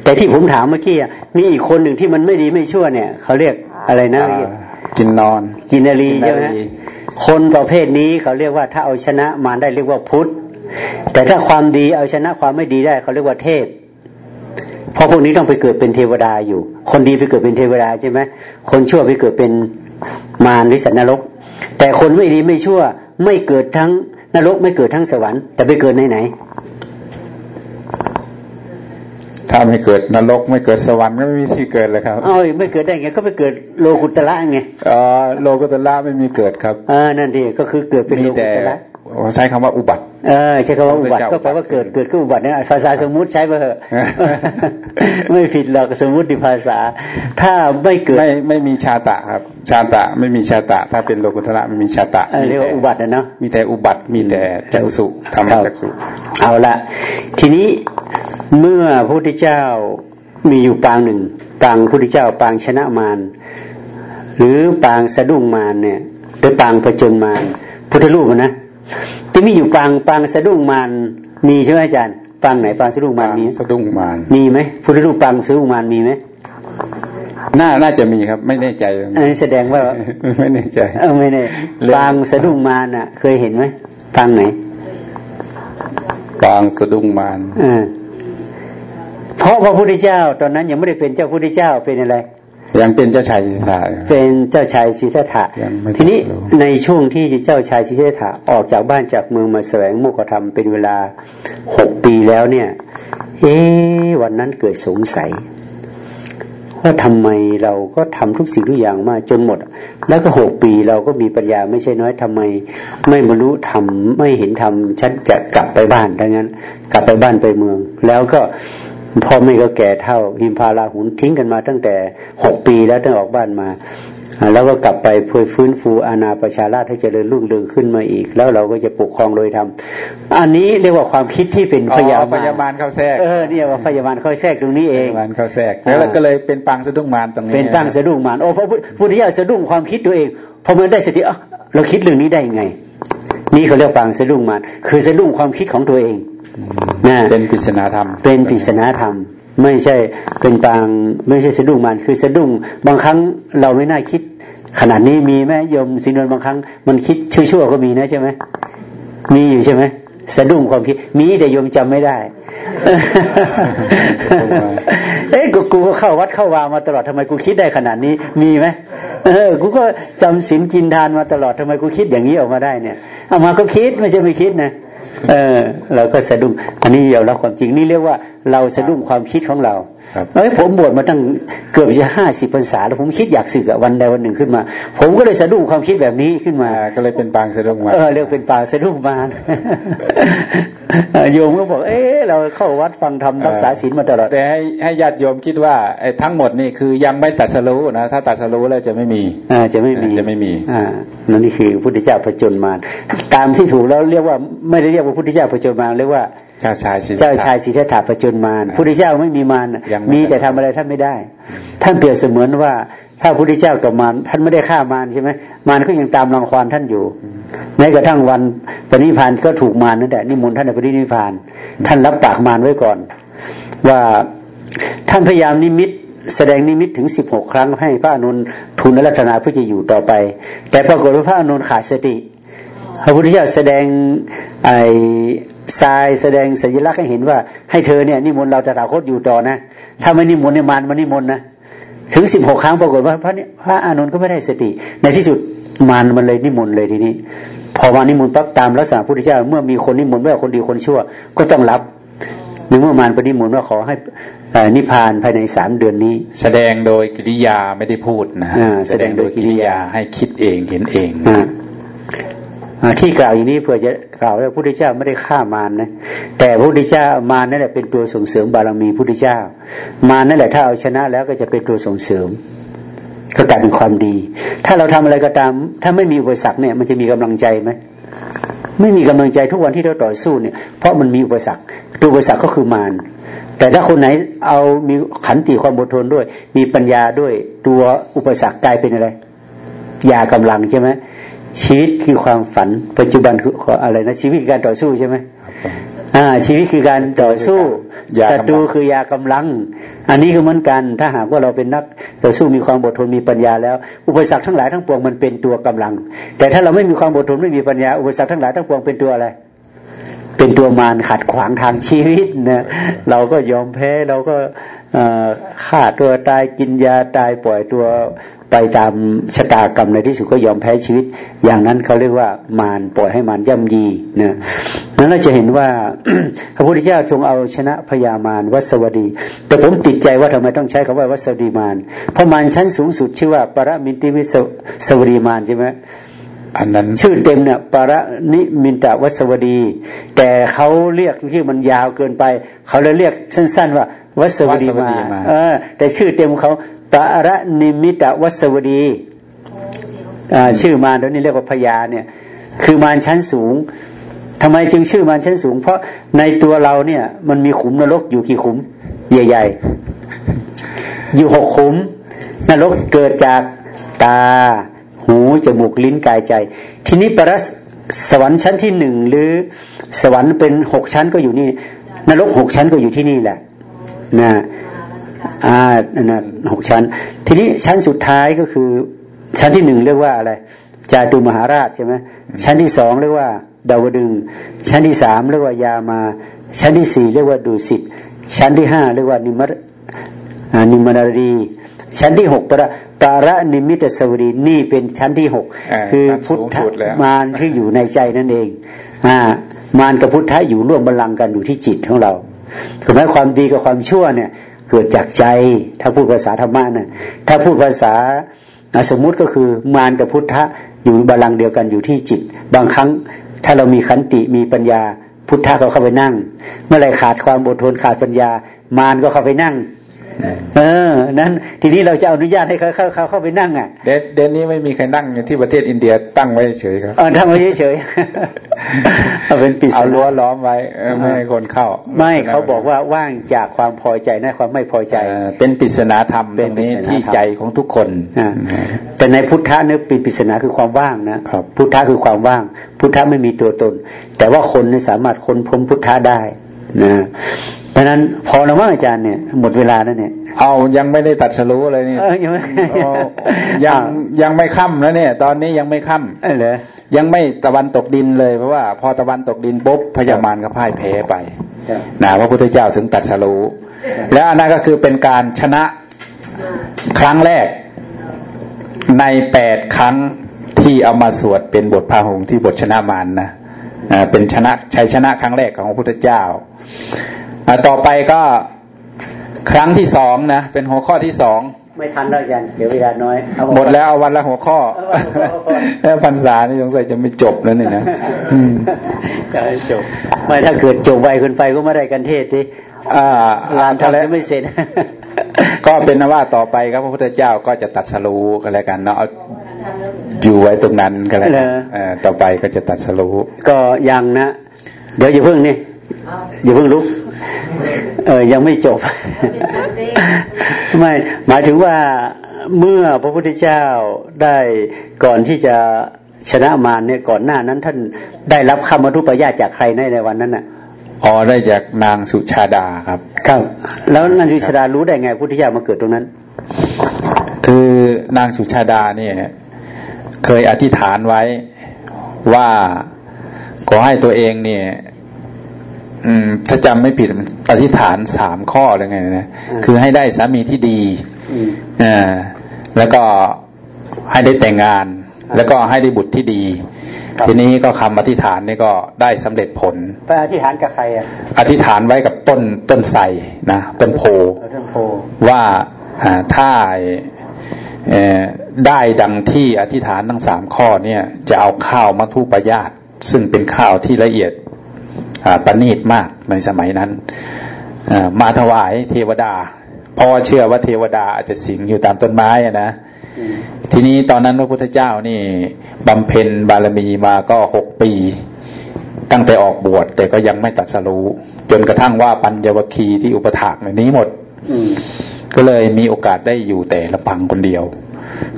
แต่ที่ผมถามเมื่อกี้อะมีอีกคนหนึ่งที่มันไม่ดีไม่ชั่วเนี่ยเขาเรียกอะไรนะอ่ากินนอน กินนารีกินนารีใช่ไหมฮะคนประเภทนี้เขาเรียกว่าถ้าเอาชนะมารได้เรียกว่าพุทธแต่ถ้าความดีเอาชนะความไม่ดีได้เขาเรียกว่าเทพ เพราะพวกนี้ต้องไปเกิดเป็นเทวดาอยู่ คนดีไปเกิดเป็นเทวดาใช่ไหมคนชั่วไปเกิดเป็นมารหรือสัตว์นรก แต่คนไม่ดีไม่ชั่ว ไม่เกิดทั้งนรกไม่เกิดทั้งสวรรค์แต่ไปเกิดในไหน ถ้าไม่เกิดนรกไม่เกิดสวรรค์ก็ไม่มีที่เกิดเลยครับเอ้ยไม่เกิดได้ไงก็ไปเกิดโลกุตละไงอ๋อโลกุตละไม่มีเกิดครับเออนั่นดีก็คือเกิดเป็นมีโลกุแต่ตละ ใช้คำว่าอุบัติเออใช้คำว่าอุบัติพระก็เจ้าแปลว่าเกิดอุบัติเกิดก็อุบัติเนี่ยภาษาสมมุติใช้ไปเถอะไม่ผิดหรอกสมมุติภาษา ถ้าไม่เกิดไม่ไม่มีชาตะครับ ชาตะไม่มีชาตะ ถ้าเป็นโลกุตละไม่มีชาตะเออเรียกว่าอุบัตินะเนาะมีแต่อุบัติมีแต่จักสุธรรมจักสุเอาละทีนี้เมื่อพระพุทธเจ้ามีอยู่ปางหนึ่งปางพระพุทธเจ้าปางชนะมารหรือปางสะดุ้งมารเนี่ยหรือปางประจนมารพุทธรูปอะนะ ที่มีอยู่ปางปางสะดุ้งมารมีใช่ไหมอาจารย์ปางไหนปางสะดุ้งมารมีสะดุ้งมารมีไหมพุทธรูปปางสะดุ้งมารมีไหมน่าน่าจะมีครับ ไม่แน่ใจอันนี้แสดงว่าไม่แน่ใจเออไม่แน่เรื่องปางสะดุ้งมารน่ะ เคยเห็นไหมปางไหนปางสะดุ้งมารเออเพราะพระพุทธเจ้า ตอนนั้นยังไม่ได้เป็นเจ้าพุทธเจ้าเป็นอะไร ยังเป็นเจ้าชายสิทธาอยู่เป็นเจ้าชายสิทธัตถะยังไม่ทีนี้รู้ในช่วงที่เจ้าชายสิทธัตถะออกจากบ้านจากเมืองมาแสวงโมกขธรรมเป็นเวลาหกปีแล้วเนี่ย เอ๊ะวันนั้นเกิดสงสัยว่าทำไมเราก็ทำทุกสิ่งทุกอย่างมาจนหมด แล้วก็หกปีเราก็มีปัญญาไม่ใช่น้อยทำไม ไม่บรรลุธรรมไม่เห็นธรรมฉันจะกลับไปบ้านดังนั้น กลับไปบ้านไปเมือง แล้วก็ พ่อแม่ก็แก่เท่าหิมพาลาหุนทิ้งกันมาตั้งแต่หกปีแล้วตั้งออกบ้านมาอ่าแล้วก็กลับไปเพื่อฟื้นฟูอาณาประชาราชให้เจริญรุ่งเรืองขึ้นมาอีก แล้วเราก็จะปกครองโดยธรรมอันนี้เรียกว่าความคิดที่เป็นพยาอ๋อพบาลยาบาลเข้าแทรกเออเนี่ยว่าพยาบาลเข้าแทรกตรงนี้เอพงยาบาลเข้าแทรกแล้วก็เลยเป็นปางสะดุ้งมารตรงนี้เป็นตั้งสะดุ้งมารโอ้พระพุทธเจ้าสะดุ้งความคิดตัวเองพอมันได้สติเอ้าเราคิดเรื่องนี้ได้ไง นี่เขาเรียกปางสะดุ้งมารคือสะดุ้งความคิดของตัวเอง นะเป็นปริศนาธรรม เป็นปริศนาธรรม ไม่ใช่เป็นปางไม่ใช่สะดุ้งมารคือสะดุ้งบางครั้งเราไม่น่าคิด ขนาดนี้มีไหมโยมสินวนบางครั้ง มันคิดชั่วๆก็มีนะใช่ไหมมีอยู่ใช่ไหมสะดุ้งความคิดมีแต่โยมจำไม่ได้ เอ๊ะกูกูก็เข้าวัดเข้าวามาตลอดทำไมกูคิดได้ขนาดนี้มีไหมเออ กูก็จำศีลกินทานมาตลอดทำไมกูคิดอย่างนี้ออกมาได้เนี่ย เอามาก็คิดไม่ใช่ไม่คิดนะ เออ เราก็สะดุ้งอันนี้ยอมรับความจริงนี่เรียกว่าเราสะดุ้งความคิดของเราครับเอ้ยผมบวชมาตั้งเกือบจะห้าสิบพรรษาแล้วผมคิดอยากสึกอะวันใดวันหนึ่งขึ้นมา ผมก็เลยสะดุ้งความคิดแบบนี้ขึ้นมาอ่าก็เลยเป็นปางสะดุ้งมารเออเรียกเป็นป่าสะดุ้งมารเอ โยมก็บอก เอ๊ะเราเข้าวัดฟังธรรมรักษาศีลมาตลอดแต่ให้ให้ญาติโยมคิดว่าไอ้ทั้งหมดนี่คือยังไม่ตัดสรู้นะถ้าตัดสรู้แล้วจะไม่มีอ่าจะไม่มีจะไม่มีอ่านั่นนี่คือพุทธเจ้าผจญมารตามที่ถูกแล้วเรียกว่าไม่ได้เรียกว่าพุทธเจ้าผจญมารเรียกว่าเจ้าชายเจ้าชายสิทธัตถะผจญมารพุทธเจ้าไม่มีมารมีแต่ทำอะไรท่านไม่ได้ ท่านเปรียบเสมือนว่า ถ้าพระพุทธเจ้ากับมารท่านไม่ได้ฆ่ามารใช่ไหมมารก็ยังตามรังควานท่านอยู่แม้กระทั่งวันปณิพานก็ถูกมารนั่นแหละนิมนต์ท่านในปณิพาน ท่านรับปากมารไว้ก่อน ว่าท่านพยายามนิมิตแสดงนิมิตถึงสิบหกครั้งให้พระอนุนทูลรัตนาเพื่อจะอยู่ต่อไป แต่ปรากฏว่าพระอนุนขาดสติ พระพุทธเจ้าแสดงไอ้ทรายแสดงสัญลักษณ์ให้เห็นว่าให้เธอเนี่ยนิมนต์เราตถาคตอยู่ต่อนะ ถ้าไม่นิมนต์เนี่ยมารมานิมนต์นะ ถึงสิบหกครั้งปรากฏว่าพระพระอานนท์ก็ไม่ได้สติ ในที่สุดมารมันเลยนิมนต์เลยทีนี้ พอมานิมนต์ปั๊บตามรักษาพุทธเจ้า เมื่อมีคนนิมนต์ว่าคนดีคนชั่ว ก็ต้องรับในเมื่อมารปนิมนต์ว่าขอให้นิพพานภายในสามเดือนนี้ แสดงโดยกิริยาไม่ได้พูดนะแสดงโดยกิริยาให้คิดเองเห็นเอง ที่กล่าวอย่างนี้เพื่อจะกล่าวว่าพระพุทธเจ้าไม่ได้ฆ่ามารนะ แต่พระพุทธเจ้ามารนั่นแหละเป็นตัวส่งเสริมบารมีพระพุทธเจ้า มารนั่นแหละถ้าเอาชนะแล้วก็จะเป็นตัวส่งเสริมก็กลายเป็นความดี ถ้าเราทำอะไรก็ตาม ถ้าไม่มีอุปสรรคเนี่ยมันจะมีกำลังใจไหมไม่มีกำลังใจทุกวันที่เราต่อสู้เนี่ย เพราะมันมีอุปสรรคตัวอุปสรรคก็คือมารแต่ถ้าคนไหนเอามีขันติความอดทนด้วย มีปัญญาด้วยตัวอุปสรรคกลายเป็นอะไรยากำลังใช่ไหม ชีวิตคือความฝัน ปัจจุบันคืออะไรนะชีวิตการต่อสู้ใช่ไหมอ่า ชีวิตคือการต่อสู้ศัตรูคือยากำลัง อันนี้คือเหมือนกัน ถ้าหากว่าเราเป็นนักต่อสู้มีความอดทนมีปัญญาแล้ว อุปสรรคทั้งหลายทั้งปวงมันเป็นตัวกำลัง แต่ถ้าเราไม่มีความอดทนไม่มีปัญญาอุปสรรคทั้งหลายทั้งปวงเป็นตัวอะไร เป็นตัวมารขัดขวางทางชีวิตนะเราก็ยอมแพ้เราก็ฆ่าตัวตายกินยาตายปล่อยตัว ไปตามชะตากรรมในที่สุดก็ยอมแพ้ชีวิต อย่างนั้นเขาเรียกว่ามารปล่อยให้มารย่ำยีนะนั้นเราจะเห็นว่าพระพุทธเจ้าทรงเอาชนะพญามารวัสวดี แต่ผมติดใจว่าทำไมต้องใช้คำว่าวัสวดีมารเพราะมารชั้นสูงสุดชื่อว่าปรมินติวิสวดีมารใช่ไหมอันนั้นชื่อเต็มเนี่ยปรนิมินตวัสวดี แต่เขาเรียกที่มันยาวเกินไป เขาเลยเรียกสั้น ๆ ว่าวัสวดีมาเออแต่ชื่อเต็มเขา ปรนิมิตวัสวดีชื่อมารตัวนี้เรียกว่าพญาเนี่ย คือมารชั้นสูงทำไมจึงชื่อมารชั้นสูง เพราะในตัวเราเนี่ย มันมีขุมนรกอยู่กี่ขุม ใหญ่ ๆ อยู่หกขุม นรกเกิดจากตา หูจมูกลิ้นกายใจ ทีนี้ปรสวรรค์ชั้นที่หนึ่งหรือสวรรค์เป็นหกชั้นก็อยู่นี่ นรกหกชั้นก็อยู่ที่นี่แหละนะ อ่านะหกชั้น ทีนี้ชั้นสุดท้ายก็คือ ชั้นที่หนึ่งเรียกว่าอะไรจาตุมหาราชใช่ไหมชั้นที่สองเรียกว่าดาวดึง ชั้นที่สามเรียกว่ายามา ชั้นที่สี่เรียกว่าดุสิตชั้นที่ห้าเรียกว่านิมรนิมนารีชั้นที่หกปะปาระนิมิตสวรีนี่เป็นชั้นที่หกคือพุทธมารที่อยู่ในใจนั่นเองอ่ามารกับพุทธะอยู่ร่วมบัลลังก์กันอยู่ที่จิตของเราคือแม้ความดีกับความชั่วเนี่ย เกิดจากใจ ถ้าพูดภาษาธรรมะนะถ้าพูดภาษาสมมุติก็คือมารกับพุทธะอยู่บาลังเดียวกันอยู่ที่จิต บางครั้งถ้าเรามีขันติมีปัญญา พุทธะก็เข้าไปนั่ง เมื่อไรขาดความอดทนขาดปัญญามารก็เข้าไปนั่ง เออ นั้น ทีนี้เราจะอนุญาตให้เขาเข้าเขาเข้าไปนั่งอะเดเดนนี้ไม่มีใครนั่งที่ประเทศอินเดียตั้งไว้เฉยครับเออตั้งไว้เฉยเอาเป็นปิดเอารั้วล้อมไว้ไม่ให้คนเข้า ไม่เขาบอกว่าว่างจากความพอใจนะความไม่พอใจ เป็นปริศนาธรรมเป็นนี้ที่ใจของทุกคนแต่ในพุทธะเนี่ยปริศนาคือความว่างนะพุทธะคือความว่าง พุทธะไม่มีตัวตน แต่ว่าคนเนี่ยสามารถค้นพบพุทธะได้นะ ดังนั้นพอแล้วมั้งอาจารย์เนี่ยหมดเวลาแล้วเนี่ย เอายังไม่ได้ตัดสรู้เลยนี่ยังยังไม่ค่ำแล้วเนี่ย ตอนนี้ยังไม่ค่ำเลยยังไม่ตะวันตกดินเลยเพราะว่าพอตะวันตกดินปุ๊บพญามารก็พ่ายแพ้ไปนะพระพุทธเจ้าถึงตัดสรู้แล้วอันนั้นก็คือเป็นการชนะครั้งแรกในแปดครั้งที่เอามาสวดเป็นบทพาหงที่บทชนะมารนนะเป็นชนะชัยชนะครั้งแรกของพระพุทธเจ้า ต่อไปก็ครั้งที่สองนะ เป็นหัวข้อที่สองไม่ทันแล้วอาจารย์เดี๋ยวเวลาน้อยหมดแล้วเอาวันละหัวข้อ แล้วพรรษานี่สงสัยจะไม่จบแล้วนี่นะจะจบไม่ถ้าเกิดจบไวคนไปก็ไม่ได้กันเทศดิงานทำแล้วไม่เสร็จ ก็เป็นนว่าต่อไปครับพระพุทธเจ้าก็จะตัดสรู้กันแล้วกันเนาะอยู่ไว้ตรงนั้นกันแล้วต่อไปก็จะตัดสรู้ก็ยังนะ เดี๋ยวอย่าเพิ่งนี่อย่าเพิ่งลุก เออยังไม่จบ ไม่หมายถึงว่าเมื่อพระพุทธเจ้าได้ก่อนที่จะชนะมารเนี่ยก่อนหน้านั้นท่านได้รับคำมรุปยาจากใครในในวันนั้นน่ะอ๋อได้จากนางสุชาดาครับ ครับ แล้วนางสุชาดารู้ได้ไงพุทธเจ้ามาเกิดตรงนั้น คือนางสุชาดาเนี่ย เคยอธิษฐานไว้ว่าขอให้ตัวเองเนี่ย อืม ถ้าจำไม่ผิดอธิษฐานสามข้อเลยไงนะคือให้ได้สามีที่ดีอ่าแล้วก็ให้ได้แต่งงาน แล้วก็ให้ได้บุตรที่ดี ทีนี้ก็คำอธิษฐานนี่ก็ได้สำเร็จผลไปอธิษฐานกับใครอะอธิษฐานไว้กับต้นต้นไทรนะต้นโพว่าถ้าได้ดังที่อธิษฐานทั้งสามข้อเนี่ย จะเอาข้าวมัทุปยาตซึ่งเป็นข้าวที่ละเอียด ประณีตมากในสมัยนั้นมาถวายเทวดาเพราะเชื่อว่าเทวดาอาจจะสิงอยู่ตามต้นไม้นะทีนี้ตอนนั้นพระพุทธเจ้านี่บำเพ็ญบารมีมาก็หกปี ตั้งแต่ออกบวชแต่ก็ยังไม่ตัดสรู้ จนกระทั่งว่าปัญญวคีที่อุปถากในนี้หมดก็เลยมีโอกาสได้อยู่แต่ลำพังคนเดียว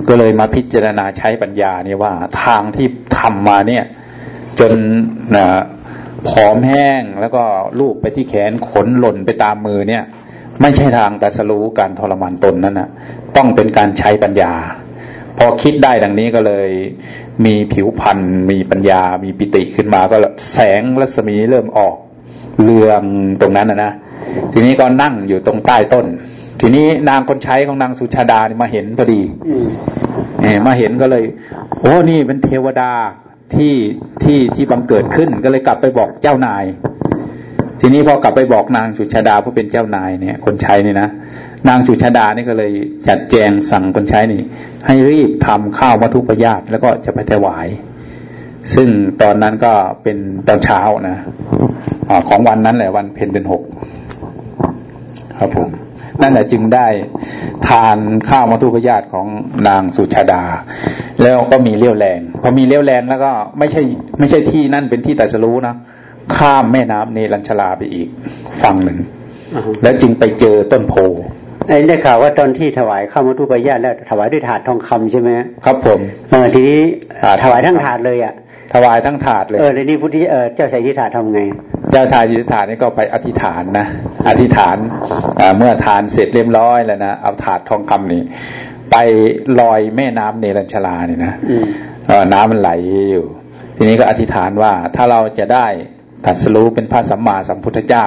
ก็เลยมาพิจารณาใช้ปัญญาเนี่ยว่าทางที่ทำมาเนี่ย จนนะ ผอมแห้งแล้วก็ลูบไปที่แขนขนหล่นไปตามมือเนี่ย ไม่ใช่ทางแต่สรู้การทรมานตนนั่นนะต้องเป็นการใช้ปัญญา พอคิดได้ดังนี้ก็เลยมีผิวพรรณมีปัญญา มีปิติขึ้นมาก็แสงรัศมีเริ่มออกเรืองตรงนั้นนะนะทีนี้ก็นั่งอยู่ตรงใต้ต้น ทีนี้นางคนใช้ของนางสุชาดามาเห็นพอดีมาเห็นก็เลย โอ้นี่เป็นเทวดา ที่ที่ที่บังเกิดขึ้นก็เลยกลับไปบอกเจ้านาย ทีนี้พอกลับไปบอกนางสุชาดาผู้เป็นเจ้านายเนี่ย คนใช้นี่นะนางสุชาดานี่ก็เลยจัดแจงสั่งคนใช้นี่ ให้รีบทำข้าวมัทุปยาตแล้วก็จะไปถวาย ซึ่งตอนนั้นก็เป็นตอนเช้านะอของวันนั้นแหละวันเพ็ญเป็นหกครับผม นั่นแหละจึงได้ทานข้าวมัทุปยาตของนางสุชาดา แล้วก็มีเลี้ยวแรงพอมีเลี้ยวแรงแล้วก็ไม่ใช่ไม่ใช่ที่นั่นเป็นที่แต่สรู้นะข้ามแม่น้ำเนรัญชลาไปอีกฝั่งหนึ่งแล้วจึงไปเจอต้นโพไอ้ได้ข่าวว่าตอนที่ถวายข้าวมัทุปยาตแล้วถวายด้วยถาดทองคำใช่ไหมครับผมเออทีนี้ถวายทั้งถาดเลยอะ ถวายทั้งถาดเลย เออแล้วนี่พุทธิเออเจ้าชายทิฏฐานทำไง เจ้าชายทิฏฐานนี่ก็ไปอธิษฐานนะ อธิษฐานเมื่อทานเสร็จเรียบร้อยแล้วนะ เอาถาดทองคำนี่ไปลอยแม่น้ำเนรัญชลาเนี่ยนะน้ำมันไหลอยู่ ทีนี้ก็อธิษฐานว่าถ้าเราจะได้ตัดสรู้เป็นพระสัมมาสัมพุทธเจ้า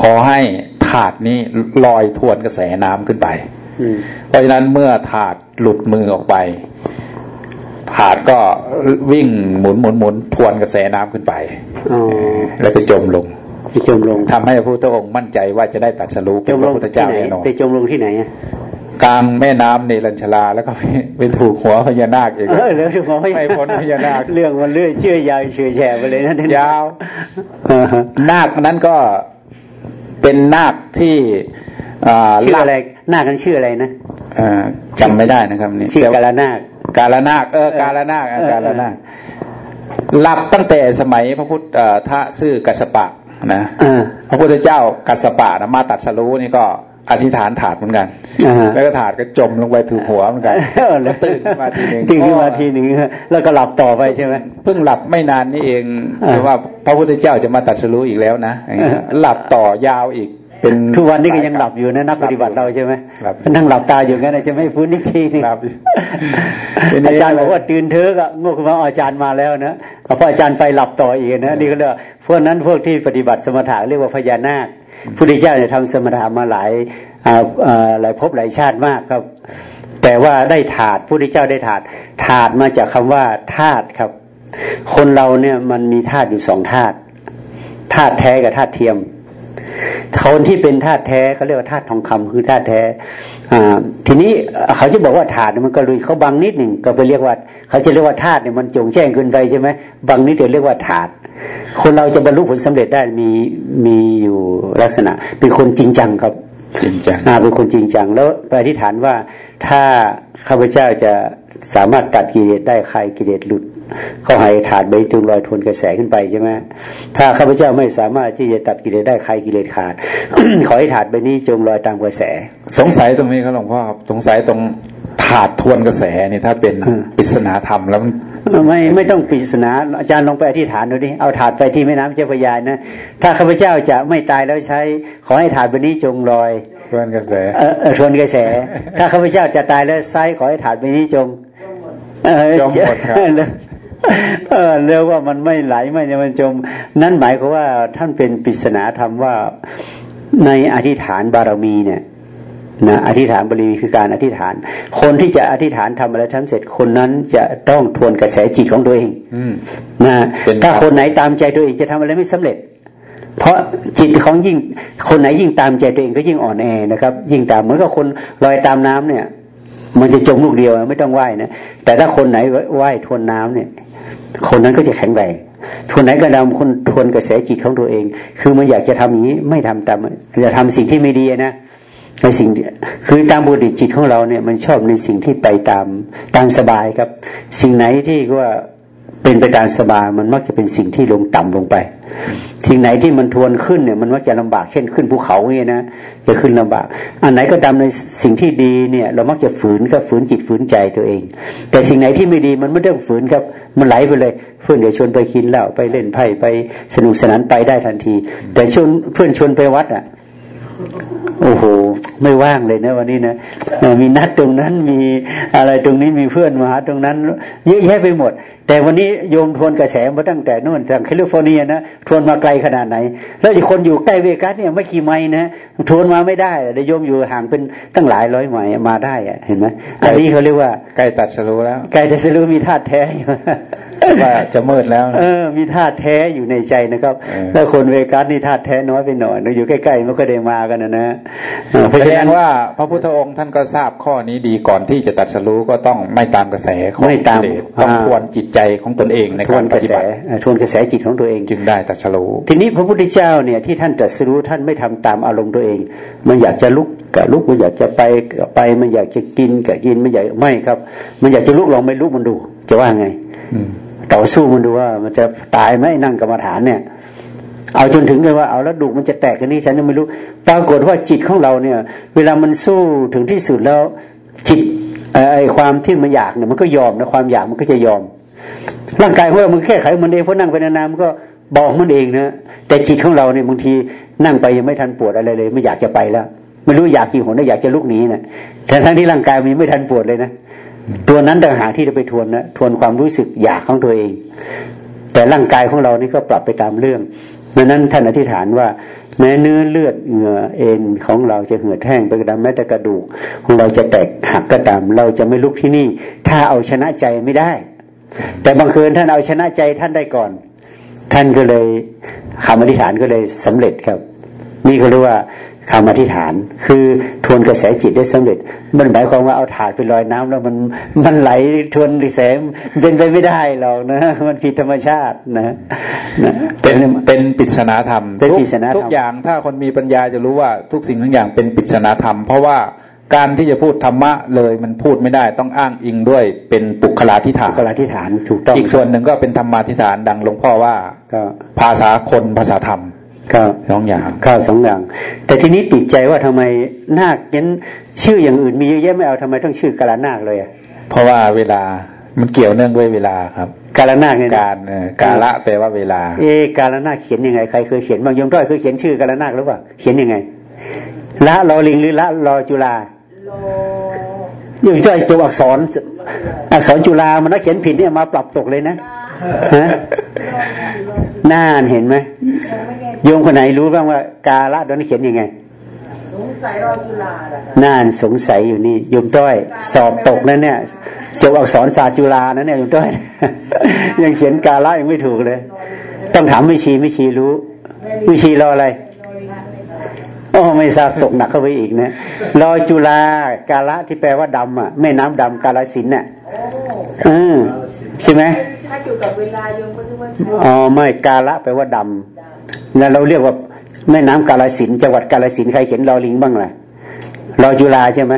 ขอให้ถาดนี้ลอยทวนกระแสน้ำขึ้นไปเพราะฉะนั้นเมื่อถาดหลุดมือออกไป ผาดก็วิ่งหมุนหมุนหมุนทวนกระแสน้ำขึ้นไปแล้วไปจมลงไปจมลงทำให้พระพุทธองค์มั่นใจว่าจะได้ตัดสรุปเป็นพระพุทธเจ้าแน่นอนไปจมลงที่ไหนกลางแม่น้ำในลัญชลาแล้วก็ไปถูกหัวพญานาคเองเออแล้วถูกหัวไม่พ้นพญานาคเรื่องมันเรื่อยเชื่อยาวเชื่อแฉไปเลยนะยาวนาคนั้นก็เป็นนาคที่ชื่ออะไรนาคนั้นชื่ออะไรนะจำไม่ได้นะครับนี่ชื่อกาลนาค กาลนาคเออกาลนาคกาลนาคหลับตั้งแต่สมัยพระพุทธทะซื่อกัสปะนะพระพุทธเจ้ากัสปะนะมาตัดสรู้นี่ก็อธิษฐานถาดเหมือนกัน แล้วก็ถาดก็จมลงไปถือหัวเหมือนกันแล้วตื่นขึ้นมาทีหนึ่งตื่นขึ้นมาทีหนึ่งแล้วก็หลับต่อไปใช่ไหมเพิ่งหลับไม่นานนี่เองว่าพระพุทธเจ้าจะมาตัดสรู้อีกแล้วนะหลับต่อยาวอีก เป็นทุกวันนี้ก็ยังหลับอยู่นะนักปฏิบัติเราใช่ไหมนั่งหลับตาอยู่งั้นจะไม่ฟื้นอีกทีนึงอาจารย์บอกว่าตื่นเถอะก็งกมาอาจารย์มาแล้วนะพออาจารย์ไปหลับต่ออีกนะนี่ก็เรียกพวกนั้นพวกที่ปฏิบัติสมถะเรียกว่าพญานาคพุทธเจ้าเนี่ยทำสมถะมาหลายหลายภพหลายชาติมากครับ แต่ว่าได้ถาดพุทธเจ้าได้ถาดถาดมาจากคำว่าธาตุครับ คนเราเนี่ยมันมีธาตุอยู่สองธาตุธาตุแท้กับธาตุเทียม คนที่เป็นธาตุแท้เขาเรียกว่าธาตุทองคำคือธาตุแท้อ่าทีนี้เขาจะบอกว่าถาดมันก็ลุยเขาบางนิดหนึ่งก็ไปเรียกว่า เขาจะเรียกว่าธาตุเนี่ยมันจงแจ้งเกินไปใช่ไหมบางนิดเดียวเรียกว่าถาดคนเราจะบรรลุผลสำเร็จได้มีมีอยู่ลักษณะ เป็นคนจริงจังครับจริงจังเป็นคนจริงจัง แล้วไปอธิษฐานว่าถ้าข้าพเจ้าจะ สามารถตัดกิเลสได้ใครกิเลสหลุด ก็ให้ถาดใบตุงลอยทวนกระแสขึ้นไปใช่ไหมถ้าข้าพเจ้าไม่สามารถที่จะตัดกิเลสได้ใครกิเลสขาด ขอให้ถาดใบนี้จงลอยตามกระแส สงสัยตรงนี้ครับหลวงพ่อครับสงสัยตรงถาดทวนกระแสนี่ถ้าเป็นปริศนาธรรมแล้วไม่ไม่ต้องปริศนาอาจารย์ลองไปอธิษฐานดูดิเอาถาดไปที่แม่น้ำเจ้าพระยานะ ถ้าข้าพเจ้าจะไม่ตายแล้วใช้ ขอให้ถาดใบนี้จงลอย ทวนกระแสเออทวนกระแส ถ้าข้าพเจ้าจะตายแล้วใช้ขอให้ถาดใบนี้จงจมหมดครับเออเรียกว่ามันไม่ไหลไม่เนี่ยมันจม นั่นหมายความว่าท่านเป็นปริศนาธรรมว่าในอธิษฐานบารมีเนี่ยนะอธิษฐานบารมีคือการอธิษฐาน คนที่จะอธิษฐานทำอะไรทั้งเสร็จคนนั้นจะต้องทวนกระแสจิตของตัวเองนะถ้าคนไหนตามใจตัวเองจะทำอะไรไม่สำเร็จ เพราะจิตของยิ่งคนไหนยิ่งตามใจตัวเองก็ยิ่งอ่อนแอนะครับ ยิ่งตามเหมือนกับคนลอยตามน้ำเนี่ย มันจะจมลูกเดียวไม่ต้องว่ายนะแต่ถ้าคนไหนว่ายทวนน้ำเนี่ย คนนั้นก็จะแข็งแรงคนไหนก็ดำคนทวนกระแสจิตของตัวเอง คือมันอยากจะทำอย่างนี้ไม่ทำตามจะทำสิ่งที่ไม่ดีนะในสิ่งคือตามบุติจิตของเราเนี่ยมันชอบในสิ่งที่ไปตามตามสบายครับ สิ่งไหนที่ว่า เป็นไปตามสบายมันมักจะเป็นสิ่งที่ลงต่ำลงไปสิ่งไหนที่มันทวนขึ้นเนี่ยมันมักจะลำบากเช่นขึ้นภูเขาเนี่ยนะจะขึ้นลำบาก อันไหนก็ตามในสิ่งที่ดีเนี่ยเรามักจะฝืนก็ฝืนจิตฝืนใจตัวเอง แต่สิ่งไหนที่ไม่ดีมันไม่ต้องฝืนครับ มันไหลไปเลย เพื่อนเดี๋ยวชวนไปกินเหล้าไปเล่นไพ่ไปสนุกสนานไปได้ทันที แต่ชวนเพื่อนชวนไปวัดอะ โอ้โห ไม่ว่างเลยนะ วันนี้นะมีนัดตรงนั้นมีอะไรตรงนี้มีเพื่อนมาหาตรงนั้นเยอะแยะไปหมด แต่วันนี้โยมทวนกระแสมาตั้งแต่นู่นจากแคลิฟอร์เนียนะทวนมาไกลขนาดไหน แล้วอีกคนอยู่ใกล้เวกัสเนี่ยไม่กี่ไมล์นะทวนมาไม่ได้แต่โยมอยู่ห่างเป็นตั้งหลายร้อยไมล์มาได้อะเห็นไหมอันนี้เขาเรียกว่าใกล้ตัดสรู้แล้วใกล้ตัดสรู้มีธาตุแท้ ว่าจะมืดแล้วเออ มีธาตุแท้อยู่ในใจนะครับถ้าคนเวกัสนี่ธาตุแท้น้อยไปหน่อยเราอยู่ใกล้ๆมันก็ได้มากันนะนะแสดงว่าพระพุทธองค์ท่านก็ทราบข้อนี้ดีก่อนที่จะตัดสรู้ก็ต้องไม่ตามกระแสของไม่ตามต้องทวนจิตใจของตนเองในการปฏิบัติทวนกระแสจิตของตัวเองจึงได้ตัดสรู้ทีนี้พระพุทธเจ้าเนี่ยที่ท่านตัดสรู้ท่านไม่ทำตามอารมณ์ตัวเอง มันอยากจะลุกกับลุกมันอยากจะไปไปมันอยากจะกินกับกินมันอยากไม่ครับ มันอยากจะลุกลองไม่ลุกมันดู จะว่าไง ต่อสู้มันดูว่า มันจะตายไหมนั่งกรรมฐานเนี่ย เอาจนถึงเลยว่าเอาแล้วดุมันจะแตกกันนี่ฉันยังไม่รู้ ปรากฏว่าจิตของเราเนี่ย เวลามันสู้ถึงที่สุดแล้ว จิตไอความที่มันอยากเนี่ยมันก็ยอมนะความอยากมันก็จะยอม ร่างกายของเรามันแค่ไขมันเองเพราะนั่งไปนานๆมันก็บอกมันเองนะแต่จิตของเราเนี่ยบางทีนั่งไปยังไม่ทันปวดอะไรเลย ไม่อยากจะไปแล้วไม่รู้อยากกี่หนแล้วอยากจะลุกหนีนะแต่ทั้งที่ร่างกายมีไม่ทันปวดเลยนะ ตัวนั้นต่างหากที่จะไปทวนนะทวนความรู้สึกอยากของตัวเอง แต่ร่างกายของเรานี่ก็ปรับไปตามเรื่องดังนั้นท่านอธิษฐานว่าแม้เนื้อเลือดเหงื่อเอ็นของเราจะเหือดแห้งไปกระดามแม้แต่กระดูกของเราจะแตกหักก็ตาม เราจะไม่ลุกที่นี่ ถ้าเอาชนะใจไม่ได้ แต่บางคืนท่านเอาชนะใจท่านได้ก่อน ท่านก็เลยคำอธิษฐานก็เลยสำเร็จครับ นี่เขาเรียกว่าคำอธิษฐาน คือทวนกระแสจิตได้สำเร็จ มันหมายความว่าเอาถาดไปลอยน้ำแล้วมันมันไหลทวนกระแสเป็นไปไม่ได้หรอกนะ มันผิดธรรมชาตินะนะเป็นเป็นปริศนาธรรมเป็นปริศนาธรรมทุกอย่างถ้าคนมีปัญญาจะรู้ว่าทุกสิ่งทุกอย่างเป็นปริศนาธรรม เพราะว่าการที่จะพูดธรรมะเลยมันพูดไม่ได้ต้องอ้างอิงด้วยเป็นปุคลาธิฐานปุคลาธิฐานถูกต้องอีกส่วนหนึ่งก็เป็นธรรมาธิฐานดังหลวงพ่อว่าภาษาคนภาษาธรรมครับ สองอย่างครับสองอย่าง แต่ทีนี้ติดใจว่าทำไมนาคยันชื่ออย่างอื่นมีเยอะแยะไม่เอาทำไมต้องชื่อกาลนาคเลยเพราะว่าเวลามันเกี่ยวเนื่องด้วยเวลาครับ กาลนาคเนี่ยการกาละแปลว่าเวลา เอกาลนาคเขียนยังไงใครเคยเขียนบางยมต้อยเคยเขียนชื่อกาลนาคหรือเปล่าเขียนยังไงละรอลิงหรือละรอจุฬาย่งจ้อยจบอักษร อักษรจุฬามันถ้าเขียนผิดเนี่ยมาปรับตกเลยนะฮะน่านเห็นไหม โยมคนไหนรู้บ้างว่ากาละตอนนี้เขียนยังไงสงสัยรอจุฬาน่านสงสัยอยู่นี่โยมต้อย สอบตกนั่นเนี่ยจบอักษรศาสตร์จุฬานั่นเนี่ยโยมต้อย ยังเขียนกาละยังไม่ถูกเลย ต้องถามวิชีวิชีรู้วิชีรออะไรไม่ทราบตกหนักเข้าไปอีกนะรอจุฬากาละที่แปลว่าดำอะแม่น้ำดำกาลสินเนี่ยเออใช่ไหมถ้าเกี่ยวกับเวลาโยมก็นึกว่าใช่อ๋อไม่กาละแปลว่าดำ แล้วเราเรียกว่าแม่น้ำกาลสินจังหวัดกาลสินใครเขียนรอลิงบ้างล่ะรอจุฬาใช่ไหม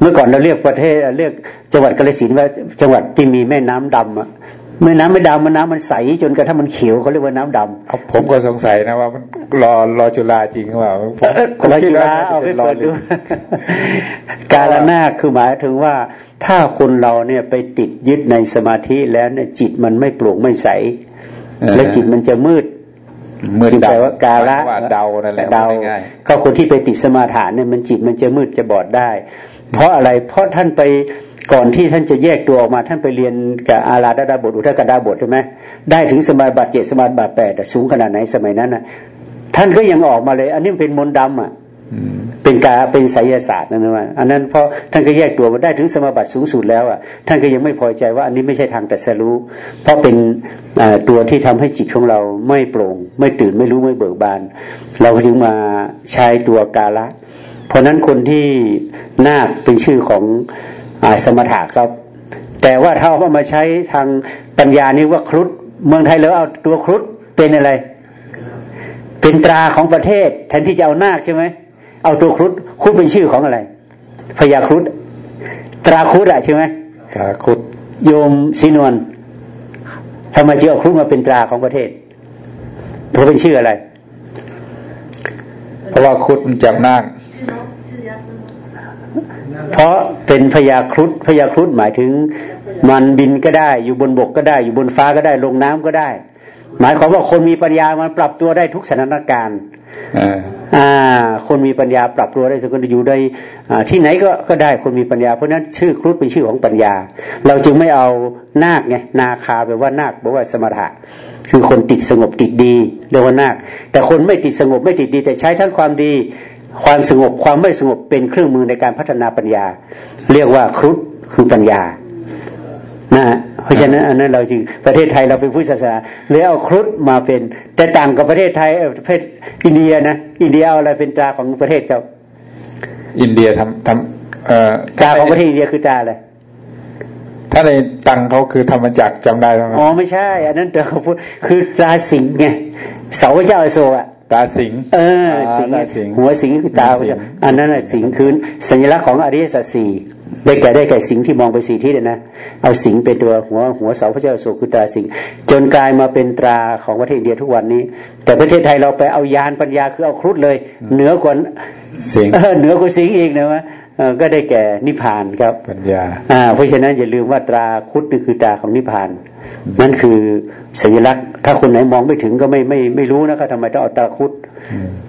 เมื่อก่อนเราเรียกประเทศเรียกจังหวัดกาลสินว่าจังหวัดที่มีแม่น้ำดำอะแม่น้ำไม่ดำมันน้ำมันใสจนกระทั่งมันเขียวเขาเรียกว่าน้ำดำเอาผมก็สงสัยนะว่ามันรอรอจุฬาจริงหรือเปล่าผมผมเราคิดจุว่าฬาเอาไปน่จะเปิดดูรอลิงกาลนาคคือหมายถึงว่าถ้าคนเราเนี่ยไปติดยึดในสมาธิแล้วเนี่ยจิตมันไม่โปร่งไม่ใส และจิตมันจะมืด มืดที่ดำแปลว่ากาละหมยถึงว่าเดานั่นแหละเดาง่ายก็คนที่ไปติดสมาฐานเนี่ยมันจิตมันจะมืดจะบอดได้ เพราะอะไรเพราะท่านไปก่อนที่ท่านจะแยกตัวออกมาท่านไปเรียนกับอาราดาดาบทอุทกดาบทใช่ไหมได้ถึงสมาบัติเจ็ดสมาบัติแปดอะสูงขนาดไหนสมัยนั้นนะท่านก็ยังออกมาเลย อันนี้มันเป็นมนต์ดำอะๆอืม เป็นกาเป็นไสยศาสตร์นั่นว่า อันนั้นเพราะท่านก็แยกตัวมาได้ถึงสมบัติสูงสุดแล้วอะท่านก็ยังไม่พอใจว่าอันนี้ไม่ใช่ทางแต่สรู้ เพราะเป็นตัวที่ทำให้จิตของเราไม่โปร่ง ไม่ตื่นไม่รู้ไม่เบิกบาน เราก็จึงมาใช้ตัวกาละ เพราะฉะนั้นคนที่นาคเป็นชื่อของอสมถะครับ แต่ว่าถ้าเอามาใช้ทางปัญญานี่ว่าครุฑเมืองไทยเราเอาตัวครุฑเป็นอะไร เป็นตราของประเทศแทนที่จะเอานาคใช่ไหม เอาตัวครุฑครุฑเป็นชื่อของอะไรพญาครุฑตราครุฑอะใช่ไหมตาคุดโยมสีนวลทำไมจึงเอาครุฑมาเป็นตราของประเทศเพราะเป็นชื่ออะไร เพราะว่าคุดมันจับนางเพราะเป็นพญาครุฑพญาครุฑหมายถึง มันบินก็ได้ อยู่บนบกก็ได้ อยู่บนฟ้าก็ได้ ลงน้ำก็ได้ หมายความว่าคนมีปัญญามันปรับตัวได้ทุกสถานการณ์เอออ่า คนมีปัญญาปรับตัวได้สกุลอยู่ได้อ่าที่ไหนก็ก็ได้คนมีปัญญาเพราะฉะนั้นชื่อครุฑเป็นชื่อของปัญญา เราจึงไม่เอานาคไงนาคาแปลว่านาคแปลว่าสมถะคือคนติดสงบติดดีเรียกว่านาค แต่คนไม่ติดสงบไม่ติดดี แต่ใช้ทั้งความดี ความสงบความไม่สงบเป็นเครื่องมือในการพัฒนาปัญญา เรียกว่าครุฑคือปัญญา นะฮะเพราะฉะนั้นอันนั้นเราจึงประเทศไทยเราเป็นพุทธศาสนาเลยเอาครุฑมาเป็น แต่ต่างกับประเทศไทยเอ่อประเทศอินเดียนะอินเดียเอาอะไรเป็นตราของประเทศเขาอินเดียทำทำเอ่อตราของประเทศอินเดียคือตราอะไรถ้าในตังค์เขาคือธรรมจักรจำได้ไหมอ๋อไม่ใช่ อันนั้นตราของพุทธคือตราสิงห์ไงเสาพระเจ้าอโศกอะตาสิงห์เออสิงห์ตาสิงห์หัวสิงห์คือตาพระเจ้าอันนั้นน่ะสิงห์คือสัญลักษณ์ของอริยสัจสี่ ได้แก่ได้แก่สิงห์ที่มองไปสี่ทิศนะ เอาสิงห์เป็นตัวหัวหัวเสาพระเจ้าอโศกคือตราสิงห์จนกลายมาเป็นตราของประเทศอินเดียทุกวันนี้ แต่ประเทศไทยเราไปเอายานปัญญาคือเอาครุฑเลย เหนือกว่าสิงห์เออเหนือกว่าสิงห์อีกนะวะเออก็ได้แก่นิพพานครับปัญญาอ่าเพราะฉะนั้นอย่าลืมว่าตราครุฑนี่คือตราของนิพพาน นั่นคือสัญลักษณ์ ถ้าคนไหนมองไม่ถึงก็ไม่ไม่ไม่รู้นะครับทำไมต้องเอาตราครุฑ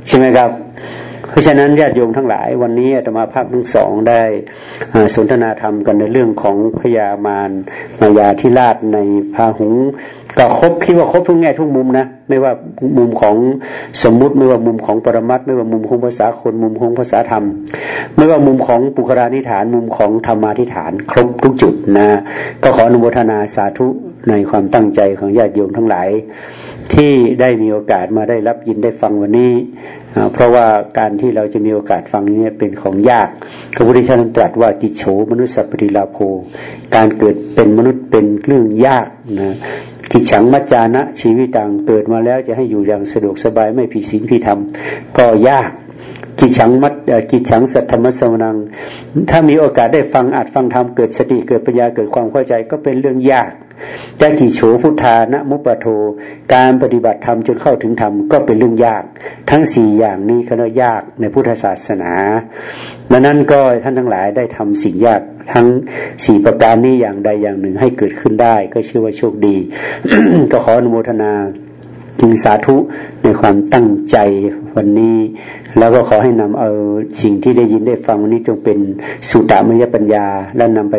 ใช่ไหมครับเพ ราะฉะนั้นญาติโยมทั้งหลายวันนี้อาตมาภาพทั้งสองได้สนทนาธรรมกันในเรื่องของพญามารมายาธิราชในพาหุงก็ครบคิดว่าครบทุกแง่ทุกมุมนะไม่ว่ามุมของสมมุติไม่ว่ามุมของปรมัตถ์ไม่ว่ามุมของภาษาคนมุมของภาษาธรรม ไม่ว่ามุมของปุครานิฐาน มุมของธรรมาธิฐาน ครบทุกจุดนะก็ขออนุโมทนาสาธุในความตั้งใจของญาติโยมทั้งหลาย ที่ได้มีโอกาสมาได้รับยินได้ฟังวันนี้ เพราะว่าการที่เราจะมีโอกาสฟังนี้เป็นของยากพระพุทธเจ้าตรัสว่าจิโฉมนุสสปริลาโภการเกิดเป็นมนุษย์เป็นเรื่องยากนะที่ฉังมัจจานะชีวิตต่างเกิดมาแล้วจะให้อยู่อย่างสะดวกสบายไม่ผิดศีลผิดธรรมก็ยาก กิจฉังมัดกิจฉังสัทธรรมสวนัง ถ้ามีโอกาสได้ฟังอาจฟังธรรมเกิดสติเกิดปัญญาเกิดความเข้าใจก็เป็นเรื่องยากแต่กิโฉพุทธานะมุปโท การปฏิบัติธรรมจนเข้าถึงธรรมก็เป็นเรื่องยาก ทั้งสี่อย่างนี้ก็เรียากในพุทธศาสนาดังนั้นก็ท่านทั้งหลายได้ทำสิ่งยากทั้งสี่ประการนี้อย่างใดอย่างหนึ่งให้เกิดขึ้นได้ ก็เชื่อว่าโชคดี ก็ขออนุโมทนา จึงสาธุในความตั้งใจวันนี้ แล้วก็ขอให้นำเอาสิ่งที่ได้ยินได้ฟังวันนี้จงเป็นสุตตามยปัญญาและนำไป